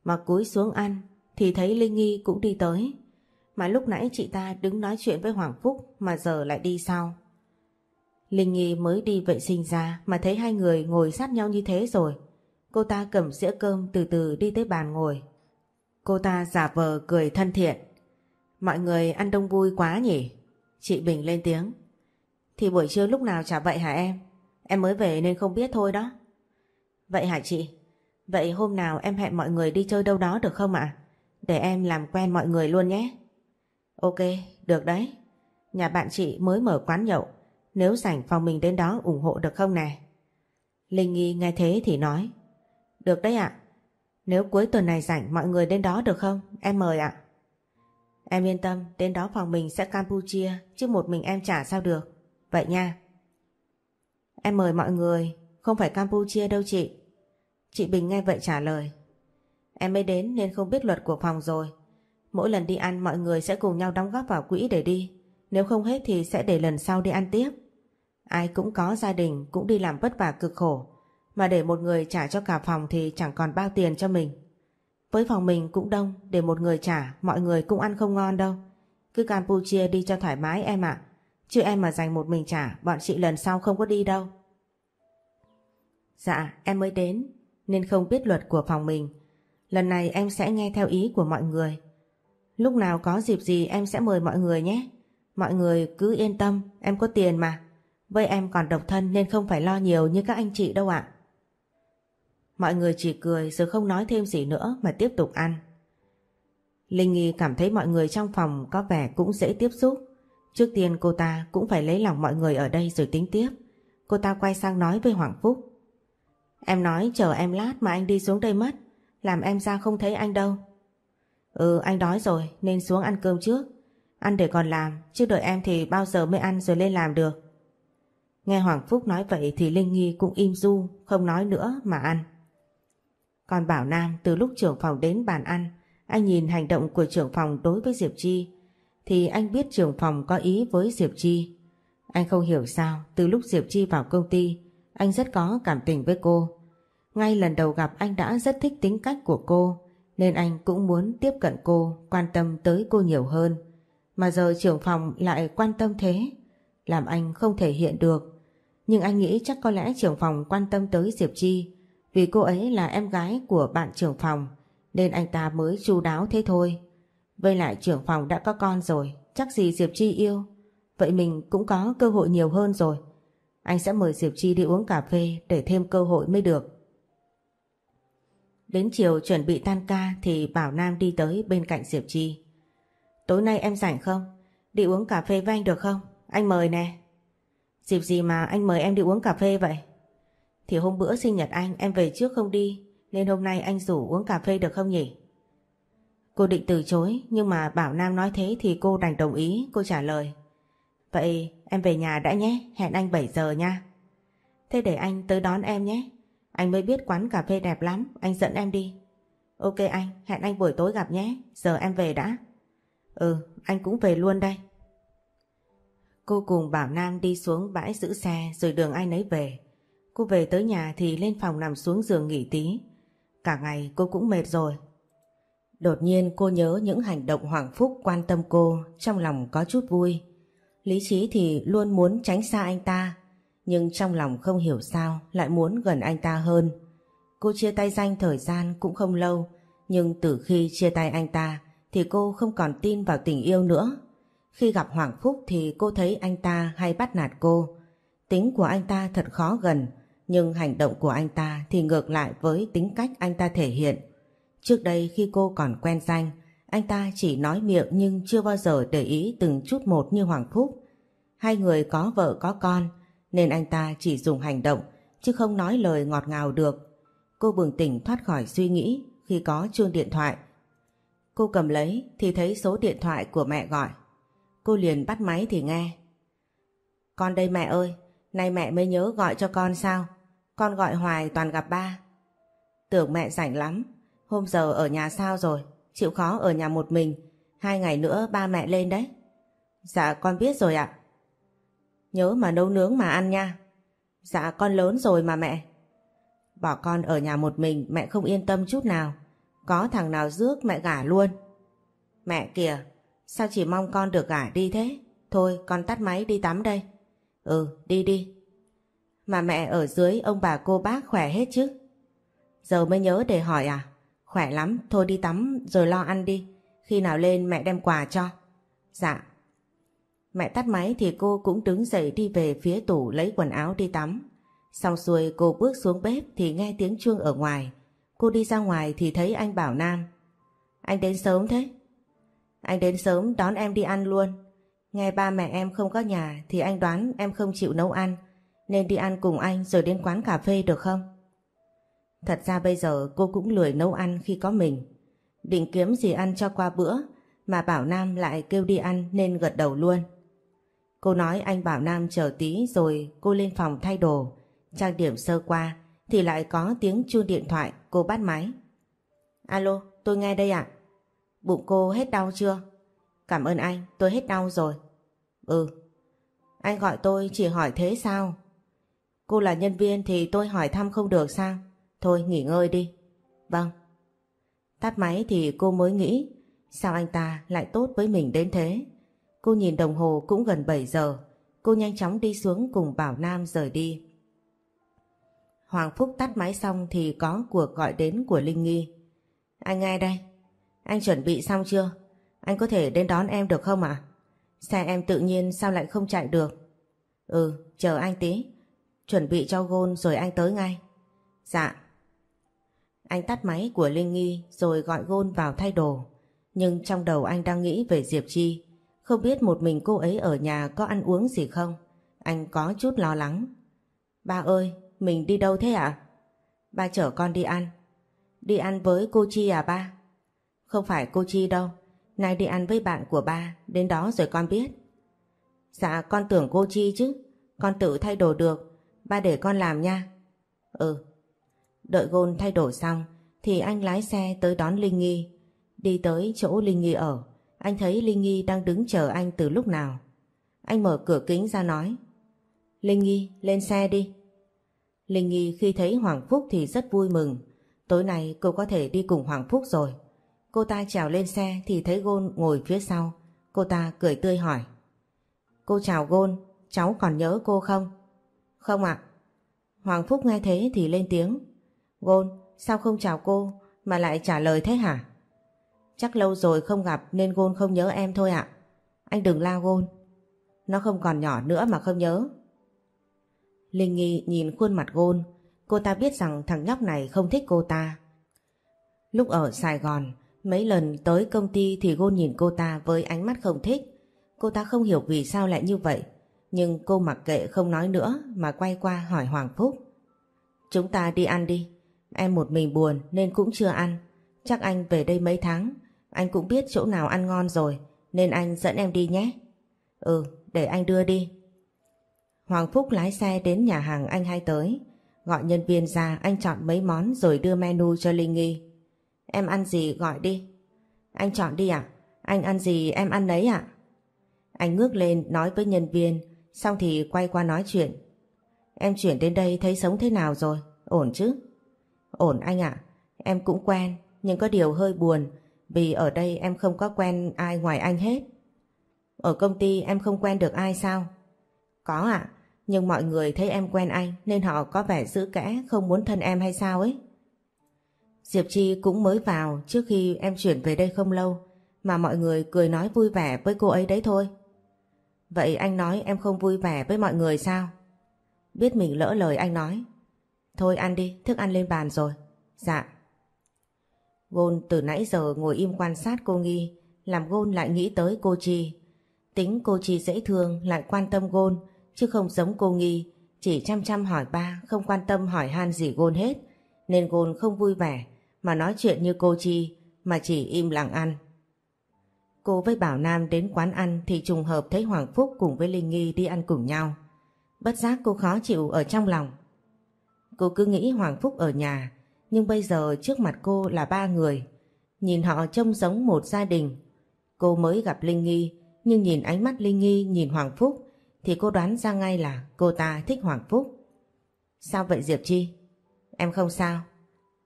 Mà cúi xuống ăn, thì thấy Linh Nghi cũng đi tới. Mà lúc nãy chị ta đứng nói chuyện với Hoàng Phúc, mà giờ lại đi sau. Linh Nghi mới đi vệ sinh ra, mà thấy hai người ngồi sát nhau như thế rồi. Cô ta cầm dĩa cơm từ từ đi tới bàn ngồi. Cô ta giả vờ cười thân thiện. Mọi người ăn đông vui quá nhỉ? Chị Bình lên tiếng. Thì buổi trưa lúc nào chả vậy hả em? Em mới về nên không biết thôi đó. Vậy hả chị? Vậy hôm nào em hẹn mọi người đi chơi đâu đó được không ạ? Để em làm quen mọi người luôn nhé. Ok, được đấy. Nhà bạn chị mới mở quán nhậu. Nếu rảnh phòng mình đến đó ủng hộ được không nè? Linh Nghi nghe thế thì nói. Được đấy ạ. Nếu cuối tuần này rảnh mọi người đến đó được không? Em mời ạ. Em yên tâm, đến đó phòng mình sẽ Campuchia, chứ một mình em trả sao được. Vậy nha. Em mời mọi người, không phải Campuchia đâu chị. Chị Bình nghe vậy trả lời. Em mới đến nên không biết luật của phòng rồi. Mỗi lần đi ăn mọi người sẽ cùng nhau đóng góp vào quỹ để đi. Nếu không hết thì sẽ để lần sau đi ăn tiếp. Ai cũng có gia đình cũng đi làm vất vả cực khổ. Mà để một người trả cho cả phòng thì chẳng còn bao tiền cho mình. Với phòng mình cũng đông, để một người trả, mọi người cũng ăn không ngon đâu. Cứ Campuchia đi cho thoải mái em ạ. Chứ em mà dành một mình trả, bọn chị lần sau không có đi đâu. Dạ, em mới đến, nên không biết luật của phòng mình. Lần này em sẽ nghe theo ý của mọi người. Lúc nào có dịp gì em sẽ mời mọi người nhé. Mọi người cứ yên tâm, em có tiền mà. Với em còn độc thân nên không phải lo nhiều như các anh chị đâu ạ. Mọi người chỉ cười rồi không nói thêm gì nữa mà tiếp tục ăn. Linh Nghi cảm thấy mọi người trong phòng có vẻ cũng dễ tiếp xúc. Trước tiên cô ta cũng phải lấy lòng mọi người ở đây rồi tính tiếp. Cô ta quay sang nói với Hoàng Phúc. Em nói chờ em lát mà anh đi xuống đây mất. Làm em ra không thấy anh đâu. Ừ anh đói rồi nên xuống ăn cơm trước. Ăn để còn làm chứ đợi em thì bao giờ mới ăn rồi lên làm được. Nghe Hoàng Phúc nói vậy thì Linh Nghi cũng im du không nói nữa mà ăn. Còn Bảo Nam từ lúc trưởng phòng đến bàn ăn, anh nhìn hành động của trưởng phòng đối với Diệp Chi, thì anh biết trưởng phòng có ý với Diệp Chi. Anh không hiểu sao, từ lúc Diệp Chi vào công ty, anh rất có cảm tình với cô. Ngay lần đầu gặp anh đã rất thích tính cách của cô, nên anh cũng muốn tiếp cận cô, quan tâm tới cô nhiều hơn. Mà giờ trưởng phòng lại quan tâm thế, làm anh không thể hiện được. Nhưng anh nghĩ chắc có lẽ trưởng phòng quan tâm tới Diệp Chi vì cô ấy là em gái của bạn trưởng phòng nên anh ta mới chu đáo thế thôi. Với lại trưởng phòng đã có con rồi, chắc gì Diệp Chi yêu. Vậy mình cũng có cơ hội nhiều hơn rồi. Anh sẽ mời Diệp Chi đi uống cà phê để thêm cơ hội mới được. Đến chiều chuẩn bị tan ca thì Bảo Nam đi tới bên cạnh Diệp Chi. Tối nay em rảnh không? Đi uống cà phê với anh được không? Anh mời nè. Dịp gì mà anh mời em đi uống cà phê vậy? Thì hôm bữa sinh nhật anh, em về trước không đi, Nên hôm nay anh rủ uống cà phê được không nhỉ Cô định từ chối, Nhưng mà Bảo Nam nói thế thì cô đành đồng ý, Cô trả lời Vậy em về nhà đã nhé, Hẹn anh 7 giờ nha Thế để anh tới đón em nhé anh mới biết quán cà phê đẹp lắm Anh dẫn em đi Ok anh hẹn anh buổi tối gặp nhé Giờ em về đã Ừ anh cũng về luôn đây Cô cùng Bảo Nam đi xuống bãi giữ xe rồi đường ai nấy về. Cô về tới nhà thì lên phòng nằm xuống giường nghỉ tí. Cả ngày cô cũng mệt rồi. Đột nhiên cô nhớ những hành động Hoàng Phúc quan tâm cô, trong lòng có chút vui. Lý trí thì luôn muốn tránh xa anh ta, nhưng trong lòng không hiểu sao lại muốn gần anh ta hơn. Cô chia tay danh thời gian cũng không lâu, nhưng từ khi chia tay anh ta thì cô không còn tin vào tình yêu nữa. Khi gặp Hoàng Phúc thì cô thấy anh ta hay bắt nạt cô. Tính của anh ta thật khó gần, nhưng hành động của anh ta thì ngược lại với tính cách anh ta thể hiện. Trước đây khi cô còn quen danh, anh ta chỉ nói miệng nhưng chưa bao giờ để ý từng chút một như Hoàng Phúc. Hai người có vợ có con, nên anh ta chỉ dùng hành động chứ không nói lời ngọt ngào được. Cô bừng tỉnh thoát khỏi suy nghĩ khi có chuông điện thoại. Cô cầm lấy thì thấy số điện thoại của mẹ gọi. Cô liền bắt máy thì nghe. Con đây mẹ ơi, nay mẹ mới nhớ gọi cho con sao? Con gọi hoài toàn gặp ba. Tưởng mẹ rảnh lắm. Hôm giờ ở nhà sao rồi? Chịu khó ở nhà một mình. Hai ngày nữa ba mẹ lên đấy. Dạ con biết rồi ạ. Nhớ mà nấu nướng mà ăn nha. Dạ con lớn rồi mà mẹ. Bỏ con ở nhà một mình mẹ không yên tâm chút nào. Có thằng nào rước mẹ gả luôn. Mẹ kìa, sao chỉ mong con được gả đi thế? Thôi con tắt máy đi tắm đây. Ừ, đi đi. Mà mẹ ở dưới ông bà cô bác khỏe hết chứ? Giờ mới nhớ để hỏi à? Khỏe lắm, thôi đi tắm rồi lo ăn đi. Khi nào lên mẹ đem quà cho. Dạ. Mẹ tắt máy thì cô cũng đứng dậy đi về phía tủ lấy quần áo đi tắm. Xong xuôi cô bước xuống bếp thì nghe tiếng chuông ở ngoài. Cô đi ra ngoài thì thấy anh Bảo Nam. Anh đến sớm thế? Anh đến sớm, đón em đi ăn luôn. Nghe ba mẹ em không có nhà thì anh đoán em không chịu nấu ăn. Nên đi ăn cùng anh rồi đến quán cà phê được không? Thật ra bây giờ cô cũng lười nấu ăn khi có mình. Định kiếm gì ăn cho qua bữa, mà Bảo Nam lại kêu đi ăn nên gật đầu luôn. Cô nói anh Bảo Nam chờ tí rồi cô lên phòng thay đồ. Trang điểm sơ qua thì lại có tiếng chuông điện thoại cô bắt máy. Alo, tôi nghe đây ạ. Bụng cô hết đau chưa? Cảm ơn anh, tôi hết đau rồi. Ừ. Anh gọi tôi chỉ hỏi thế sao? Cô là nhân viên thì tôi hỏi thăm không được sao? Thôi nghỉ ngơi đi. Vâng. Tắt máy thì cô mới nghĩ sao anh ta lại tốt với mình đến thế. Cô nhìn đồng hồ cũng gần 7 giờ. Cô nhanh chóng đi xuống cùng Bảo Nam rời đi. Hoàng Phúc tắt máy xong thì có cuộc gọi đến của Linh Nghi. Anh nghe đây. Anh chuẩn bị xong chưa? Anh có thể đến đón em được không ạ? Xe em tự nhiên sao lại không chạy được? Ừ, chờ anh tí. Chuẩn bị cho gôn rồi anh tới ngay. Dạ. Anh tắt máy của Linh Nghi rồi gọi gôn vào thay đồ. Nhưng trong đầu anh đang nghĩ về Diệp Chi. Không biết một mình cô ấy ở nhà có ăn uống gì không? Anh có chút lo lắng. Ba ơi, mình đi đâu thế ạ? Ba chở con đi ăn. Đi ăn với cô Chi à ba? Không phải cô Chi đâu. Nay đi ăn với bạn của ba, đến đó rồi con biết. Dạ con tưởng cô Chi chứ. Con tự thay đồ được. Ba để con làm nha. Ừ. Đợi Gôn thay đổi xong thì anh lái xe tới đón Linh Nghi. Đi tới chỗ Linh Nghi ở. Anh thấy Linh Nghi đang đứng chờ anh từ lúc nào. Anh mở cửa kính ra nói. Linh Nghi, lên xe đi. Linh Nghi khi thấy Hoàng Phúc thì rất vui mừng. Tối nay cô có thể đi cùng Hoàng Phúc rồi. Cô ta trèo lên xe thì thấy Gôn ngồi phía sau. Cô ta cười tươi hỏi. Cô chào Gôn, cháu còn nhớ cô không? Không ạ. Hoàng Phúc nghe thế thì lên tiếng. Gôn, sao không chào cô mà lại trả lời thế hả? Chắc lâu rồi không gặp nên Gôn không nhớ em thôi ạ. Anh đừng la Gôn. Nó không còn nhỏ nữa mà không nhớ. Linh Nghi nhìn khuôn mặt Gôn. Cô ta biết rằng thằng nhóc này không thích cô ta. Lúc ở Sài Gòn, mấy lần tới công ty thì Gôn nhìn cô ta với ánh mắt không thích. Cô ta không hiểu vì sao lại như vậy. Nhưng cô mặc kệ không nói nữa mà quay qua hỏi Hoàng Phúc. Chúng ta đi ăn đi. Em một mình buồn nên cũng chưa ăn. Chắc anh về đây mấy tháng. Anh cũng biết chỗ nào ăn ngon rồi. Nên anh dẫn em đi nhé. Ừ, để anh đưa đi. Hoàng Phúc lái xe đến nhà hàng anh hay tới. Gọi nhân viên ra anh chọn mấy món rồi đưa menu cho Linh Nghi. Em ăn gì gọi đi. Anh chọn đi ạ. Anh ăn gì em ăn đấy ạ. Anh ngước lên nói với nhân viên xong thì quay qua nói chuyện. Em chuyển đến đây thấy sống thế nào rồi? Ổn chứ? Ổn anh ạ. Em cũng quen nhưng có điều hơi buồn vì ở đây em không có quen ai ngoài anh hết. Ở công ty em không quen được ai sao? Có ạ. Nhưng mọi người thấy em quen anh nên họ có vẻ giữ kẽ không muốn thân em hay sao ấy. Diệp Chi cũng mới vào trước khi em chuyển về đây không lâu mà mọi người cười nói vui vẻ với cô ấy đấy thôi. Vậy anh nói em không vui vẻ với mọi người sao? Biết mình lỡ lời anh nói. Thôi ăn đi, thức ăn lên bàn rồi. Dạ. Gôn từ nãy giờ ngồi im quan sát cô Nghi, làm Gôn lại nghĩ tới cô Chi. Tính cô Chi dễ thương lại quan tâm Gôn, chứ không giống cô Nghi, chỉ chăm chăm hỏi ba, không quan tâm hỏi han gì Gôn hết, nên Gôn không vui vẻ, mà nói chuyện như cô Chi, mà chỉ im lặng ăn. Cô với Bảo Nam đến quán ăn thì trùng hợp thấy Hoàng Phúc cùng với Linh Nghi đi ăn cùng nhau. Bất giác cô khó chịu ở trong lòng. Cô cứ nghĩ Hoàng Phúc ở nhà, nhưng bây giờ trước mặt cô là ba người. Nhìn họ trông giống một gia đình. Cô mới gặp Linh Nghi Nhưng nhìn ánh mắt Linh Nghi nhìn Hoàng Phúc thì cô đoán ra ngay là cô ta thích Hoàng Phúc. Sao vậy Diệp Chi? Em không sao.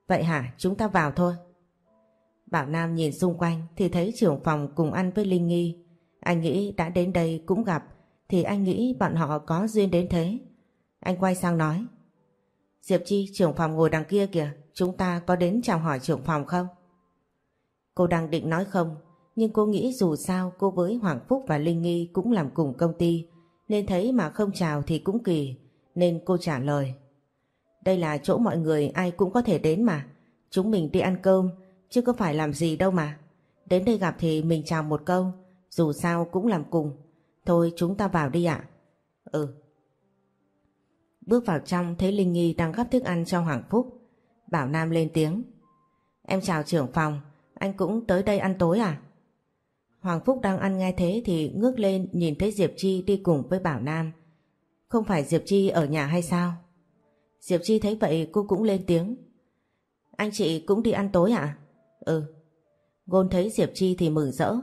Vậy hả? Chúng ta vào thôi. Bảo Nam nhìn xung quanh thì thấy trưởng phòng cùng ăn với Linh Nghi. Anh nghĩ đã đến đây cũng gặp thì anh nghĩ bọn họ có duyên đến thế. Anh quay sang nói. Diệp Chi trưởng phòng ngồi đằng kia kìa, chúng ta có đến chào hỏi trưởng phòng không? Cô đang định nói không, nhưng cô nghĩ dù sao cô với Hoàng Phúc và Linh Nghi cũng làm cùng công ty, nên thấy mà không chào thì cũng kỳ, nên cô trả lời. Đây là chỗ mọi người ai cũng có thể đến mà, chúng mình đi ăn cơm, chứ có phải làm gì đâu mà. Đến đây gặp thì mình chào một câu, dù sao cũng làm cùng. Thôi chúng ta vào đi ạ. Ừ. Bước vào trong thấy Linh Nghi đang gắp thức ăn cho Hoàng Phúc. Bảo Nam lên tiếng. Em chào trưởng phòng, anh cũng tới đây ăn tối à? Hoàng Phúc đang ăn nghe thế thì ngước lên nhìn thấy Diệp Chi đi cùng với Bảo Nam. Không phải Diệp Chi ở nhà hay sao? Diệp Chi thấy vậy cô cũng lên tiếng. Anh chị cũng đi ăn tối à? Ừ. Gôn thấy Diệp Chi thì mừng rỡ.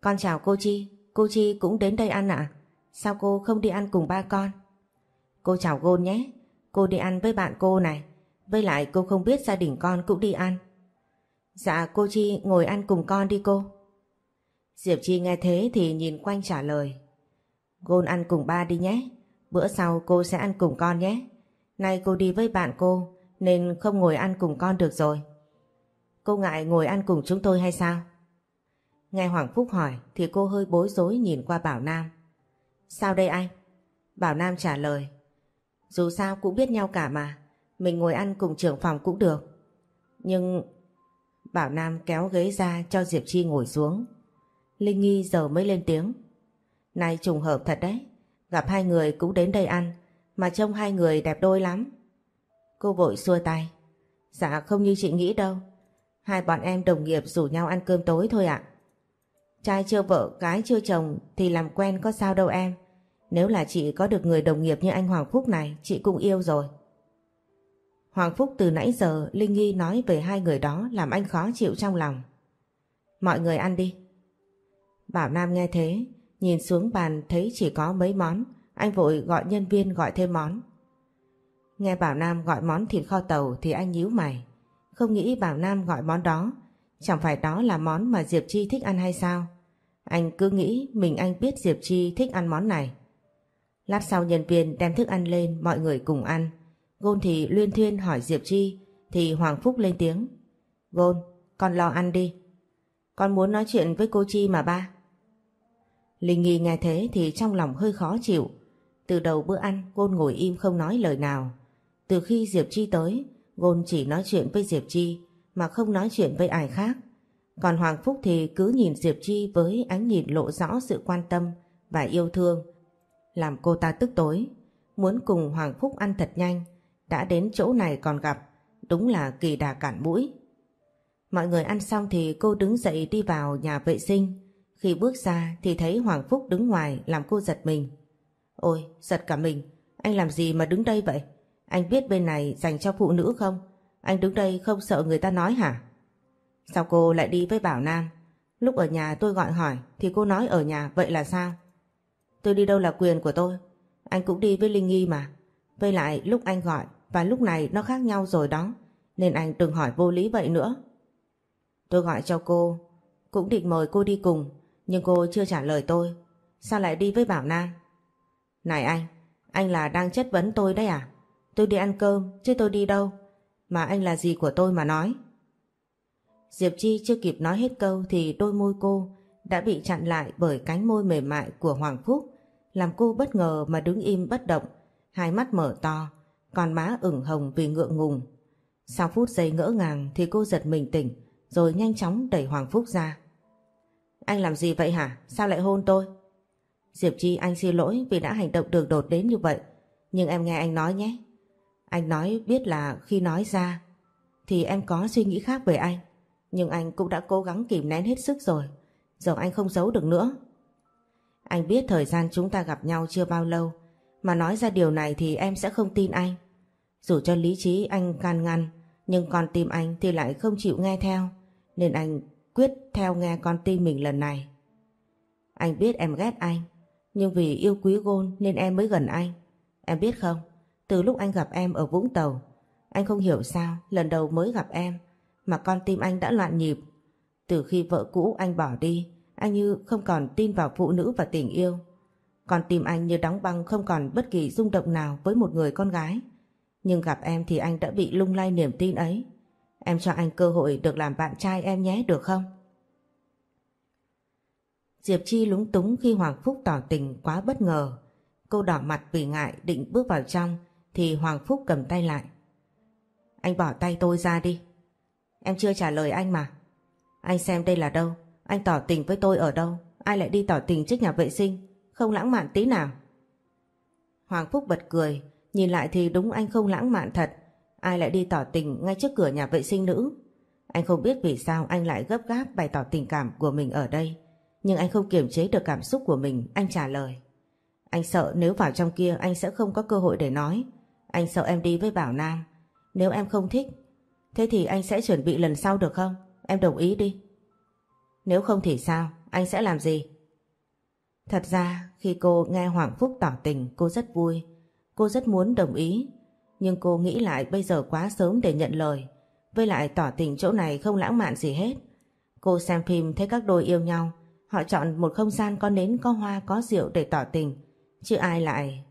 Con chào cô Chi, cô Chi cũng đến đây ăn ạ. Sao cô không đi ăn cùng ba con? Cô chào Gôn nhé, cô đi ăn với bạn cô này. Với lại cô không biết gia đình con cũng đi ăn. Dạ cô Chi, ngồi ăn cùng con đi cô. Diệp Chi nghe thế thì nhìn quanh trả lời. Gôn ăn cùng ba đi nhé. Bữa sau cô sẽ ăn cùng con nhé. Nay cô đi với bạn cô, nên không ngồi ăn cùng con được rồi. Cô ngại ngồi ăn cùng chúng tôi hay sao? Nghe Hoàng Phúc hỏi thì cô hơi bối rối nhìn qua Bảo Nam. Sao đây anh? Bảo Nam trả lời. Dù sao cũng biết nhau cả mà. Mình ngồi ăn cùng trưởng phòng cũng được. Nhưng... Bảo Nam kéo ghế ra cho Diệp Chi ngồi xuống. Linh Nghi giờ mới lên tiếng. Này trùng hợp thật đấy. Gặp hai người cũng đến đây ăn. Mà trông hai người đẹp đôi lắm. Cô vội xua tay. Dạ không như chị nghĩ đâu. Hai bọn em đồng nghiệp rủ nhau ăn cơm tối thôi ạ. Trai chưa vợ, gái chưa chồng thì làm quen có sao đâu em. Nếu là chị có được người đồng nghiệp như anh Hoàng Phúc này, chị cũng yêu rồi. Hoàng Phúc từ nãy giờ Linh Nghi nói về hai người đó làm anh khó chịu trong lòng. Mọi người ăn đi. Bảo Nam nghe thế, nhìn xuống bàn thấy chỉ có mấy món, anh vội gọi nhân viên gọi thêm món. Nghe Bảo Nam gọi món thịt kho tàu thì anh nhíu mày. Không nghĩ Bảo Nam gọi món đó, chẳng phải đó là món mà Diệp Chi thích ăn hay sao? Anh cứ nghĩ mình anh biết Diệp Chi thích ăn món này. Lát sau nhân viên đem thức ăn lên mọi người cùng ăn. Gôn thì luyên thuyên hỏi Diệp Chi thì Hoàng Phúc lên tiếng. Gôn, con lo ăn đi. Con muốn nói chuyện với cô Chi mà ba. Linh Nghi nghe thế thì trong lòng hơi khó chịu. Từ đầu bữa ăn Gôn ngồi im không nói lời nào. Từ khi Diệp Chi tới, Gôn chỉ nói chuyện với Diệp Chi mà không nói chuyện với ai khác. Còn Hoàng Phúc thì cứ nhìn Diệp Chi với ánh nhìn lộ rõ sự quan tâm và yêu thương. Làm cô ta tức tối, muốn cùng Hoàng Phúc ăn thật nhanh, đã đến chỗ này còn gặp, đúng là kỳ đà cản mũi. Mọi người ăn xong thì cô đứng dậy đi vào nhà vệ sinh. Khi bước ra thì thấy Hoàng Phúc đứng ngoài làm cô giật mình. Ôi, giật cả mình, anh làm gì mà đứng đây vậy? Anh biết bên này dành cho phụ nữ không? Anh đứng đây không sợ người ta nói hả? Sao cô lại đi với Bảo Nam? Lúc ở nhà tôi gọi hỏi thì cô nói ở nhà vậy là sao? Tôi đi đâu là quyền của tôi. Anh cũng đi với Linh Nghi mà. Với lại lúc anh gọi và lúc này nó khác nhau rồi đó. Nên anh đừng hỏi vô lý vậy nữa. Tôi gọi cho cô. Cũng định mời cô đi cùng. Nhưng cô chưa trả lời tôi. Sao lại đi với Bảo Nam? Này anh, anh là đang chất vấn tôi đấy à? Tôi đi ăn cơm chứ tôi đi đâu. Mà anh là gì của tôi mà nói? Diệp Chi chưa kịp nói hết câu thì đôi môi cô đã bị chặn lại bởi cánh môi mềm mại của Hoàng Phúc làm cô bất ngờ mà đứng im bất động hai mắt mở to còn má ửng hồng vì ngượng ngùng. Sau phút giây ngỡ ngàng thì cô giật mình tỉnh, rồi nhanh chóng đẩy Hoàng Phúc ra. Anh làm gì vậy hả? Sao lại hôn tôi? Diệp Chi, anh xin lỗi vì đã hành động đường đột đến như vậy. Nhưng em nghe anh nói nhé. Anh nói biết là khi nói ra thì em có suy nghĩ khác về anh. Nhưng anh cũng đã cố gắng kìm nén hết sức rồi. Giờ anh không giấu được nữa. Anh biết thời gian chúng ta gặp nhau chưa bao lâu, mà nói ra điều này thì em sẽ không tin anh. Dù cho lý trí anh can ngăn nhưng con tim anh thì lại không chịu nghe theo nên anh quyết theo nghe con tim mình lần này. Anh biết em ghét anh, nhưng vì yêu quý Gôn nên em mới gần anh. Em biết không, từ lúc anh gặp em ở Vũng Tàu, anh không hiểu sao lần đầu mới gặp em mà con tim anh đã loạn nhịp. Từ khi vợ cũ anh bỏ đi, anh như không còn tin vào phụ nữ và tình yêu. Con tim anh như đóng băng không còn bất kỳ rung động nào với một người con gái. Nhưng gặp em thì anh đã bị lung lay niềm tin ấy. Em cho anh cơ hội được làm bạn trai em nhé được không? Diệp Chi lúng túng khi Hoàng Phúc tỏ tình quá bất ngờ. Cô đỏ mặt vì ngại định bước vào trong thì Hoàng Phúc cầm tay lại. Anh bỏ tay tôi ra đi. Em chưa trả lời anh mà. Anh xem đây là đâu? Anh tỏ tình với tôi ở đâu? Ai lại đi tỏ tình trước nhà vệ sinh? Không lãng mạn tí nào. Hoàng Phúc bật cười, nhìn lại thì đúng anh không lãng mạn thật. Ai lại đi tỏ tình ngay trước cửa nhà vệ sinh nữ? Anh không biết vì sao anh lại gấp gáp bày tỏ tình cảm của mình ở đây. Nhưng anh không kiềm chế được cảm xúc của mình, anh trả lời. Anh sợ nếu vào trong kia anh sẽ không có cơ hội để nói. Anh sợ em đi với Bảo Nam. Nếu em không thích, thế thì anh sẽ chuẩn bị lần sau được không? Em đồng ý đi. Nếu không thì sao? Anh sẽ làm gì? Thật ra khi cô nghe Hoàng Phúc tỏ tình cô rất vui. Cô rất muốn đồng ý. Nhưng cô nghĩ lại bây giờ quá sớm để nhận lời. Với lại tỏ tình chỗ này không lãng mạn gì hết. Cô xem phim thấy các đôi yêu nhau. Họ chọn một không gian có nến, có hoa, có rượu để tỏ tình. Chứ ai lại...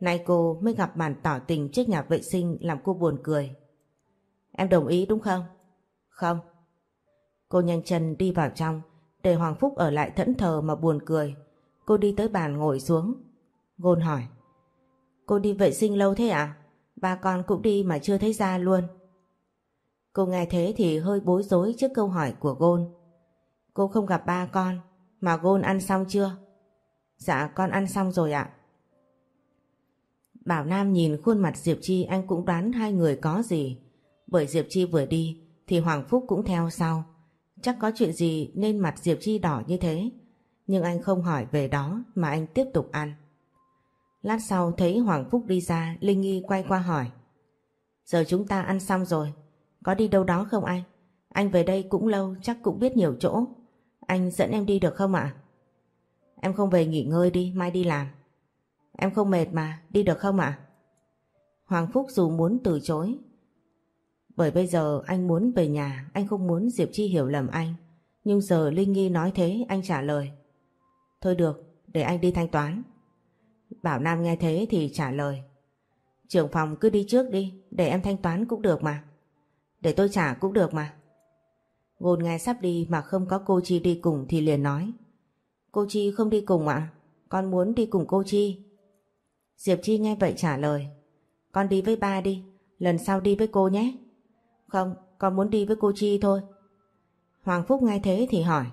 Nay cô mới gặp màn tỏ tình trước nhà vệ sinh làm cô buồn cười. Em đồng ý đúng không? Không. Cô nhanh chân đi vào trong, để Hoàng Phúc ở lại thẫn thờ mà buồn cười. Cô đi tới bàn ngồi xuống. Gôn hỏi. Cô đi vệ sinh lâu thế à? Ba con cũng đi mà chưa thấy ra luôn. Cô nghe thế thì hơi bối rối trước câu hỏi của Gôn. Cô không gặp ba con, mà Gôn ăn xong chưa? Dạ con ăn xong rồi ạ. Bảo Nam nhìn khuôn mặt Diệp Chi anh cũng đoán hai người có gì. Bởi Diệp Chi vừa đi thì Hoàng Phúc cũng theo sau. Chắc có chuyện gì nên mặt Diệp Chi đỏ như thế. Nhưng anh không hỏi về đó mà anh tiếp tục ăn. Lát sau thấy Hoàng Phúc đi ra, Linh Nghi quay qua hỏi. Giờ chúng ta ăn xong rồi, có đi đâu đó không anh? Anh về đây cũng lâu, chắc cũng biết nhiều chỗ. Anh dẫn em đi được không ạ? Em không về nghỉ ngơi đi, mai đi làm. Em không mệt mà, đi được không ạ? Hoàng Phúc dù muốn từ chối. Bởi bây giờ anh muốn về nhà, anh không muốn Diệp Chi hiểu lầm anh. Nhưng giờ Linh Nghi nói thế, anh trả lời. Thôi được, để anh đi thanh toán. Bảo Nam nghe thế thì trả lời. Trưởng phòng cứ đi trước đi, để em thanh toán cũng được mà. Để tôi trả cũng được mà. Ngôn nghe sắp đi mà không có cô Chi đi cùng thì liền nói. Cô Chi không đi cùng ạ? Con muốn đi cùng cô Chi. Diệp Chi nghe vậy trả lời. Con đi với ba đi, lần sau đi với cô nhé. Không, con muốn đi với cô Chi thôi. Hoàng Phúc nghe thế thì hỏi.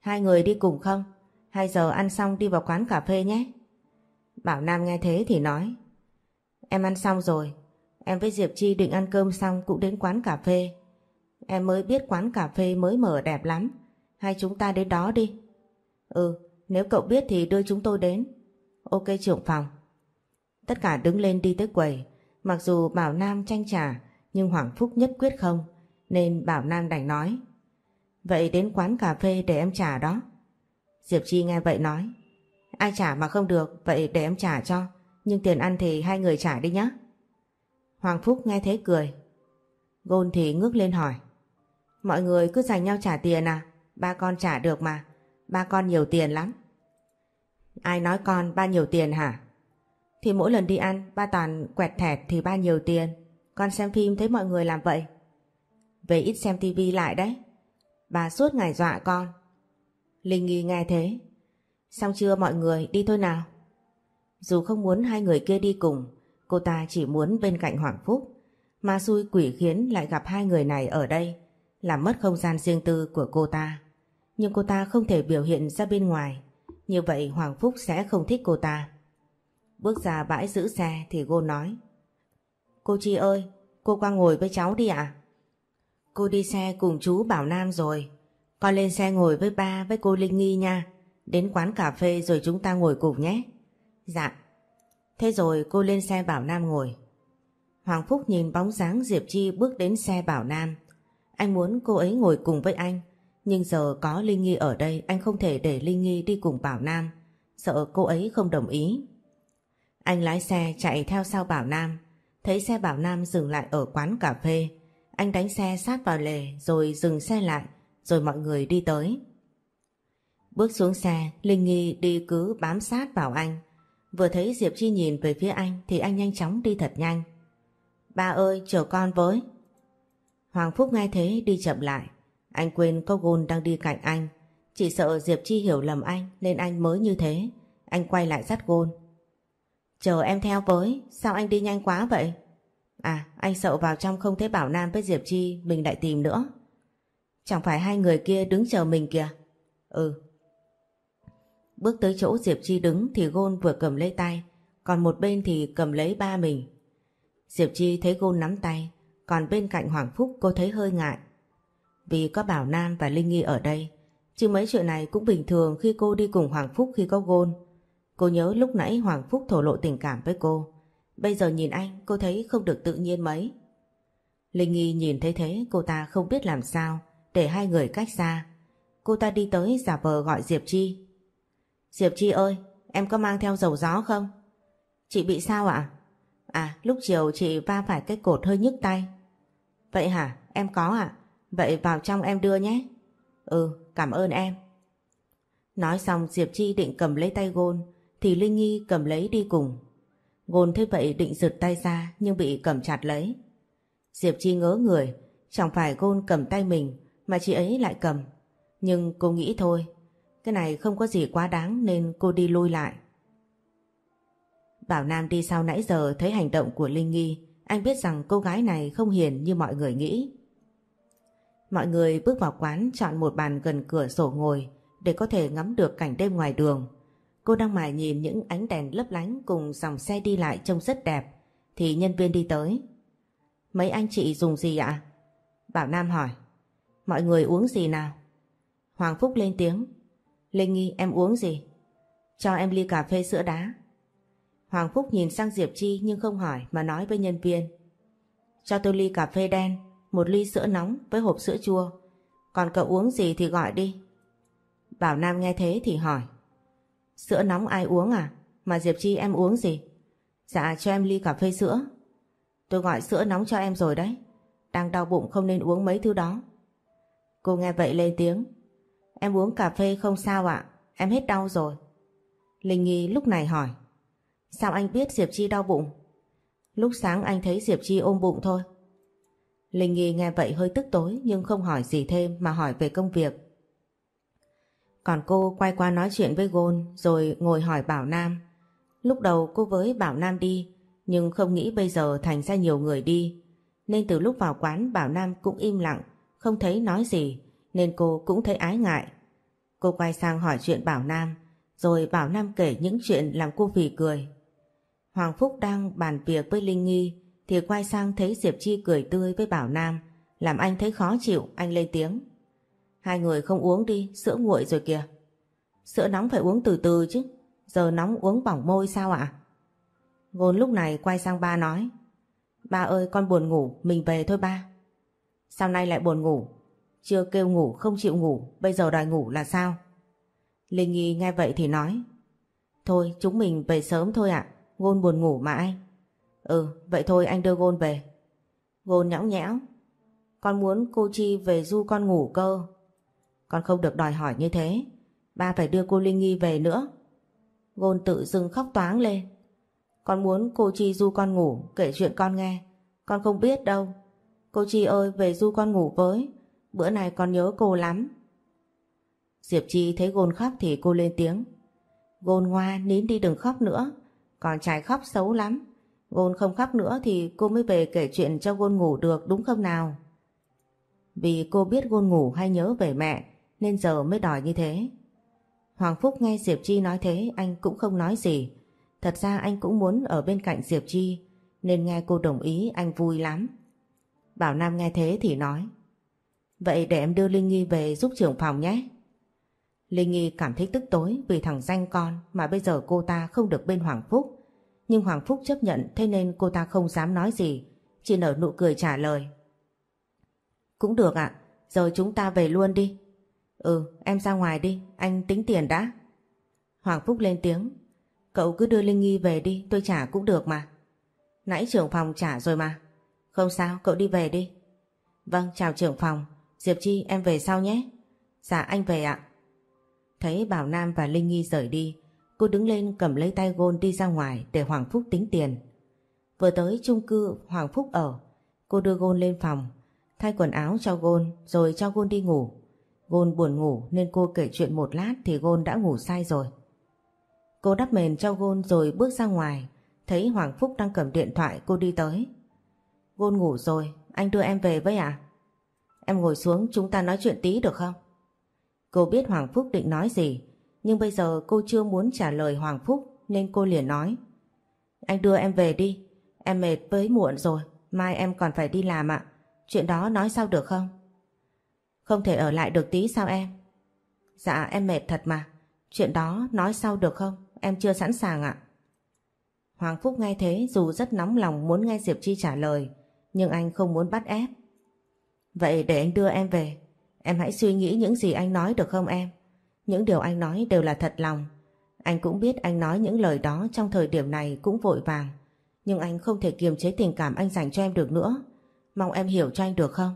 Hai người đi cùng không? Hai giờ ăn xong đi vào quán cà phê nhé. Bảo Nam nghe thế thì nói. Em ăn xong rồi. Em với Diệp Chi định ăn cơm xong cũng đến quán cà phê. Em mới biết quán cà phê mới mở đẹp lắm. Hai chúng ta đến đó đi. Ừ, nếu cậu biết thì đưa chúng tôi đến. Ok trưởng phòng. Tất cả đứng lên đi tới quầy. Mặc dù Bảo Nam tranh trả nhưng Hoàng Phúc nhất quyết không. Nên Bảo Nam đành nói. Vậy đến quán cà phê để em trả đó. Diệp Chi nghe vậy nói. Ai trả mà không được, vậy để em trả cho. Nhưng tiền ăn thì hai người trả đi nhé. Hoàng Phúc nghe thế cười. Gôn thì ngước lên hỏi. Mọi người cứ dành nhau trả tiền à? Ba con trả được mà. Ba con nhiều tiền lắm. Ai nói con ba nhiều tiền hả? Thì mỗi lần đi ăn ba toàn quẹt thẹt thì ba nhiều tiền. Con xem phim thấy mọi người làm vậy. Về ít xem tivi lại đấy. Bà suốt ngày dọa con. Linh Nghi nghe thế. Xong chưa mọi người đi thôi nào. Dù không muốn hai người kia đi cùng, cô ta chỉ muốn bên cạnh Hoàng Phúc. Mà xui quỷ khiến lại gặp hai người này ở đây, làm mất không gian riêng tư của cô ta. Nhưng cô ta không thể biểu hiện ra bên ngoài, như vậy Hoàng Phúc sẽ không thích cô ta. Bước ra bãi giữ xe thì cô nói Cô Chi ơi, cô qua ngồi với cháu đi ạ. Cô đi xe cùng chú Bảo Nam rồi. Con lên xe ngồi với ba với cô Linh Nghi nha. Đến quán cà phê rồi chúng ta ngồi cùng nhé. Dạ. Thế rồi cô lên xe Bảo Nam ngồi. Hoàng Phúc nhìn bóng dáng Diệp Chi bước đến xe Bảo Nam. Anh muốn cô ấy ngồi cùng với anh. Nhưng giờ có Linh Nghi ở đây anh không thể để Linh Nghi đi cùng Bảo Nam, sợ cô ấy không đồng ý. Anh lái xe chạy theo sau Bảo Nam, thấy xe Bảo Nam dừng lại ở quán cà phê. Anh đánh xe sát vào lề rồi dừng xe lại, rồi mọi người đi tới. Bước xuống xe, Linh Nghi đi cứ bám sát vào anh. Vừa thấy Diệp Chi nhìn về phía anh thì anh nhanh chóng đi thật nhanh. Ba ơi, chờ con với. Hoàng Phúc nghe thế đi chậm lại. Anh quên có gôn đang đi cạnh anh. Chỉ sợ Diệp Chi hiểu lầm anh nên anh mới như thế. Anh quay lại dắt gôn. Chờ em theo với, sao anh đi nhanh quá vậy? À, anh sợ vào trong không thấy Bảo Nam với Diệp Chi mình lại tìm nữa. Chẳng phải hai người kia đứng chờ mình kìa? Ừ. Bước tới chỗ Diệp Chi đứng thì Gôn vừa cầm lấy tay, còn một bên thì cầm lấy ba mình. Diệp Chi thấy Gôn nắm tay, còn bên cạnh Hoàng Phúc cô thấy hơi ngại. Vì có Bảo Nam và Linh Nghi ở đây, chứ mấy chuyện này cũng bình thường khi cô đi cùng Hoàng Phúc khi có Gôn. Cô nhớ lúc nãy Hoàng Phúc thổ lộ tình cảm với cô. Bây giờ nhìn anh cô thấy không được tự nhiên mấy. Linh Nghi nhìn thấy thế cô ta không biết làm sao để hai người cách xa. Cô ta đi tới giả vờ gọi Diệp Chi. Diệp Chi ơi, em có mang theo dầu gió không? Chị bị sao ạ? À? lúc chiều chị va phải cái cột hơi nhức tay. Vậy hả? Em có ạ? Vậy vào trong em đưa nhé. Ừ, cảm ơn em. Nói xong Diệp Chi định cầm lấy tay Gôn thì Linh Nhi cầm lấy đi cùng. Gôn thế vậy định giật tay ra nhưng bị cầm chặt lấy. Diệp Chi ngớ người, chẳng phải Gôn cầm tay mình mà chị ấy lại cầm. Nhưng cô nghĩ thôi, cái này không có gì quá đáng nên cô đi lui lại. Bảo Nam đi sau nãy giờ thấy hành động của Linh Nghi, anh biết rằng cô gái này không hiền như mọi người nghĩ. Mọi người bước vào quán chọn một bàn gần cửa sổ ngồi để có thể ngắm được cảnh đêm ngoài đường. Cô đang mải nhìn những ánh đèn lấp lánh cùng dòng xe đi lại trông rất đẹp thì nhân viên đi tới. Mấy anh chị dùng gì ạ? Bảo Nam hỏi. Mọi người uống gì nào? Hoàng Phúc lên tiếng. Linh Nghi em uống gì? Cho em ly cà phê sữa đá. Hoàng Phúc nhìn sang Diệp Chi nhưng không hỏi mà nói với nhân viên. Cho tôi ly cà phê đen, một ly sữa nóng với hộp sữa chua. Còn cậu uống gì thì gọi đi. Bảo Nam nghe thế thì hỏi. Sữa nóng ai uống à? Mà Diệp Chi em uống gì? Dạ cho em ly cà phê sữa. Tôi gọi sữa nóng cho em rồi đấy. Đang đau bụng không nên uống mấy thứ đó. Cô nghe vậy lên tiếng. Em uống cà phê không sao ạ, em hết đau rồi. Linh Nghi lúc này hỏi. Sao anh biết Diệp Chi đau bụng? Lúc sáng anh thấy Diệp Chi ôm bụng thôi. Linh Nghi nghe vậy hơi tức tối nhưng không hỏi gì thêm mà hỏi về công việc. Còn cô quay qua nói chuyện với Gôn rồi ngồi hỏi Bảo Nam. Lúc đầu cô với Bảo Nam đi nhưng không nghĩ bây giờ thành ra nhiều người đi. Nên từ lúc vào quán Bảo Nam cũng im lặng, không thấy nói gì nên cô cũng thấy ái ngại. Cô quay sang hỏi chuyện Bảo Nam rồi Bảo Nam kể những chuyện làm cô phì cười. Hoàng Phúc đang bàn việc với Linh Nghi thì quay sang thấy Diệp Chi cười tươi với Bảo Nam làm anh thấy khó chịu, anh lên tiếng. Hai người không uống đi, sữa nguội rồi kìa. Sữa nóng phải uống từ từ chứ, giờ nóng uống bỏng môi sao ạ? Ngôn lúc này quay sang ba nói. Ba ơi con buồn ngủ, mình về thôi ba. Sao nay lại buồn ngủ? Chưa kêu ngủ không chịu ngủ, bây giờ đòi ngủ là sao? Linh Nghi nghe vậy thì nói. Thôi chúng mình về sớm thôi ạ, Gôn buồn ngủ mà anh. Ừ, vậy thôi anh đưa Gôn về. Gôn nhõng nhẽo. Con muốn cô Chi về du con ngủ cơ. Con không được đòi hỏi như thế. Ba phải đưa cô Linh Nghi về nữa. Gôn tự dưng khóc toáng lên. Con muốn cô Chi du con ngủ, kể chuyện con nghe. Con không biết đâu. Cô Chi ơi, về du con ngủ với. Bữa này con nhớ cô lắm. Diệp Chi thấy Gôn khóc thì cô lên tiếng. Gôn ngoa nín đi đừng khóc nữa. Còn trai khóc xấu lắm. Gôn không khóc nữa thì cô mới về kể chuyện cho Gôn ngủ được, đúng không nào? Vì cô biết Gôn ngủ hay nhớ về mẹ, nên giờ mới đòi như thế. Hoàng Phúc nghe Diệp Chi nói thế, anh cũng không nói gì. Thật ra anh cũng muốn ở bên cạnh Diệp Chi, nên nghe cô đồng ý, anh vui lắm. Bảo Nam nghe thế thì nói Vậy để em đưa Linh Nghi về giúp trưởng phòng nhé. Linh Nghi cảm thấy tức tối vì thằng danh con mà bây giờ cô ta không được bên Hoàng Phúc. Nhưng Hoàng Phúc chấp nhận thế nên cô ta không dám nói gì, chỉ nở nụ cười trả lời. Cũng được ạ, giờ chúng ta về luôn đi. Ừ, em ra ngoài đi, anh tính tiền đã. Hoàng Phúc lên tiếng. Cậu cứ đưa Linh Nghi về đi, tôi trả cũng được mà. Nãy trưởng phòng trả rồi mà. Không sao, cậu đi về đi. Vâng, chào trưởng phòng. Diệp Chi, em về sau nhé. Dạ, anh về ạ. Thấy Bảo Nam và Linh Nghi rời đi, cô đứng lên cầm lấy tay Gôn đi ra ngoài để Hoàng Phúc tính tiền. Vừa tới chung cư Hoàng Phúc ở, cô đưa Gôn lên phòng, thay quần áo cho Gôn rồi cho Gôn đi ngủ. Gôn buồn ngủ nên cô kể chuyện một lát thì Gôn đã ngủ say rồi. Cô đắp mền cho Gôn rồi bước ra ngoài, thấy Hoàng Phúc đang cầm điện thoại cô đi tới. Gôn ngủ rồi, anh đưa em về với à? Em ngồi xuống chúng ta nói chuyện tí được không? Cô biết Hoàng Phúc định nói gì, nhưng bây giờ cô chưa muốn trả lời Hoàng Phúc nên cô liền nói. Anh đưa em về đi, em mệt với muộn rồi, mai em còn phải đi làm ạ. Chuyện đó nói sao được không? Không thể ở lại được tí sao em? Dạ em mệt thật mà, chuyện đó nói sau được không? Em chưa sẵn sàng ạ. Hoàng Phúc nghe thế dù rất nóng lòng muốn nghe Diệp Chi trả lời, nhưng anh không muốn bắt ép. Vậy để anh đưa em về, em hãy suy nghĩ những gì anh nói được không em? Những điều anh nói đều là thật lòng. Anh cũng biết anh nói những lời đó trong thời điểm này cũng vội vàng. Nhưng anh không thể kiềm chế tình cảm anh dành cho em được nữa. Mong em hiểu cho anh được không?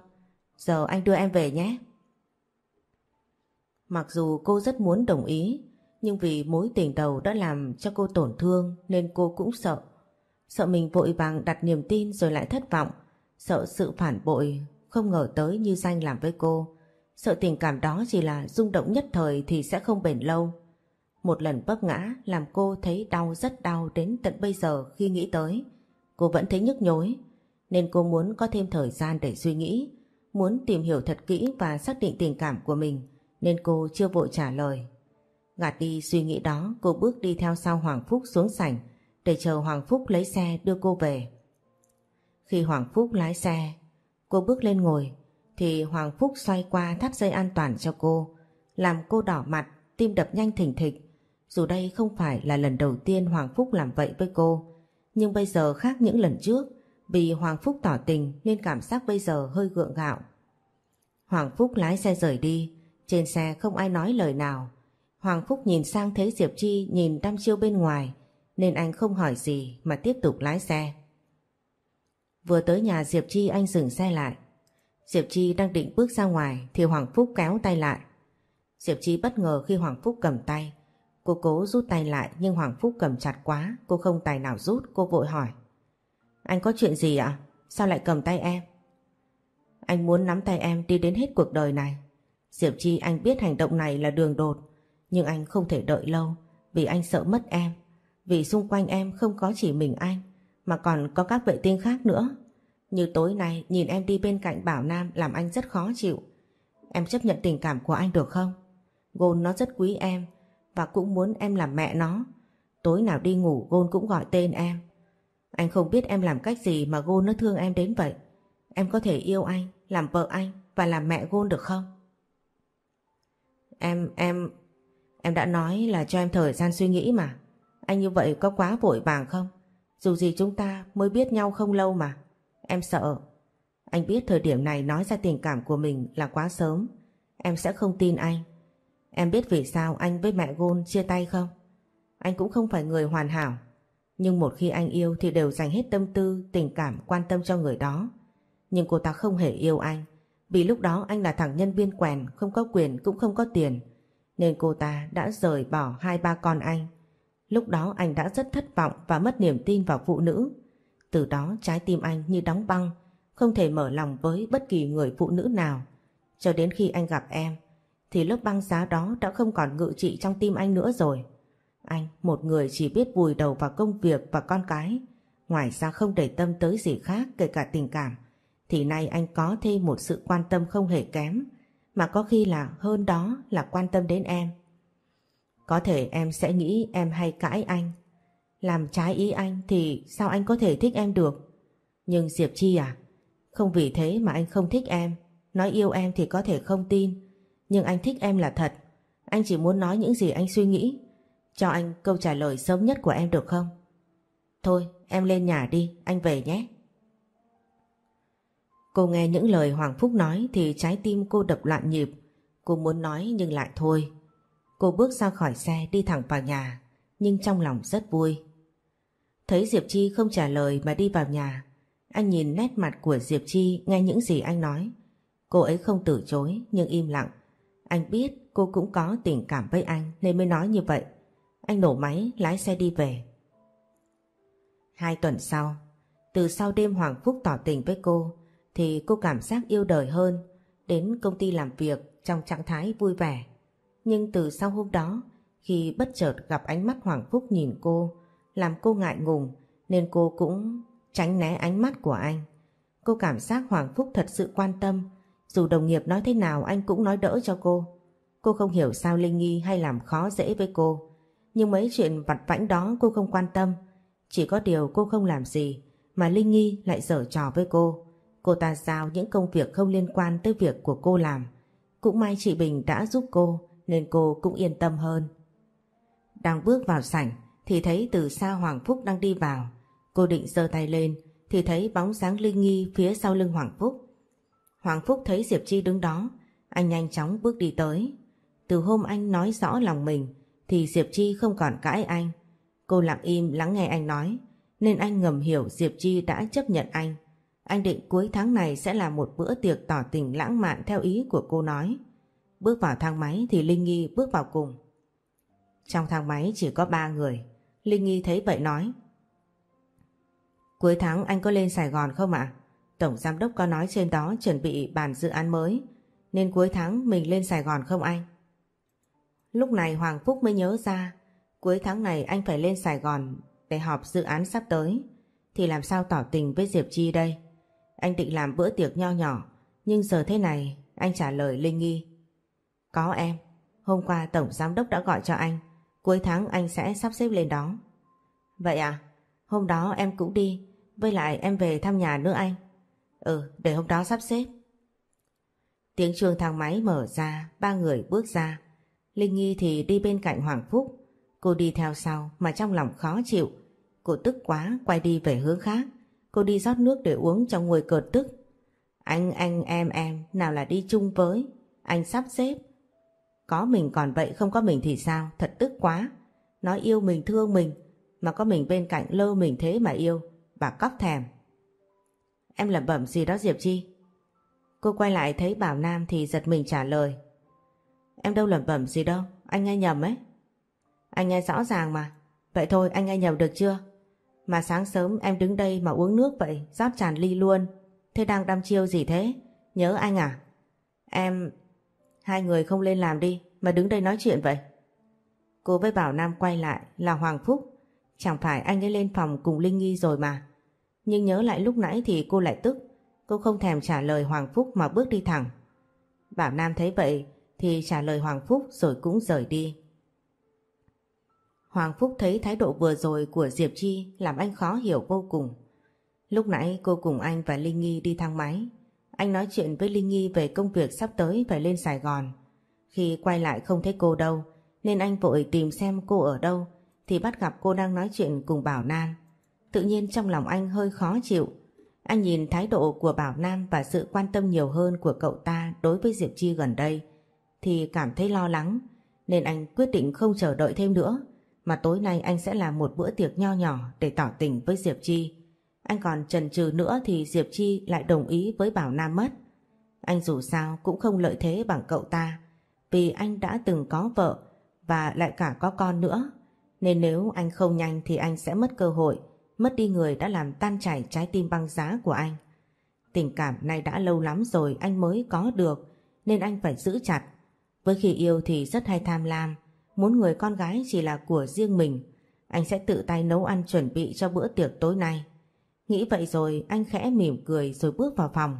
Giờ anh đưa em về nhé. Mặc dù cô rất muốn đồng ý, nhưng vì mối tình đầu đã làm cho cô tổn thương nên cô cũng sợ. Sợ mình vội vàng đặt niềm tin rồi lại thất vọng. Sợ sự phản bội không ngờ tới như danh làm với cô. Sợ tình cảm đó chỉ là rung động nhất thời thì sẽ không bền lâu. Một lần vấp ngã làm cô thấy đau rất đau đến tận bây giờ khi nghĩ tới. Cô vẫn thấy nhức nhối, nên cô muốn có thêm thời gian để suy nghĩ, muốn tìm hiểu thật kỹ và xác định tình cảm của mình, nên cô chưa vội trả lời. Gạt đi suy nghĩ đó, cô bước đi theo sau Hoàng Phúc xuống sảnh để chờ Hoàng Phúc lấy xe đưa cô về. Khi Hoàng Phúc lái xe, cô bước lên ngồi, thì Hoàng Phúc xoay qua thắt dây an toàn cho cô, làm cô đỏ mặt, tim đập nhanh thình thịch. Dù đây không phải là lần đầu tiên Hoàng Phúc làm vậy với cô, nhưng bây giờ khác những lần trước, vì Hoàng Phúc tỏ tình nên cảm giác bây giờ hơi gượng gạo. Hoàng Phúc lái xe rời đi, trên xe không ai nói lời nào. Hoàng Phúc nhìn sang thấy Diệp Chi nhìn đăm chiêu bên ngoài, nên anh không hỏi gì mà tiếp tục lái xe. Vừa tới nhà Diệp Chi anh dừng xe lại. Diệp Chi đang định bước ra ngoài thì Hoàng Phúc kéo tay lại. Diệp Chi bất ngờ khi Hoàng Phúc cầm tay. Cô cố rút tay lại nhưng Hoàng Phúc cầm chặt quá, cô không tài nào rút, cô vội hỏi. Anh có chuyện gì ạ? Sao lại cầm tay em? Anh muốn nắm tay em đi đến hết cuộc đời này. Diệp Chi anh biết hành động này là đường đột, nhưng anh không thể đợi lâu vì anh sợ mất em. Vì xung quanh em không có chỉ mình anh, mà còn có các vệ tinh khác nữa. Như tối nay nhìn em đi bên cạnh Bảo Nam làm anh rất khó chịu. Em chấp nhận tình cảm của anh được không? Gôn nó rất quý em và cũng muốn em làm mẹ nó. Tối nào đi ngủ Gôn cũng gọi tên em. Anh không biết em làm cách gì mà Gôn nó thương em đến vậy. Em có thể yêu anh, làm vợ anh và làm mẹ Gôn được không? Em, em, em đã nói là cho em thời gian suy nghĩ mà. Anh như vậy có quá vội vàng không? Dù gì chúng ta mới biết nhau không lâu mà. Em sợ. Anh biết thời điểm này nói ra tình cảm của mình là quá sớm. Em sẽ không tin anh. Em biết vì sao anh với mẹ Gôn chia tay không? Anh cũng không phải người hoàn hảo. Nhưng một khi anh yêu thì đều dành hết tâm tư, tình cảm, quan tâm cho người đó. Nhưng cô ta không hề yêu anh. Vì lúc đó anh là thằng nhân viên quèn, không có quyền cũng không có tiền. Nên cô ta đã rời bỏ hai ba con anh. Lúc đó anh đã rất thất vọng và mất niềm tin vào phụ nữ. Từ đó trái tim anh như đóng băng, không thể mở lòng với bất kỳ người phụ nữ nào. Cho đến khi anh gặp em, thì lớp băng giá đó đã không còn ngự trị trong tim anh nữa rồi. Anh, một người chỉ biết vùi đầu vào công việc và con cái, ngoài ra không để tâm tới gì khác kể cả tình cảm, thì nay anh có thêm một sự quan tâm không hề kém, mà có khi là hơn đó là quan tâm đến em. Có thể em sẽ nghĩ em hay cãi anh, làm trái ý anh thì sao anh có thể thích em được? Nhưng Diệp Chi à, không vì thế mà anh không thích em. Nói yêu em thì có thể không tin, nhưng anh thích em là thật. Anh chỉ muốn nói những gì anh suy nghĩ. Cho anh câu trả lời sớm nhất của em được không? Thôi, em lên nhà đi, anh về nhé. Cô nghe những lời Hoàng Phúc nói thì trái tim cô đập loạn nhịp. Cô muốn nói nhưng lại thôi. Cô bước ra khỏi xe đi thẳng vào nhà, nhưng trong lòng rất vui. Thấy Diệp Chi không trả lời mà đi vào nhà, anh nhìn nét mặt của Diệp Chi nghe những gì anh nói. Cô ấy không từ chối nhưng im lặng. Anh biết cô cũng có tình cảm với anh nên mới nói như vậy. Anh nổ máy lái xe đi về. Hai tuần sau, từ sau đêm Hoàng Phúc tỏ tình với cô thì cô cảm giác yêu đời hơn, đến công ty làm việc trong trạng thái vui vẻ. Nhưng từ sau hôm đó, khi bất chợt gặp ánh mắt Hoàng Phúc nhìn cô, làm cô ngại ngùng nên cô cũng tránh né ánh mắt của anh. Cô cảm giác Hoàng Phúc thật sự quan tâm, dù đồng nghiệp nói thế nào anh cũng nói đỡ cho cô. Cô không hiểu sao Linh Nghi hay làm khó dễ với cô, nhưng mấy chuyện vặt vãnh đó cô không quan tâm. Chỉ có điều cô không làm gì mà Linh Nghi lại dở trò với cô. Cô ta giao những công việc không liên quan tới việc của cô làm. Cũng may chị Bình đã giúp cô nên cô cũng yên tâm hơn. Đang bước vào sảnh thì thấy từ xa Hoàng Phúc đang đi vào. Cô định giơ tay lên thì thấy bóng dáng Linh Nghi phía sau lưng Hoàng Phúc. Hoàng Phúc thấy Diệp Chi đứng đó, anh nhanh chóng bước đi tới. Từ hôm anh nói rõ lòng mình thì Diệp Chi không còn cãi anh. Cô lặng im lắng nghe anh nói nên anh ngầm hiểu Diệp Chi đã chấp nhận anh. Anh định cuối tháng này sẽ là một bữa tiệc tỏ tình lãng mạn theo ý của cô nói. Bước vào thang máy thì Linh Nghi bước vào cùng. Trong thang máy chỉ có ba người. Linh Nghi thấy vậy nói. Cuối tháng anh có lên Sài Gòn không ạ? Tổng giám đốc có nói trên đó chuẩn bị bàn dự án mới. Nên cuối tháng mình lên Sài Gòn không anh? Lúc này Hoàng Phúc mới nhớ ra, cuối tháng này anh phải lên Sài Gòn để họp dự án sắp tới. Thì làm sao tỏ tình với Diệp Chi đây? Anh định làm bữa tiệc nho nhỏ, nhưng giờ thế này anh trả lời Linh Nghi. Có em, hôm qua Tổng Giám Đốc đã gọi cho anh cuối tháng anh sẽ sắp xếp lên đó. Vậy à? Hôm đó em cũng đi với lại em về thăm nhà nữa anh. Ừ, để hôm đó sắp xếp. Tiếng chuông thang máy mở ra, ba người bước ra. Linh Nghi thì đi bên cạnh Hoàng Phúc. Cô đi theo sau mà trong lòng khó chịu. Cô tức quá quay đi về hướng khác. Cô đi rót nước để uống trong ngồi cợt tức. Anh, anh, em, em, nào là đi chung với. Anh sắp xếp. Có mình còn vậy không có mình thì sao? Thật tức quá. Nói yêu mình thương mình. Mà có mình bên cạnh lơ mình thế mà yêu. Bà cóc thèm. Em lẩm bẩm gì đó Diệp Chi? Cô quay lại thấy Bảo Nam thì giật mình trả lời. Em đâu lẩm bẩm gì đâu, anh nghe nhầm ấy. Anh nghe rõ ràng mà. Vậy thôi anh nghe nhầm được chưa? Mà sáng sớm em đứng đây mà uống nước vậy, rót tràn ly luôn. Thế đang đăm chiêu gì thế? Nhớ anh à? Em... Hai người không lên làm đi, mà đứng đây nói chuyện vậy. Cô với Bảo Nam quay lại là Hoàng Phúc. Chẳng phải anh ấy lên phòng cùng Linh Nghi rồi mà. Nhưng nhớ lại lúc nãy thì cô lại tức. Cô không thèm trả lời Hoàng Phúc mà bước đi thẳng. Bảo Nam thấy vậy thì trả lời Hoàng Phúc rồi cũng rời đi. Hoàng Phúc thấy thái độ vừa rồi của Diệp Chi làm anh khó hiểu vô cùng. Lúc nãy cô cùng anh và Linh Nghi đi thang máy. Anh nói chuyện với Linh Nghi về công việc sắp tới phải lên Sài Gòn. Khi quay lại không thấy cô đâu, nên anh vội tìm xem cô ở đâu, thì bắt gặp cô đang nói chuyện cùng Bảo Nam. Tự nhiên trong lòng anh hơi khó chịu. Anh nhìn thái độ của Bảo Nam và sự quan tâm nhiều hơn của cậu ta đối với Diệp Chi gần đây, thì cảm thấy lo lắng, nên anh quyết định không chờ đợi thêm nữa, mà tối nay anh sẽ làm một bữa tiệc nho nhỏ để tỏ tình với Diệp Chi. Anh còn chần chừ nữa thì Diệp Chi lại đồng ý với Bảo Nam mất. Anh dù sao cũng không lợi thế bằng cậu ta, vì anh đã từng có vợ và lại cả có con nữa nên nếu anh không nhanh thì anh sẽ mất cơ hội, mất đi người đã làm tan chảy trái tim băng giá của anh. Tình cảm này đã lâu lắm rồi anh mới có được, nên anh phải giữ chặt. Với khi yêu thì rất hay tham lam, muốn người con gái chỉ là của riêng mình. Anh sẽ tự tay nấu ăn chuẩn bị cho bữa tiệc tối nay. Nghĩ vậy rồi, anh khẽ mỉm cười rồi bước vào phòng.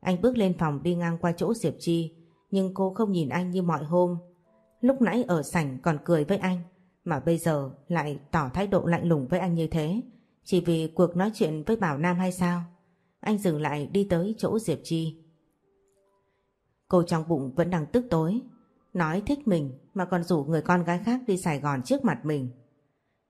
Anh bước lên phòng đi ngang qua chỗ Diệp Chi, nhưng cô không nhìn anh như mọi hôm. Lúc nãy ở sảnh còn cười với anh, mà bây giờ lại tỏ thái độ lạnh lùng với anh như thế chỉ vì cuộc nói chuyện với Bảo Nam hay sao? Anh dừng lại đi tới chỗ Diệp Chi. Cô trong bụng vẫn đang tức tối nói thích mình mà còn rủ người con gái khác đi Sài Gòn trước mặt mình.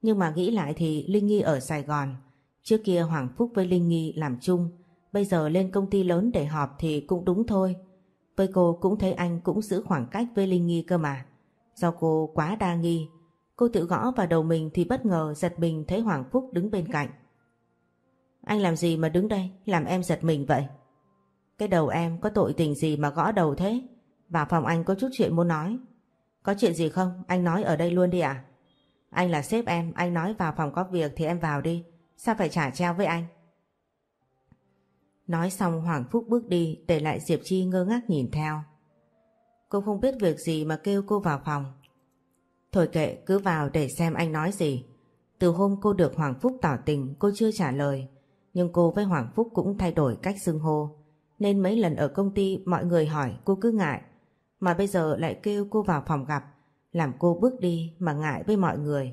Nhưng mà nghĩ lại thì Linh Nghi ở Sài Gòn Trước kia Hoàng Phúc với Linh Nghi làm chung, bây giờ lên công ty lớn để họp thì cũng đúng thôi. Với cô cũng thấy anh cũng giữ khoảng cách với Linh Nghi cơ mà. Do cô quá đa nghi, cô tự gõ vào đầu mình thì bất ngờ giật mình thấy Hoàng Phúc đứng bên cạnh. Anh làm gì mà đứng đây, làm em giật mình vậy? Cái đầu em có tội tình gì mà gõ đầu thế? Vào phòng anh có chút chuyện muốn nói. Có chuyện gì không? Anh nói ở đây luôn đi ạ. Anh là sếp em, anh nói vào phòng có việc thì em vào đi. Sao phải trả treo với anh? Nói xong, Hoàng Phúc bước đi, để lại Diệp Chi ngơ ngác nhìn theo. Cô không biết việc gì mà kêu cô vào phòng. Thôi kệ, cứ vào để xem anh nói gì. Từ hôm cô được Hoàng Phúc tỏ tình, cô chưa trả lời. Nhưng cô với Hoàng Phúc cũng thay đổi cách xưng hô. Nên mấy lần ở công ty, mọi người hỏi cô cứ ngại. Mà bây giờ lại kêu cô vào phòng gặp. Làm cô bước đi mà ngại với mọi người.